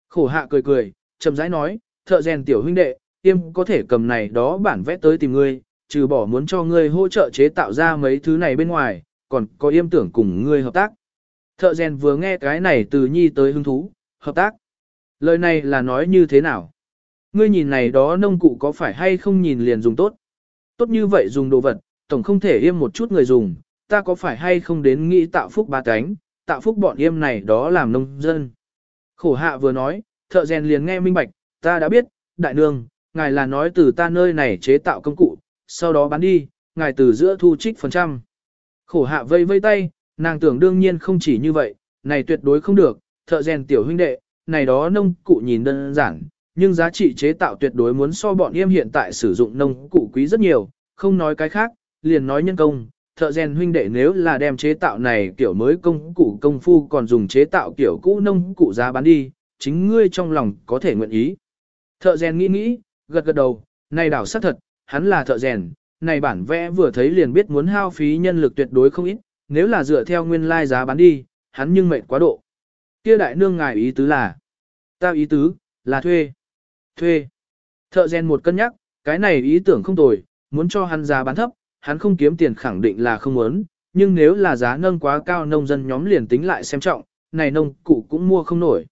Khổ hạ cười cười, chậm rãi nói, thợ rèn tiểu huynh đệ, tiêm có thể cầm này đó bản vẽ tới tìm ngươi, trừ bỏ muốn cho ngươi hỗ trợ chế tạo ra mấy thứ này bên ngoài, còn có yêm tưởng cùng ngươi hợp tác. Thợ rèn vừa nghe cái này từ nhi tới hứng thú, hợp tác. Lời này là nói như thế nào? Ngươi nhìn này đó nông cụ có phải hay không nhìn liền dùng tốt? Tốt như vậy dùng đồ vật, tổng không thể yêm một chút người dùng, ta có phải hay không đến nghĩ tạo phúc ba cánh, tạo phúc bọn yêm này đó làm nông dân. Khổ hạ vừa nói, thợ rèn liền nghe minh bạch, ta đã biết, đại nương, ngài là nói từ ta nơi này chế tạo công cụ, sau đó bán đi, ngài từ giữa thu trích phần trăm. Khổ hạ vây vây tay, nàng tưởng đương nhiên không chỉ như vậy, này tuyệt đối không được, thợ rèn tiểu huynh đệ, này đó nông cụ nhìn đơn giản, nhưng giá trị chế tạo tuyệt đối muốn so bọn yêm hiện tại sử dụng nông cụ quý rất nhiều, không nói cái khác, liền nói nhân công, thợ rèn huynh đệ nếu là đem chế tạo này kiểu mới công cụ công phu còn dùng chế tạo kiểu cũ nông cụ giá bán đi, chính ngươi trong lòng có thể nguyện ý. Thợ rèn nghĩ nghĩ, gật gật đầu, này đảo xác thật, hắn là thợ rèn, này bản vẽ vừa thấy liền biết muốn hao phí nhân lực tuyệt đối không ít, nếu là dựa theo nguyên lai giá bán đi, hắn nhưng mệt quá độ. Kia đại nương ngài ý tứ là, ta ý tứ, là thuê. Thuê. Thợ rèn một cân nhắc, cái này ý tưởng không tồi, muốn cho hắn giá bán thấp, hắn không kiếm tiền khẳng định là không muốn, nhưng nếu là giá nâng quá cao nông dân nhóm liền tính lại xem trọng, này nông cụ cũng mua không nổi.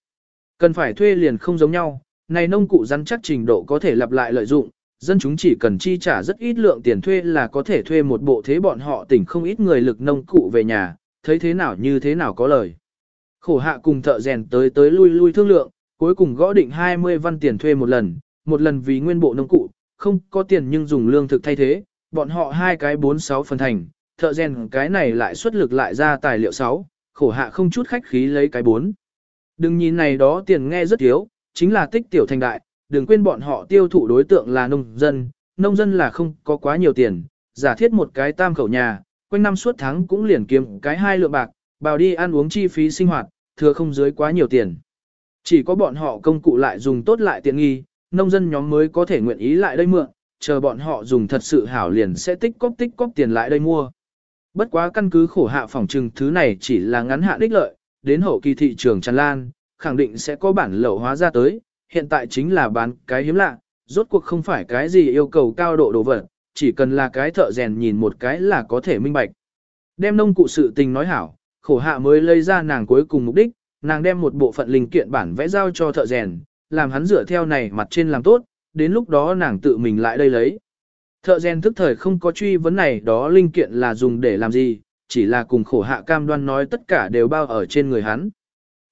Cần phải thuê liền không giống nhau, này nông cụ rắn chắc trình độ có thể lặp lại lợi dụng, dân chúng chỉ cần chi trả rất ít lượng tiền thuê là có thể thuê một bộ thế bọn họ tỉnh không ít người lực nông cụ về nhà, thấy thế nào như thế nào có lời. Khổ hạ cùng thợ rèn tới tới lui lui thương lượng, cuối cùng gõ định 20 văn tiền thuê một lần, một lần vì nguyên bộ nông cụ, không có tiền nhưng dùng lương thực thay thế, bọn họ hai cái 4-6 phần thành, thợ rèn cái này lại xuất lực lại ra tài liệu sáu khổ hạ không chút khách khí lấy cái bốn Đừng nhìn này đó tiền nghe rất thiếu, chính là tích tiểu thành đại, đừng quên bọn họ tiêu thụ đối tượng là nông dân, nông dân là không có quá nhiều tiền, giả thiết một cái tam khẩu nhà, quanh năm suốt tháng cũng liền kiếm cái hai lượng bạc, bào đi ăn uống chi phí sinh hoạt, thừa không dưới quá nhiều tiền. Chỉ có bọn họ công cụ lại dùng tốt lại tiện nghi, nông dân nhóm mới có thể nguyện ý lại đây mượn, chờ bọn họ dùng thật sự hảo liền sẽ tích cóp tích cóp tiền lại đây mua. Bất quá căn cứ khổ hạ phòng trừng thứ này chỉ là ngắn hạn đích lợi, đến hậu kỳ thị trường tràn lan, khẳng định sẽ có bản lậu hóa ra tới, hiện tại chính là bán cái hiếm lạ, rốt cuộc không phải cái gì yêu cầu cao độ đồ vật, chỉ cần là cái thợ rèn nhìn một cái là có thể minh bạch. Đem nông cụ sự tình nói hảo, khổ hạ mới lấy ra nàng cuối cùng mục đích, nàng đem một bộ phận linh kiện bản vẽ giao cho thợ rèn, làm hắn rửa theo này mặt trên làm tốt, đến lúc đó nàng tự mình lại đây lấy. Thợ rèn thức thời không có truy vấn này đó linh kiện là dùng để làm gì, chỉ là cùng khổ hạ cam đoan nói tất cả đều bao ở trên người hắn.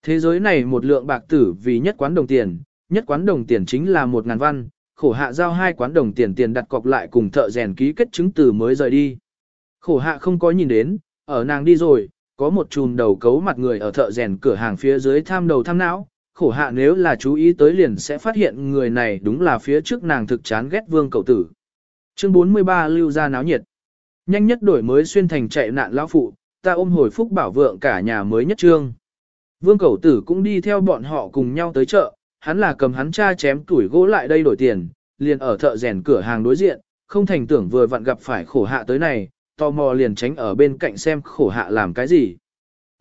Thế giới này một lượng bạc tử vì nhất quán đồng tiền, nhất quán đồng tiền chính là một ngàn văn, khổ hạ giao hai quán đồng tiền tiền đặt cọc lại cùng thợ rèn ký kết chứng từ mới rời đi. Khổ hạ không có nhìn đến, ở nàng đi rồi, có một chùm đầu cấu mặt người ở thợ rèn cửa hàng phía dưới tham đầu tham não, khổ hạ nếu là chú ý tới liền sẽ phát hiện người này đúng là phía trước nàng thực chán ghét vương cậu tử. Chương 43 lưu ra náo nhiệt. Nhanh nhất đổi mới xuyên thành chạy nạn lão phụ, ta ôm hồi phúc bảo vượng cả nhà mới nhất trương. Vương cậu tử cũng đi theo bọn họ cùng nhau tới chợ, hắn là cầm hắn cha chém tuổi gỗ lại đây đổi tiền, liền ở thợ rèn cửa hàng đối diện, không thành tưởng vừa vặn gặp phải khổ hạ tới này, tò mò liền tránh ở bên cạnh xem khổ hạ làm cái gì.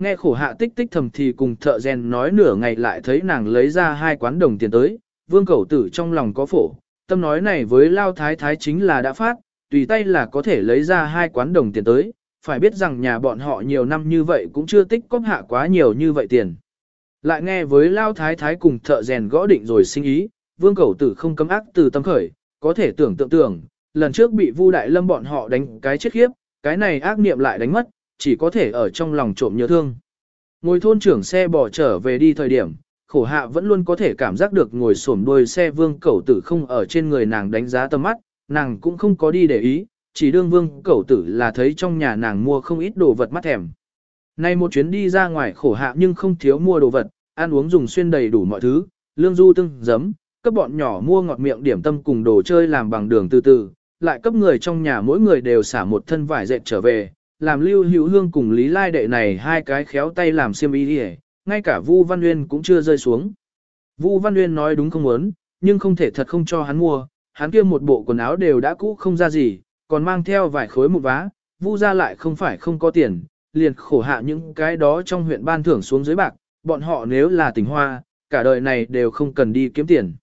Nghe khổ hạ tích tích thầm thì cùng thợ rèn nói nửa ngày lại thấy nàng lấy ra hai quán đồng tiền tới, vương cẩu tử trong lòng có phổ, tâm nói này với lao thái thái chính là đã phát, tùy tay là có thể lấy ra hai quán đồng tiền tới, phải biết rằng nhà bọn họ nhiều năm như vậy cũng chưa tích cóp hạ quá nhiều như vậy tiền. Lại nghe với lao thái thái cùng thợ rèn gõ định rồi sinh ý, vương cẩu tử không cấm ác từ tâm khởi, có thể tưởng tượng tưởng, lần trước bị Vu Đại Lâm bọn họ đánh cái chết khiếp, cái này ác niệm lại đánh mất, chỉ có thể ở trong lòng trộm nhớ thương. Ngồi thôn trưởng xe bỏ trở về đi thời điểm, khổ hạ vẫn luôn có thể cảm giác được ngồi xổm đuôi xe vương cẩu tử không ở trên người nàng đánh giá tầm mắt, nàng cũng không có đi để ý, chỉ đương vương cẩu tử là thấy trong nhà nàng mua không ít đồ vật mắt thèm. Nay một chuyến đi ra ngoài khổ hạ nhưng không thiếu mua đồ vật, ăn uống dùng xuyên đầy đủ mọi thứ, lương du tưng, giấm, cấp bọn nhỏ mua ngọt miệng điểm tâm cùng đồ chơi làm bằng đường từ từ, lại cấp người trong nhà mỗi người đều xả một thân vải dệt trở về, làm lưu hữu hương cùng lý lai đệ này hai cái khéo tay làm xiêm y đi ngay cả Vu Văn Uyên cũng chưa rơi xuống. Vu Văn Uyên nói đúng không muốn, nhưng không thể thật không cho hắn mua, hắn kia một bộ quần áo đều đã cũ không ra gì, còn mang theo vài khối một vá, Vu ra lại không phải không có tiền, liền khổ hạ những cái đó trong huyện ban thưởng xuống dưới bạc, bọn họ nếu là tỉnh hoa, cả đời này đều không cần đi kiếm tiền.